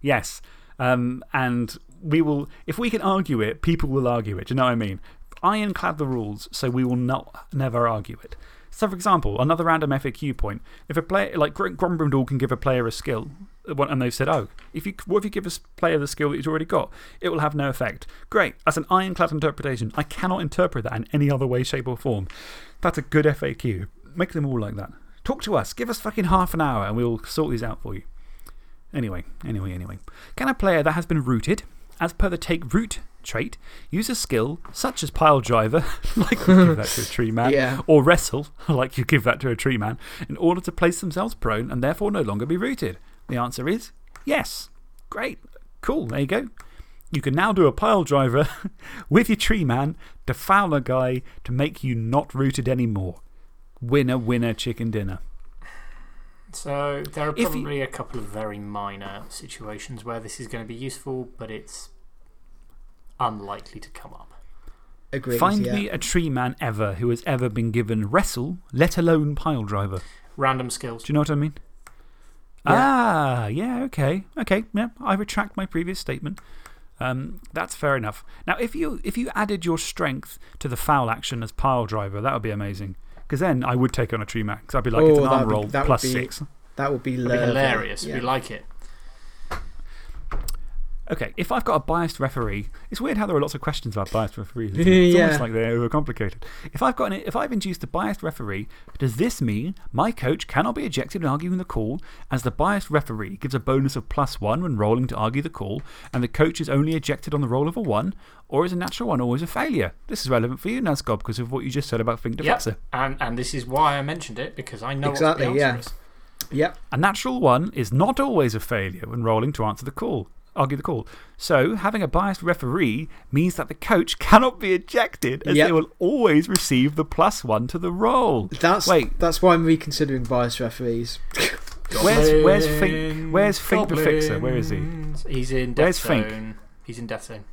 Yes. Um, and we will, if we can argue it, people will argue it. Do you know what I mean? Ironclad the rules, so we will not, never argue it. So, for example, another random FAQ point. If a player, like Gr- Grombrindal can give a player a skill, uh, and they've said, oh, if you, what if you give a player the skill that he's already got? It will have no effect. Great. That's an ironclad interpretation. I cannot interpret that in any other way, shape, or form. That's a good FAQ. Make them all like that. Talk to us. Give us fucking half an hour and we'll sort these out for you. Anyway, anyway, anyway. Can a player that has been rooted, as per the take root trait, use a skill such as pile driver, like you give that to a tree man, Yeah. or wrestle, like you give that to a tree man, in order to place themselves prone and therefore no longer be rooted? The answer is yes. Great. Cool. There you go. You can now do a pile driver with your tree man to foul a guy to make you not rooted anymore. Winner, winner, chicken dinner. So, there are If you- probably a couple of very minor situations where this is going to be useful, but it's unlikely to come up. Agreed. Find yeah. me a tree man ever who has ever been given wrestle, let alone pile driver. Random skills. Do you know what I mean? Yeah. Ah, yeah, okay. Okay, yeah, I retract my previous statement. Um, that's fair enough. Now, if you, if you added your strength to the foul action as pile driver, that would be amazing. Because then I would take on a tree man. Because I'd be like, it's Oh, an that'd arm be- roll that plus be- six. That would be, be hilarious. Yeah. We like it. Okay, if I've got a biased referee, it's weird how there are lots of questions about biased referees. it? It's Yeah. almost like they're overcomplicated. If I've, got an, if I've induced a biased referee, does this mean my coach cannot be ejected in arguing the call, as the biased referee gives a bonus of plus one when rolling to argue the call, and the coach is only ejected on the roll of a one? Or is a natural one always a failure? This is relevant for you, Nazgob, because of what you just said about Fink Yep. Defensa. And, and this is why I mentioned it, because I know Exactly, what the answer yeah. is. Yep. A natural one is not always a failure when rolling to answer the call, argue the call. So, having a biased referee means that the coach cannot be ejected as Yep. they will always receive the plus one to the roll. That's, Wait. that's why I'm reconsidering biased referees. Where's, where's Fink? Where's Fink the Fixer? Where is he? He's in Where's Death Fink? Zone. He's in Death Zone.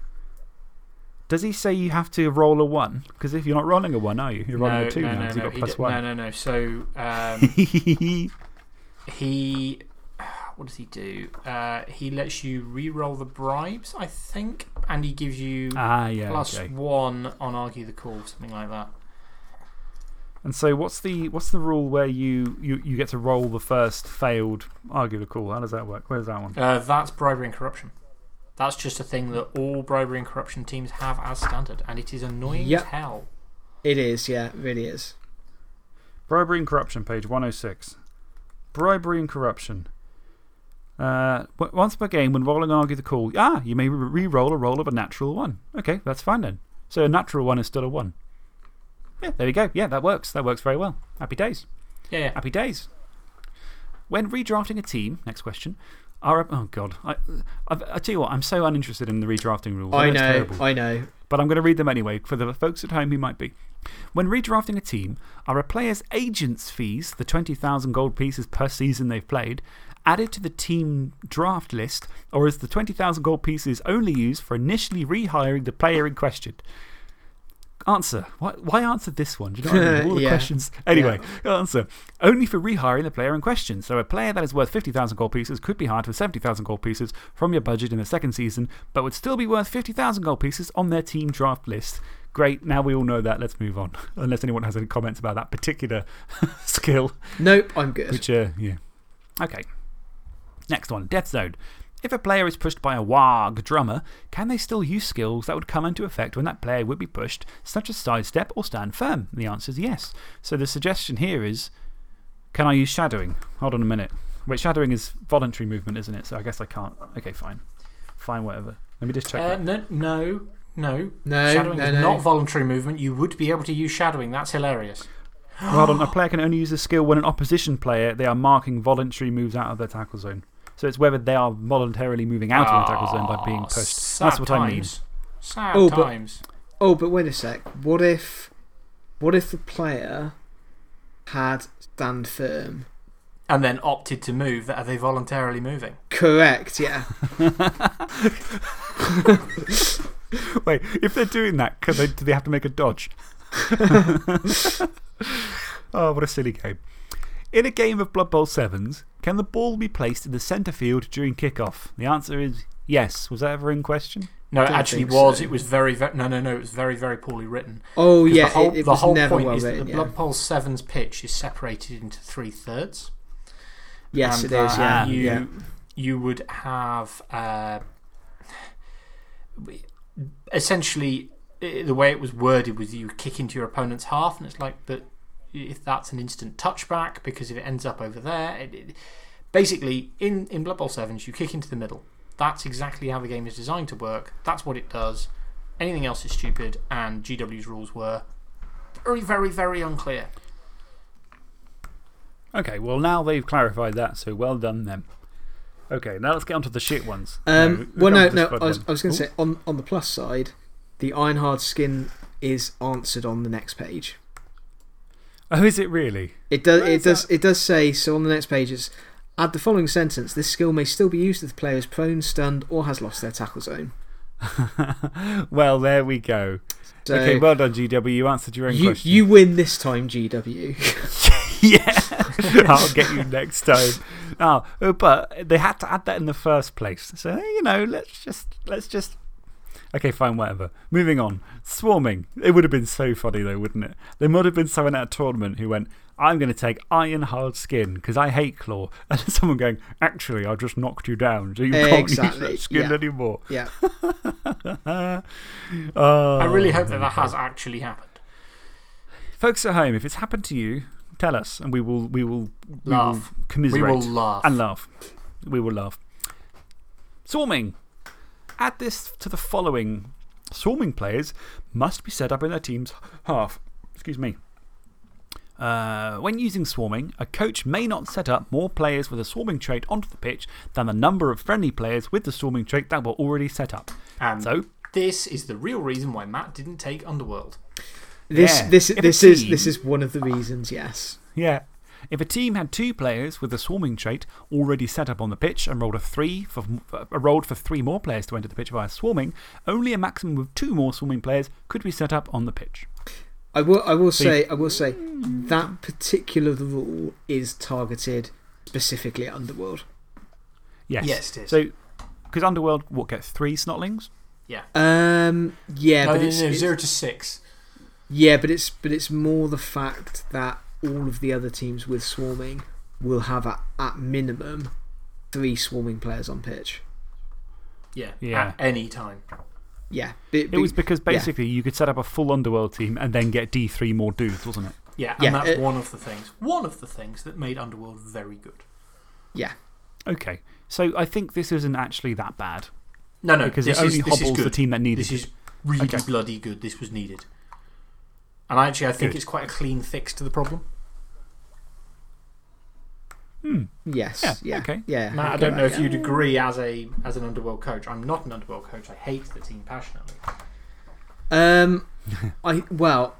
Does he say you have to roll a one? Because if you're not rolling a one, are you? You're rolling no, a two no, now no, because no, you've got he plus d- one. No, no, no. So um, he. What does he do? Uh, he lets you re roll the bribes, I think, and he gives you ah, yeah. plus okay. one on Argue the Call, something like that. And so, what's the, what's the rule where you, you, you get to roll the first failed argue the call? How does that work? Where's that one? Uh, that's bribery and corruption. That's just a thing that all bribery and corruption teams have as standard, and it is annoying Yep. as hell. It is, yeah, it really is. Bribery and corruption, page 106. Bribery and corruption. Uh, once per game, when rolling argue the call, ah, you may re roll a roll of a natural one. Okay, that's fine then. So a natural one is still a one. Yeah, there you go. Yeah, that works. That works very well. Happy days. Yeah, yeah. Happy days. When redrafting a team, next question, are. Oh, God. I, I, I tell you what, I'm so uninterested in the redrafting rules. I know know, terrible I know. but I'm going to read them anyway for the folks at home who might be. When redrafting a team, are a player's agent's fees, the 20,000 gold pieces per season they've played, added to the team draft list, or is the 20,000 gold pieces only used for initially rehiring the player in question? Answer. Why, why answer this one? Do you know what I mean? All the Yeah. questions. Anyway, answer. Only for rehiring the player in question. So a player that is worth 50,000 gold pieces could be hired for 70,000 gold pieces from your budget in the second season, but would still be worth 50,000 gold pieces on their team draft list. Great. Now we all know that. Let's move on. Unless anyone has any comments about that particular skill. Nope, I'm good. Which, uh, yeah. Okay. Next one Death Zone. If a player is pushed by a Waaagh drummer, can they still use skills that would come into effect when that player would be pushed, such as sidestep or stand firm? The answer is yes. So the suggestion here is can I use shadowing? Hold on a minute. Wait, shadowing is voluntary movement, isn't it? So I guess I can't. Okay, fine. Fine, whatever. Let me just check. Uh, that. no, no, no. No, Shadowing no, is no. not voluntary movement. You would be able to use shadowing. That's hilarious. Hold on. A player can only use a skill when an opposition player they are marking voluntary moves out of their tackle zone. So it's whether they are voluntarily moving out of the tackle zone by being Ah, pushed. That's what I mean. Sad Oh, but- Oh, but wait a sec. What if, what if the player had stand firm? And then opted to move. Are they voluntarily moving? Correct, yeah. Wait, if they're doing that, they, do they have to make a dodge? oh, what a silly game. In a game of Blood Bowl Sevens, can the ball be placed in the centre field during kickoff? The answer is yes. Was that ever in question? No, it actually think was. so. It was very, very. No, no, no. It was very, very poorly written. Oh, 'Cause yeah. the whole, it, it the was whole never point well is written. that the yeah. Blood Bowl 7's pitch is separated into three thirds. Yes, and, it is, uh, yeah. You, yeah. you would have. Uh, essentially, the way it was worded was you kick into your opponent's half, and it's like, but if that's an instant touchback, because if it ends up over there. It, it, basically, in, in Blood Bowl 7s, you kick into the middle. That's exactly how the game is designed to work. That's what it does. Anything else is stupid, and GW's rules were very, very, very unclear. Okay, well, now they've clarified that, so well done them. Okay, now let's get on to the shit ones. Um, No, well, no, on to the no. I was, was going to say, on, on the plus side, the Ironhard skin is answered on the next page. Oh, is it really? It does, It does, that? it does say, so on the next page, it's add the following sentence this skill may still be used if the player is prone, stunned, or has lost their tackle zone. well, there we go. So okay, well done, GW. You answered your own you, question. you win this time, GW. yeah, I'll get you next time. Oh, oh, but they had to add that in the first place. So, you know, let's just, let's just. Okay, fine, whatever. Moving on. Swarming. It would have been so funny, though, wouldn't it? There might have been someone at a tournament who went, I'm going to take iron hard skin because I hate claw. And someone going, Actually, I just knocked you down, so you can't use that skin yeah. anymore. yeah. Oh, I really hope that that has actually happened. Folks at home, if it's happened to you, tell us and we will, we will, we will Laugh. We commiserate. will laugh. And laugh. We will laugh. Swarming. Add this to the following. Swarming players must be set up in their team's half. Excuse me. Uh, when using swarming, a coach may not set up more players with a swarming trait onto the pitch than the number of friendly players with the swarming trait that were already set up. And So, this is the real reason why Matt didn't take Underworld. This, Yeah. this, this, is, this is one of the reasons, yes. yeah. If a team had two players with the swarming trait already set up on the pitch and rolled, a three for, uh, rolled for three more players to enter the pitch via swarming, only a maximum of two more swarming players could be set up on the pitch. I will, I will So say, I will say that particular rule is targeted specifically at Underworld. Yes. Yes, it is. So, because Underworld, what, get three snotlings? Yeah. Um, yeah, no, but no, it's, no, it's- 0 to 6. yeah, but it's, but it's more the fact that all of the other teams with swarming will have at, at minimum three swarming players on pitch. Yeah. Yeah. At any time. Yeah. Be- It was because basically you could set up a full Underworld team and then get D3 more dudes, wasn't it? Yeah, Yeah, and that's it- one of the things. One of the things that made Underworld very good. yeah. Okay. So I think this isn't actually that bad. No, no, because this it only is, hobbles the team that needed it. This is really Okay. bloody good. This was needed. And actually, I think Good. it's quite a clean fix to the problem. Hmm. Yes. Yeah, Yeah. okay. Yeah. Matt, I don't know if yeah. you'd agree as, a, as an Underworld coach. I'm not an Underworld coach. I hate the team passionately. Um, I well,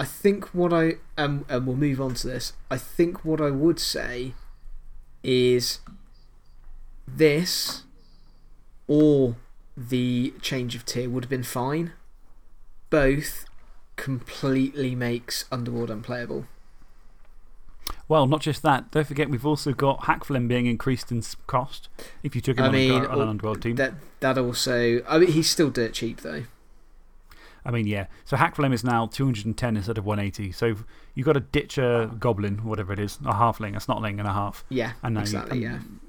I think what I um, and we'll move on to this. I think what I would say is this or the change of tier would have been fine. Both completely makes Underworld unplayable. Well, not just that. Don't forget, we've also got Hakflem being increased in cost if you took him I on, mean, a, on an Underworld team. That that also. I mean, he's still dirt cheap though. I mean, yeah. So Hakflem is now 210 instead of 180. So you've got to ditch a goblin, whatever it is, a halfling, a snotling, and a half. Yeah. And now you- exactly. and- yeah.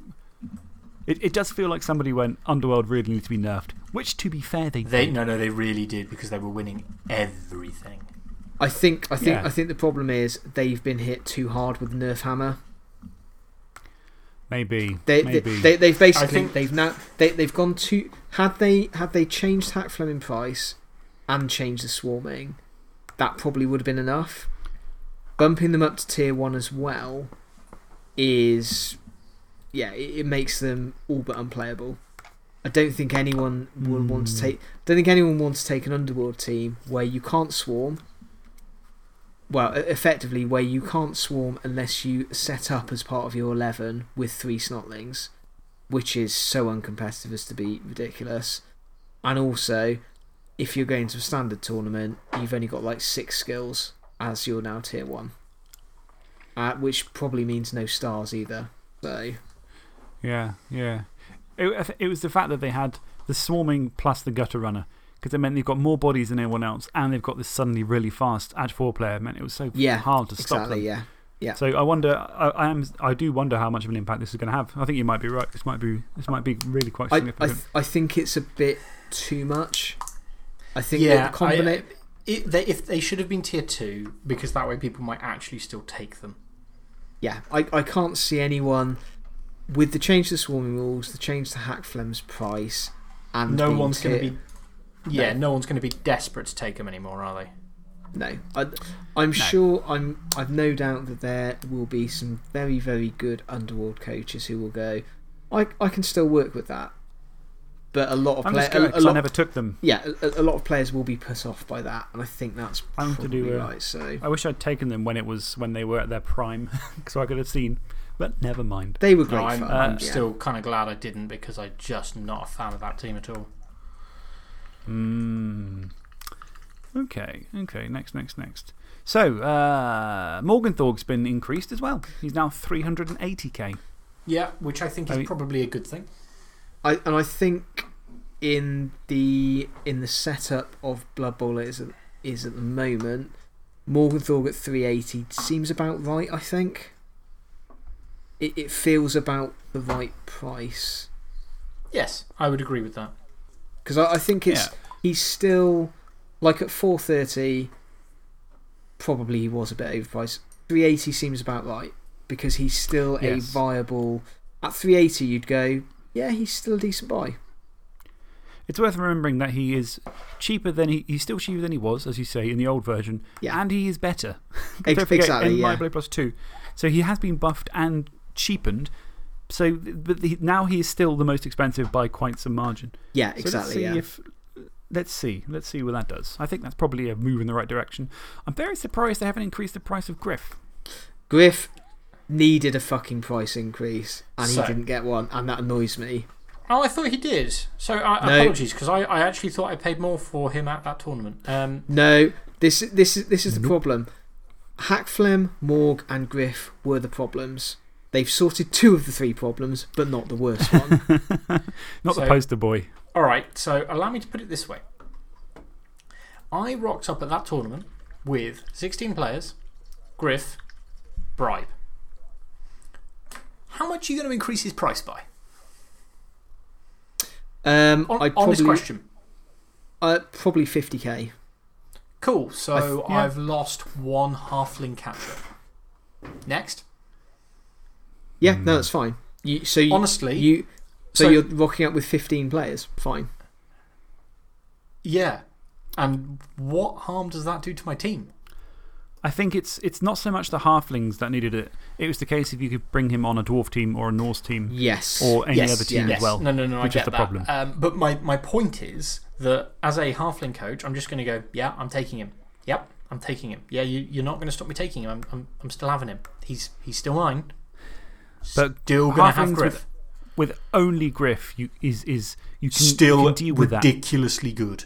It, it does feel like somebody went, Underworld really needs to be nerfed. Which, to be fair, they, They, did. no, no, they really did because they were winning everything. I think, I, think, Yeah. I think the problem is they've been hit too hard with Nerf Hammer. Maybe. They, maybe. they, they, have basically, think- they've now, they, they've gone too. Had they, had they changed Hack Fleming price and changed the swarming, that probably would have been enough. Bumping them up to tier 1 as well is. Yeah, it, it makes them all but unplayable. I don't think anyone would want to Hmm. take. don't think anyone wants to take an Underworld team where you can't swarm. Well, effectively, where you can't swarm unless you set up as part of your 11 with three Snotlings, which is so uncompetitive as to be ridiculous. And also, if you're going to a standard tournament, you've only got like six skills as you're now tier 1. Uh, which probably means no stars either. So, Yeah, yeah. It, it was the fact that they had the swarming plus the gutter runner. Because it meant they've got more bodies than anyone else, and they've got this suddenly really fast Edge 4 player. It meant it was so Yeah, hard to stop exactly, them. yeah. Yeah. So I wonder, I, I, am, I do wonder how much of an impact this is going to have. I think you might be right. This might be, this might be really quite I, I, significant. th- I think it's a bit too much. I think yeah, that the combina- I- it, they, if they should have been tier two because that way people might actually still take them. yeah, I, I can't see anyone with the change to swarming rules, the change to Hakflem's price, and No one's going to be. Yeah, no, one's going to be desperate to take them anymore, are they? No, I, I'm sure. I'm. I've no doubt that there will be some very, very good underworld coaches who will go. I, I can still work with that, but a lot of players. A, a because I never took them. yeah, a, a lot of players will be put off by that, and I think that's I'm probably to do, uh, right. So I wish I'd taken them when, it was, when they were at their prime, so I could have seen. But never mind. they were great No, I'm, fun. I'm yeah. still kind of glad I didn't because I'm just not a fan of that team at all. Mm. Okay, okay. Next, next, next. So, uh, Morg 'N' Thorg's been increased as well. He's now 380k. Yeah, which I think is probably a good thing. I and I think in the in the setup of Blood Bowl is is at the moment, Morg 'N' Thorg at 380 seems about right. I think it it feels about the right price Yes, I would agree with that. because I, I think it's Yeah. he's still like at 430. Probably he was a bit overpriced. 380 seems about right because he's still a viable. At 380, you'd go, yeah, he's still a decent buy. It's worth remembering that he is cheaper than he, he's still cheaper than he was, as you say, in the old version. Yeah. And he is better. Don't forget, exactly, in My yeah. Blade Plus 2. So he has been buffed and cheapened. So, but the, now he is still the most expensive by quite some margin. Yeah, So exactly. let's see yeah. if. Let's see. Let's see what that does. I think that's probably a move in the right direction. I'm very surprised they haven't increased the price of Griff. Griff needed a fucking price increase and So- he didn't get one, and that annoys me. Oh, I thought he did. So I, No. apologies because I, I actually thought I paid more for him at that tournament. Um, No, this, this, is, this is the problem. Hakflem, Morg, and Griff were the problems. They've sorted two of the three problems, but not the worst one. Not the poster boy. all right, so allow me to put it this way. I rocked up at that tournament with 16 players, Griff, Bribe. How much are you going to increase his price by? Um, On, I'd on this probably, question. uh, probably 50k. Cool, so I th- yeah. I've lost one halfling catcher. Next. Yeah, no, that's fine. You, so you, Honestly, you, so, so- you're rocking up with 15 players. Fine. Yeah. And what harm does that do to my team? I think it's, it's not so much the halflings that needed it. It was the case if you could bring him on a dwarf team or a Norse team Yes. or any yes, other team yes. as well. No, no, no, I which is get the that. problem. Um, but my, my point is that as a halfling coach, I'm just going to go, yeah, I'm taking him. Yep, I'm taking him. Yeah, you, you're not going to stop me taking him. I'm, I'm, I'm still having him. He's, he's still mine. But Still going to have Griff. with, with only Griff, you, is, is, you can, Still you can deal with that. ridiculously good.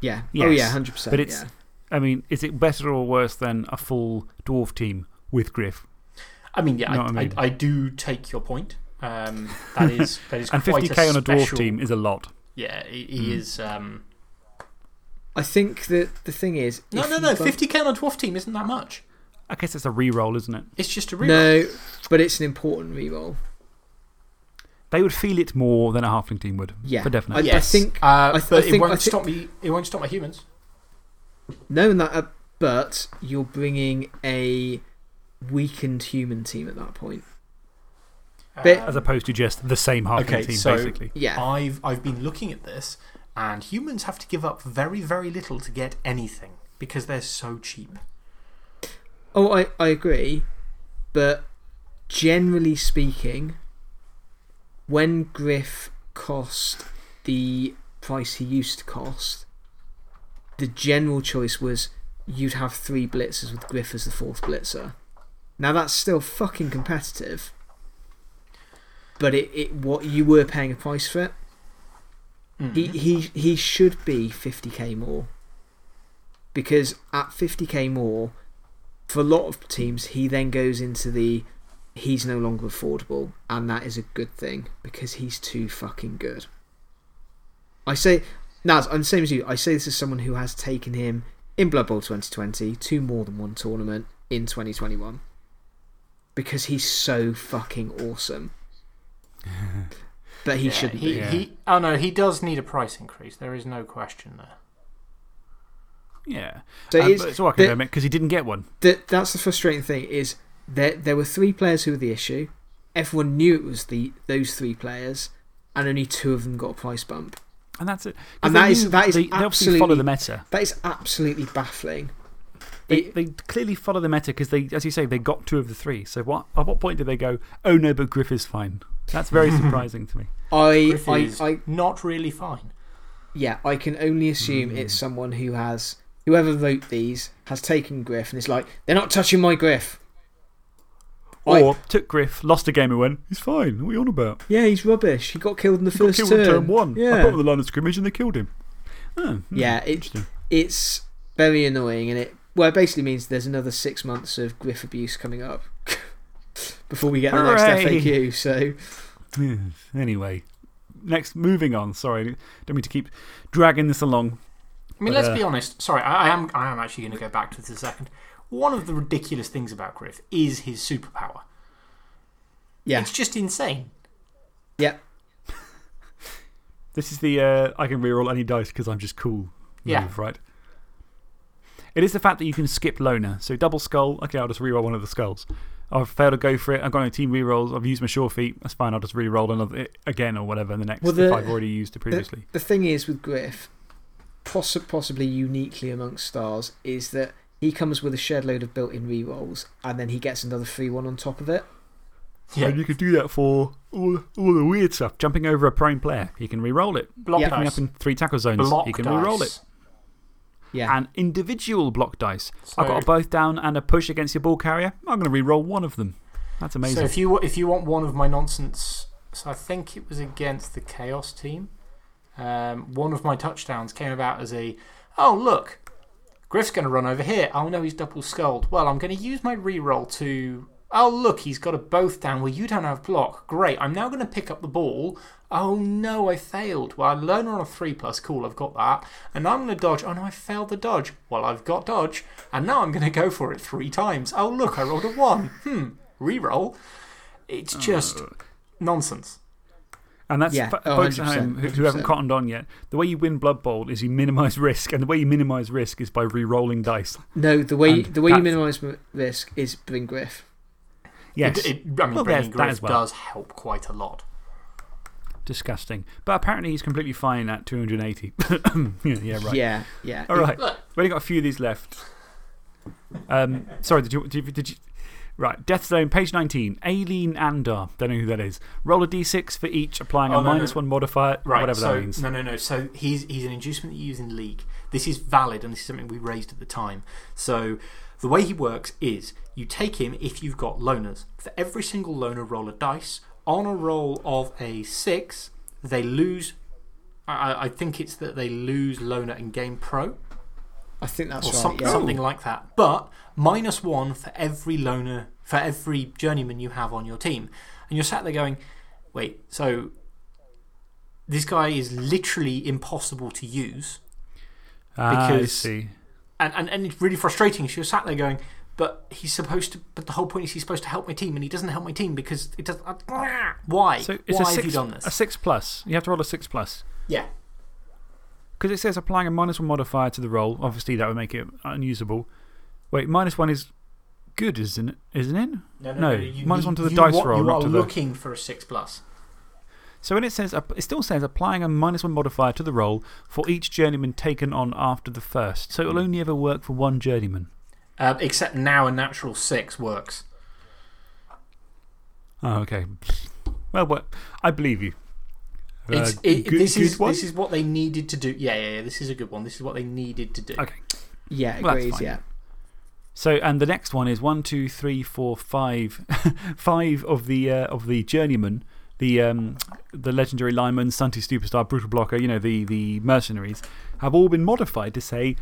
Yeah. Yes, oh, yeah, 100%. but it's,、yeah. I mean, is it better or worse than a full dwarf team with Griff? I mean, yeah, Know I, what I I, mean? I, do take your point. Um, that is, that is And 50k a on a dwarf special- team is a lot. Yeah, he, Hmm. he is. Um, I think that the thing is. no, no, no. bump- 50k on a dwarf team isn't that much. I guess it's a re roll, isn't it? It's just a reroll. No, but it's an important reroll. They would feel it more than a halfling team would. Yeah. For definite. I- yes. think- Uh, I th- but I think- it, won't I thi- stop me, it won't stop my humans. No, that, uh, but you're bringing a weakened human team at that point. But- As opposed to just the same halfling Okay, team, so- basically. Yeah. I've, I've been looking at this, and humans have to give up very, very little to get anything because they're so cheap. Oh, I, I agree. But generally speaking, when Griff cost the price he used to cost, the general choice was you'd have three blitzers with Griff as the fourth blitzer. Now that's still fucking competitive. But it, it, what, you were paying a price for it. Mm. He, he, he should be 50k more. Because at 50k more, for a lot of teams, he then goes into the he's no longer affordable, and that is a good thing because he's too fucking good. I say, Naz, I'm the same as you. I say this as someone who has taken him in Blood Bowl 2020 to more than one tournament in 2021 because he's so fucking awesome. But he Yeah, shouldn't he, be. Yeah. he, oh no, he does need a price increase. There is no question there. Yeah. So Um, it's- but it's all academic because he didn't get one. that that's the frustrating thing is there there were three players who were the issue. Everyone knew it was the those three players, and only two of them got a price bump. And that's it. And they that is- knew- that is they, they obviously follow the absolutely- meta. That is absolutely baffling. They, It- they clearly follow the meta because they, as you say, they got two of the three. So what, at what point did they go, oh no, but Griff is fine? That's very surprising to me. I, Griff I, is I, not really fine. yeah, I can only assume it's someone who has whoever wrote these has taken Griff and is like they're not touching my Griff. I- Or took Griff, lost a game and went, he's fine. What are you on about? yeah, he's rubbish. He got killed in the He got first killed turn. in turn one. I Yeah, put him on the line of scrimmage and they killed him. Oh, hmm, Yeah, it- it's very annoying, and it well, it basically means there's another six months of Griff abuse coming up before we get the next Hooray. FAQ. So Anyway, next, moving on. Sorry, don't mean to keep dragging this along. I mean, But, let's uh, be honest. Sorry, I, I am, I am actually going to go back to this a second. One of the ridiculous things about Griff is his superpower. yeah, It's just insane. yeah, This is the uh, I can reroll any dice because I'm just cool Yeah. move, right? It is the fact that you can skip loner. So double skull, okay, I'll just reroll one of the skulls. I've failed to go for it. I've got no team rerolls. I've used my sure feet. That's fine. I'll just reroll another again or whatever in the next Well, the- if I've already used it previously. The thing is with Griff, possi possibly uniquely amongst stars, is that he comes with a shed load of built in rerolls and then he gets another free one on top of it. Yeah. And you can do that for all, all the weird stuff. Jumping over a prone player, he can reroll it. Block Yeah. Picking dice. up in three tackle zones, Block he can dice. reroll it. Yeah. And individual block dice. I've got a both down and a push against your ball carrier. I'm going to reroll one of them. That's amazing. So if you, if you want one of my nonsense, so I think it was against the Chaos team. Um, one of my touchdowns came about as a, oh, look, Griff's going to run over here. Oh, no, he's double skulled. Well, I'm going to use my reroll to, oh, look, he's got a both down. Well, you don't have block. Great. I'm now going to pick up the ball. Oh, no, I failed. Well, I learn on a 3 plus. Cool, I've got that. And now I'm going to dodge. Oh, no, I failed the dodge. Well, I've got dodge. And now I'm going to go for it three times. Oh, look, I rolled a 1. Hmm, reroll. It's just nonsense. And that's Yeah. for Oh, folks at 100%, home who, who haven't cottoned on yet. The way you win Blood Bowl is you minimise risk, and the way you minimise risk is by re rolling dice. No, the way, And the way you minimise risk is bring Griff. Yes. It, it, I mean, Well, bringing Griff well. does help quite a lot. Disgusting. But apparently he's completely fine at 280. yeah, yeah, right. Yeah, yeah. All right. We've only got a few of these left. Um, sorry, did you, did, you, did you. Right, Death Zone, page 19. Ayleen Andar. Don't know who that is. Roll a d6 for each, applying Oh, a no, minus no. one modifier, Right, whatever so, that means. No, no, no. So he's, he's an inducement that you use in League. This is valid, and this is something we raised at the time. So the way he works is you take him if you've got loners. For every single loner, roll a dice. On a roll of a six, they lose. I, I- I think it's that they lose loner and game pro. I think that's or right. some, yeah. something like that. But minus one for every loner, for every journeyman you have on your team. And you're sat there going, wait, so this guy is literally impossible to use. Ah, I because- see. And, and, and it's really frustrating. So you're sat there going, but he's supposed to. But the whole point is he's supposed to help my team, and he doesn't help my team because it doesn't. Uh, why? So it's why a have six, you done this? a 6 plus. You have to roll a 6 plus. yeah. Because it says applying a minus 1 modifier to the roll. Obviously, that would make it unusable. Wait, minus 1 is good, isn't it? Isn't it? No, No, you minus need- one to the dice wa- roll, You are to the- looking for a 6 plus. So when it says, it still says applying a minus 1 modifier to the roll for each journeyman taken on after the first. So it will only ever work for one journeyman. Uh, except now a natural 6 works. Oh, okay. Well, what, I believe you. Uh, it, good- this, is, this is what they needed to do. Yeah, yeah, yeah. This is a good one. This is what they needed to do. Okay. Yeah, Well, agrees, yeah. So, and the next one is one, two, three, four, five, five of the, uh, of the journeymen, the, um, the legendary lineman, Stunty Superstar, Brutal Blocker, you know, the, the mercenaries, have all been modified to say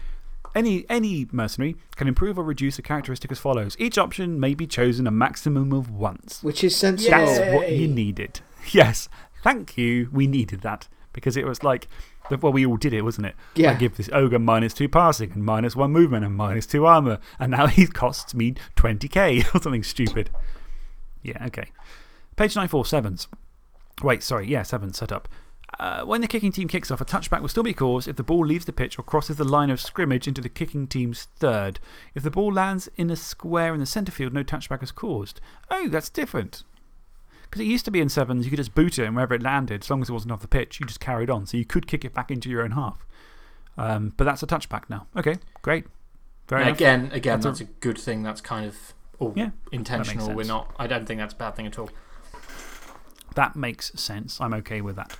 any, any mercenary can improve or reduce a characteristic as follows. Each option may be chosen a maximum of once. Which is sensible. That's what you needed. Yes. Thank you. We needed that. Because it was like, well, we all did it, wasn't it? Yeah. I give this ogre minus two passing and minus one movement and minus two armor. And now he costs me 20k or something stupid. Yeah, okay. Page 947s. Wait, sorry. Yeah, 7 set up. Uh, when the kicking team kicks off, a touchback will still be caused if the ball leaves the pitch or crosses the line of scrimmage into the kicking team's third. If the ball lands in a square in the centre field, no touchback is caused. Oh, that's different. Because it used to be in sevens, you could just boot it and wherever it landed, as long as it wasn't off the pitch, you just carried on. So you could kick it back into your own half. Um, but that's a touchback now. Okay, great. Very enough. again, again That's that's, a- a, good thing. That's kind of all Yeah, intentional. We're not, I don't think that's a bad thing at all. That makes sense. I'm okay with that.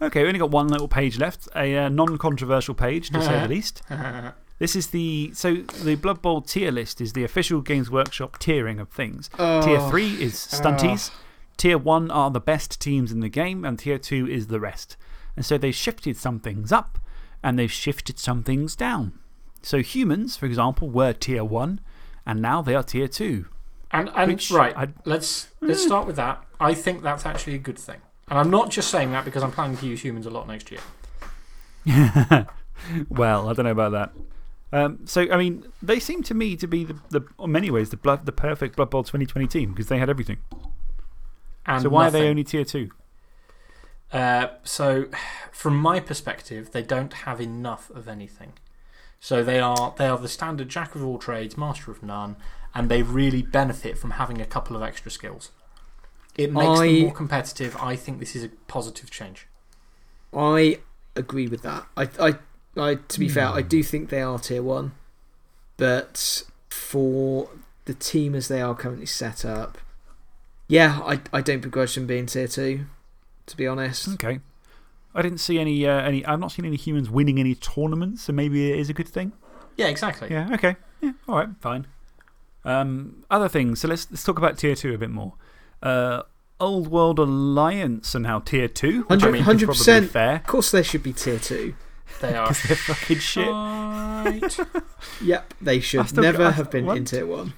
Okay, we only got one little page left, a uh, non controversial page, to say the least. This is the. So, the Blood Bowl tier list is the official Games Workshop tiering of things. Tier Oh, 3 is Stunties. Oh. Tier 1 are the best teams in the game, and Tier 2 is the rest. And so they've shifted some things up, and they've shifted some things down. So humans, for example, were Tier 1, and now they are Tier 2. And, and right, I'd- let's, let's hmm. start with that. I think that's actually a good thing. And I'm not just saying that because I'm planning to use humans a lot next year. well, I don't know about that. Um, so, I mean, they seem to me to be, the, the, in many ways, the, blood, the perfect Blood Bowl 2020 team because they had everything. And so, why are they only Tier 2? Uh, so, from my perspective, they don't have enough of anything. So, they are, they are the standard jack of all trades, master of none, and they really benefit from having a couple of extra skills. It makes I- them more competitive. I think this is a positive change. I agree with that. I, I, I, to be fair, I do think they are tier one, but for the team as they are currently set up, yeah, I, I don't begrudge them being tier two, to be honest. Okay. I didn't see any, uh, any. I've not seen any humans winning any tournaments, so maybe it is a good thing. Yeah, exactly. Yeah, okay. Yeah, all right, fine. Um, other things. So let's, let's talk about tier two a bit more. Uh, Old World Alliance are now tier two. Which I mean, is probably 100%. fair. Of course, they should be tier two. They are Because they're fucking shit. Yep, they should still- never I- have been one, in tier one.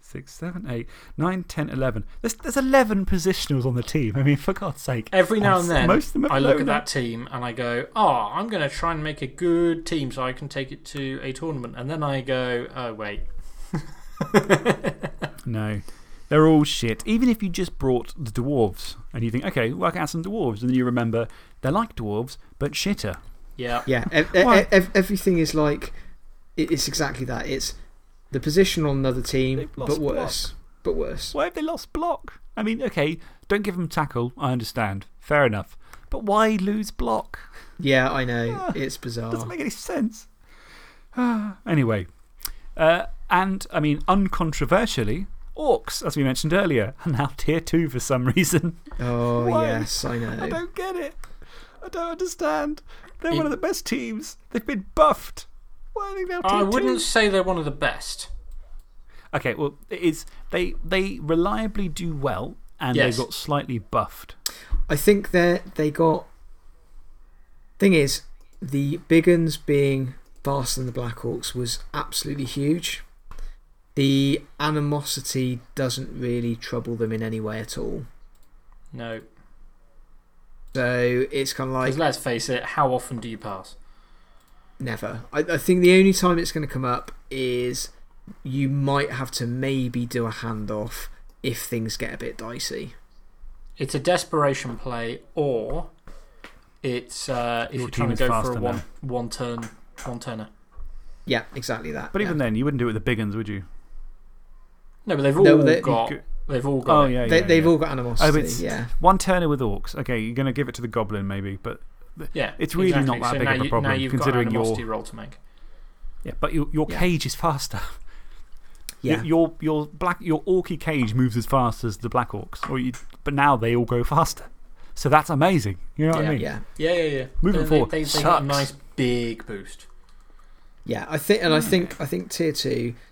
Six, seven, eight, nine, ten, eleven. There's, there's 11 positionals on the team. I mean, for God's sake. Every now and then, Most of them I look at that team and I go, oh, I'm going to try and make a good team so I can take it to a tournament. And then I go, oh, wait. No. They're all shit. Even if you just brought the dwarves and you think, okay, work out some dwarves, and then you remember they're like dwarves, but shitter. Yeah. Yeah, ev- ev- Why? ev- everything is like. It's exactly that. It's the position on another team, but lost worse. But worse. Why have they lost block? I mean, okay, don't give them tackle. I understand. Fair enough. But why lose block? Yeah, I know. Ah, It's bizarre. Doesn't make any sense. anyway. Uh, and, I mean, uncontroversially, orcs, as we mentioned earlier, are now tier 2 for some reason. Oh, Why? yes, I know. I don't get it. I don't understand. They're It- one of the best teams. They've been buffed. Why are they now I 2? wouldn't say they're one of the best. Okay, well, it is, they, they reliably do well and Yes. they got slightly buffed. I think that they got. Thing is, the big uns being faster than the Black Orcs was absolutely huge. The animosity doesn't really trouble them in any way at all. No. So it's kind of like let's face it, how often do you pass? never. I, I think the only time it's going to come up is you might have to maybe do a handoff if things get a bit dicey. It's a desperation play, or it's uh, if Your you're trying to go for a one, now. one turn, one turner. Yeah, exactly that. But yeah. even then, you wouldn't do it with the big ones, would you? No, but they've all No, got. They've all got. Oh, it. yeah. they, yeah, they've yeah. all got animosity. Oh, it's- yeah. One turner with orcs. Okay, you're going to give it to the goblin, maybe. But Yeah, It's really exactly. not that so big of a problem, you've considering an your- animosity roll to make. yeah, but your, your Yeah. cage is faster. Yeah. Your, your, your, black, your orky cage moves as fast as the black orcs. Or you, but now they all go faster. So that's amazing. You know what Yeah. I mean? yeah. Yeah, yeah, yeah. Moving they, forward, they, they got a nice big boost. Yeah, I think, and I hmm. think, I think tier two, a-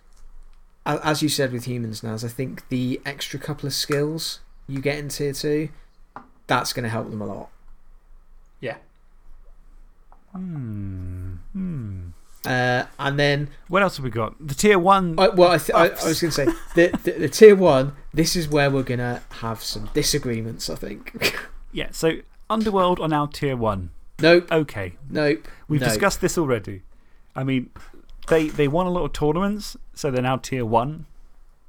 as you said with humans now, I think the extra couple of skills you get in tier two, that's going to help them a lot. Yeah. Hmm. Hmm. Uh, and then, What else have we got? The tier one. I, well, I, th I, I was going to say, the, the, the tier one, this is where we're going to have some disagreements, I think. yeah, so Underworld are now tier one. nope, Okay. nope. We've no. discussed this already. I mean, they, they won a lot of tournaments, so they're now tier one.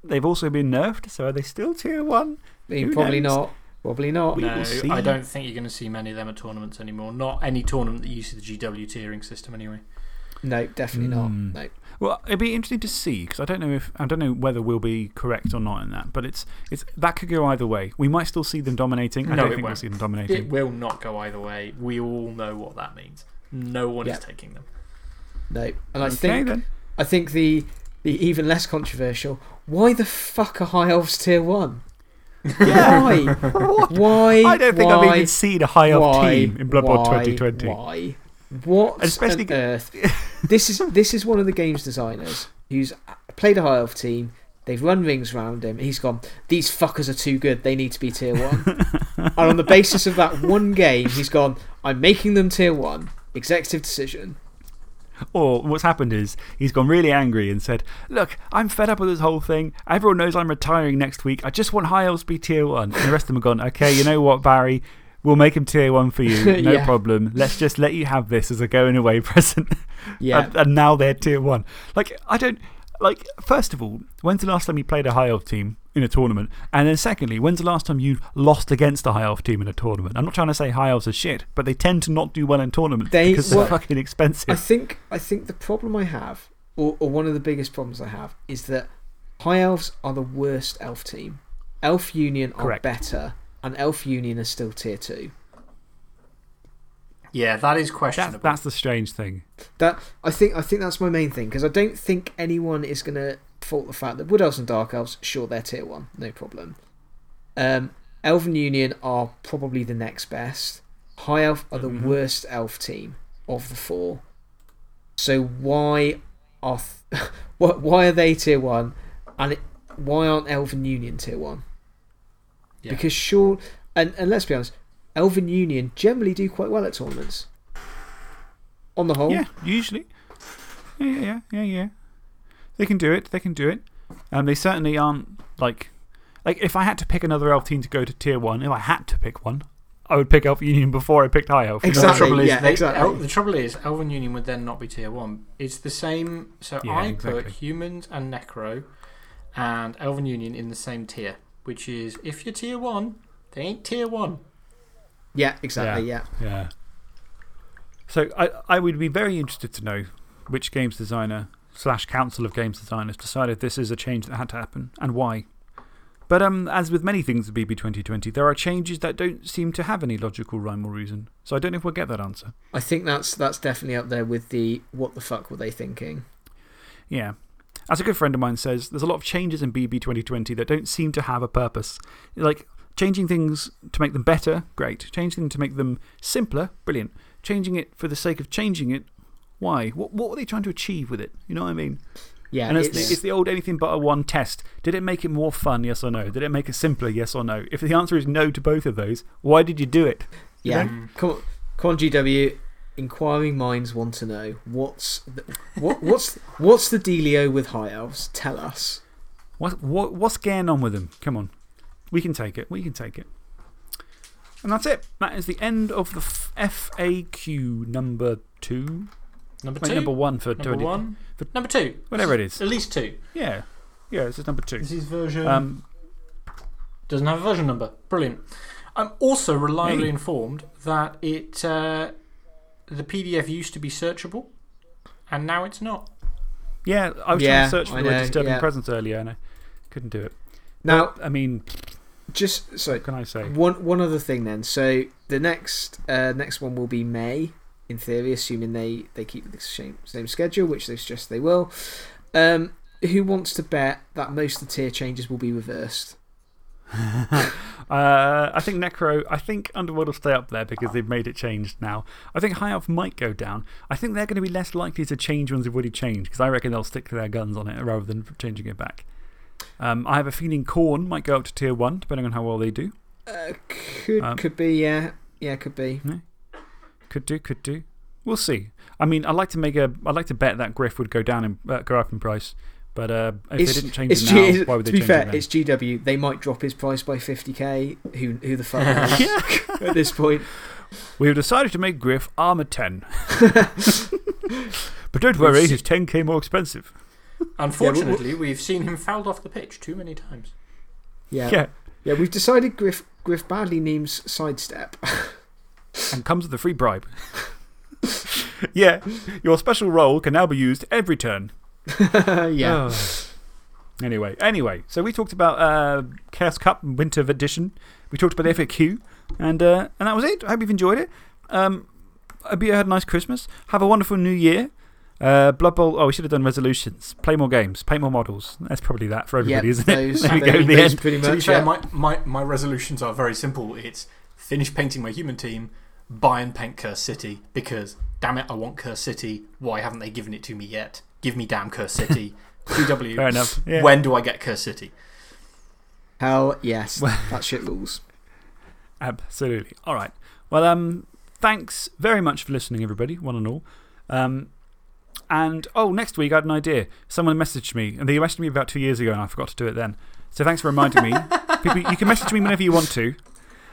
They've also been nerfed, so are they still tier one? I Who probably knows? not. Probably not. We no. I don't think you're going to see many of them at tournaments anymore. Not any tournament that uses the GW tiering system, anyway. No, definitely Hmm. not. No. Well, it'd be interesting to see because I don't know if I don't know whether we'll be correct or not in that, but it's, it's, that could go either way. We might still see them dominating. I No, don't it think we'll won't. see them dominating. It will not go either way. We all know what that means. No one is taking them. No. And I okay, think, then. I think the, the even less controversial, why the fuck are High Elves tier one? Why? Why? I don't think why, I've even seen a high elf why, team in Blood Bowl why, 2020. Why? What Especially on earth? this, is, this is one of the game's designers who's played a High Elf team. They've run rings around him. He's gone, these fuckers are too good. They need to be tier one. and on the basis of that one game, he's gone, I'm making them tier one. Executive decision. Or what's happened is he's gone really angry and said, Look, I'm fed up with this whole thing. Everyone knows I'm retiring next week. I just want High be tier one. And the rest of them have gone, Okay, you know what, Barry? We'll make him tier one for you. No Yeah. problem. Let's just let you have this as a going away present. Yeah. and, and now they're tier one. Like, I don't. Like, first of all, when's the last time you played a high elf team in a tournament? And then, secondly, when's the last time you lost against a high elf team in a tournament? I'm not trying to say high elves are shit, but they tend to not do well in tournaments They- because they're fucking expensive. I think, I think the problem I have, or, or one of the biggest problems I have, is that High Elves are the worst elf team. Elf Union are Correct. better, and Elf Union are still tier two. Yeah, that is That's, questionable. that's the strange thing. That I think I think that's my main thing because I don't think anyone is going to fault the fact that Wood Elves and Dark Elves, sure, they're tier one, no problem. Um, Elven Union are probably the next best. High Elf are the Mhm. worst elf team of the four. So why are th- why are they tier one, and it, why aren't Elven Union tier one? Yeah. Because sure, and, and let's be honest, Elven Union generally do quite well at tournaments. On the whole, Yeah, usually. Yeah, yeah, yeah, yeah, yeah. They can do it. They can do it. Um, they certainly aren't like. Like, if I had to pick another elf team to go to tier one, if I had to pick one, I would pick Elf Union before I picked High Elf. you know? The Exactly, trouble is, yeah, they- exactly. El- the trouble is, Elven Union would then not be tier one. It's the same. So Yeah, I exactly. put humans and Necro and Elven Union in the same tier, which is if you're tier one, they ain't tier one. Yeah, exactly, yeah. Yeah. So I, I would be very interested to know which games designer slash council of games designers decided this is a change that had to happen and why. But um, as with many things at BB 2020, there are changes that don't seem to have any logical rhyme or reason. So I don't know if we'll get that answer. I think that's that's definitely up there with the what the fuck were they thinking? Yeah. As a good friend of mine says, there's a lot of changes in BB 2020 that don't seem to have a purpose. Like, changing things to make them better, great. Changing them to make them simpler, brilliant. Changing it for the sake of changing it, why? What, what were they trying to achieve with it? You know what I mean? Yeah, and it's, it's, the, it's the old anything but a one test. Did it make it more fun, yes or no? Did it make it simpler, yes or no? If the answer is no to both of those, why did you do it? You yeah. know? Come on, come on, GW. Inquiring minds want to know what's the, what, what's what's the dealio with high elves? Tell us. What, what, what's going on with them? Come on. We can take it. We can take it. And that's it. That is the end of the FAQ number two. Number Wait, two? number one for Number 20. one? for- number two. Whatever it is. At least two. Yeah. Yeah, this is number two. This is version. Um, doesn't have a version number. Brilliant. I'm also reliably Hey. informed that it uh, the PDF used to be searchable, and now it's not. yeah, I was Yeah, trying to search for I the word disturbing yeah. presence earlier and I couldn't do it. Now, I mean, just so can I say? One one other thing then. So the next uh, next one will be May, in theory, assuming they, they keep the same, same schedule, which they suggest they will. Um, who wants to bet that most of the tier changes will be reversed? Uh, I think Necro, I think Underworld will stay up there because they've made it changed now. I think High Elf might go down. I think they're going to be less likely to change ones they've already changed because I reckon they'll stick to their guns on it rather than changing it back. Um, I have a feeling Khorne might go up to tier 1 depending on how well they do. Uh, could, Um, could be, yeah. Yeah, could be. Could do, could do. We'll see. I mean, I'd like to, make a, I'd like to bet that Griff would go, down in, uh, go up in price. But uh, if It's- they didn't change it now, why would they to be change fair, it it's GW. They might drop his price by 50k. Who, who the fuck knows at this point? We've decided to make Griff armor 10. but don't worry, he's 10k more expensive. Unfortunately, we've seen him fouled off the pitch too many times. Yeah. Yeah, Yeah. we've decided Griff, Griff badly needs sidestep. and comes with a free bribe. yeah, your special role can now be used every turn. yeah. Oh. Anyway, anyway, so we talked about uh, Chaos Cup Winter Edition. We talked about FAQ, and, uh, and that was it. I hope you've enjoyed it. Um, I hope you had a nice Christmas. Have a wonderful new year. Uh, Blood Bowl. Oh, we should have done resolutions. Play more games, paint more models. That's probably that for everybody, Yep, isn't it? those- there we go, those- the those end. pretty To be much, fair, yeah. my, my, my resolutions are very simple. It's finish painting my human team, buy and paint Curse City, because damn it, I want Curse City. Why haven't they given it to me yet? Give me damn Curse City. GW. Fair enough. Yeah. When do I get Curse City? Hell yes. that shit rules. Absolutely. All right. Well, um, thanks very much for listening, everybody, one and all. Um, and, oh, next week I had an idea. Someone messaged me, and they messaged me about two years ago, and I forgot to do it then. So thanks for reminding me. People, you can message me whenever you want to.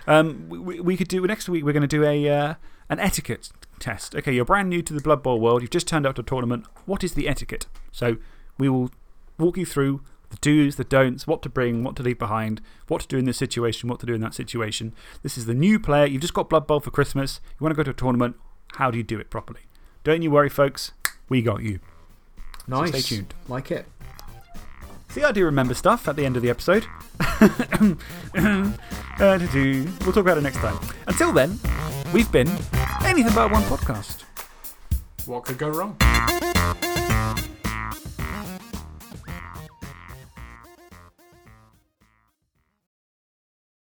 Um, we, we- could do, next week, we're going to do a uh, an etiquette test. Okay, you're brand new to the Blood Bowl world. You've just turned up to a tournament. What is the etiquette? So we will walk you through the do's, the don'ts, what to bring, what to leave behind, what to do in this situation, what to do in that situation. This is the new player. You've just got Blood Bowl for Christmas. You want to go to a tournament. How do you do it properly? Don't you worry, folks. We got you. So Nice. stay tuned. Like it. See, I do remember stuff at the end of the episode. Uh, we'll talk about it next time. Until then, we've been Anything But One Podcast. What could go wrong?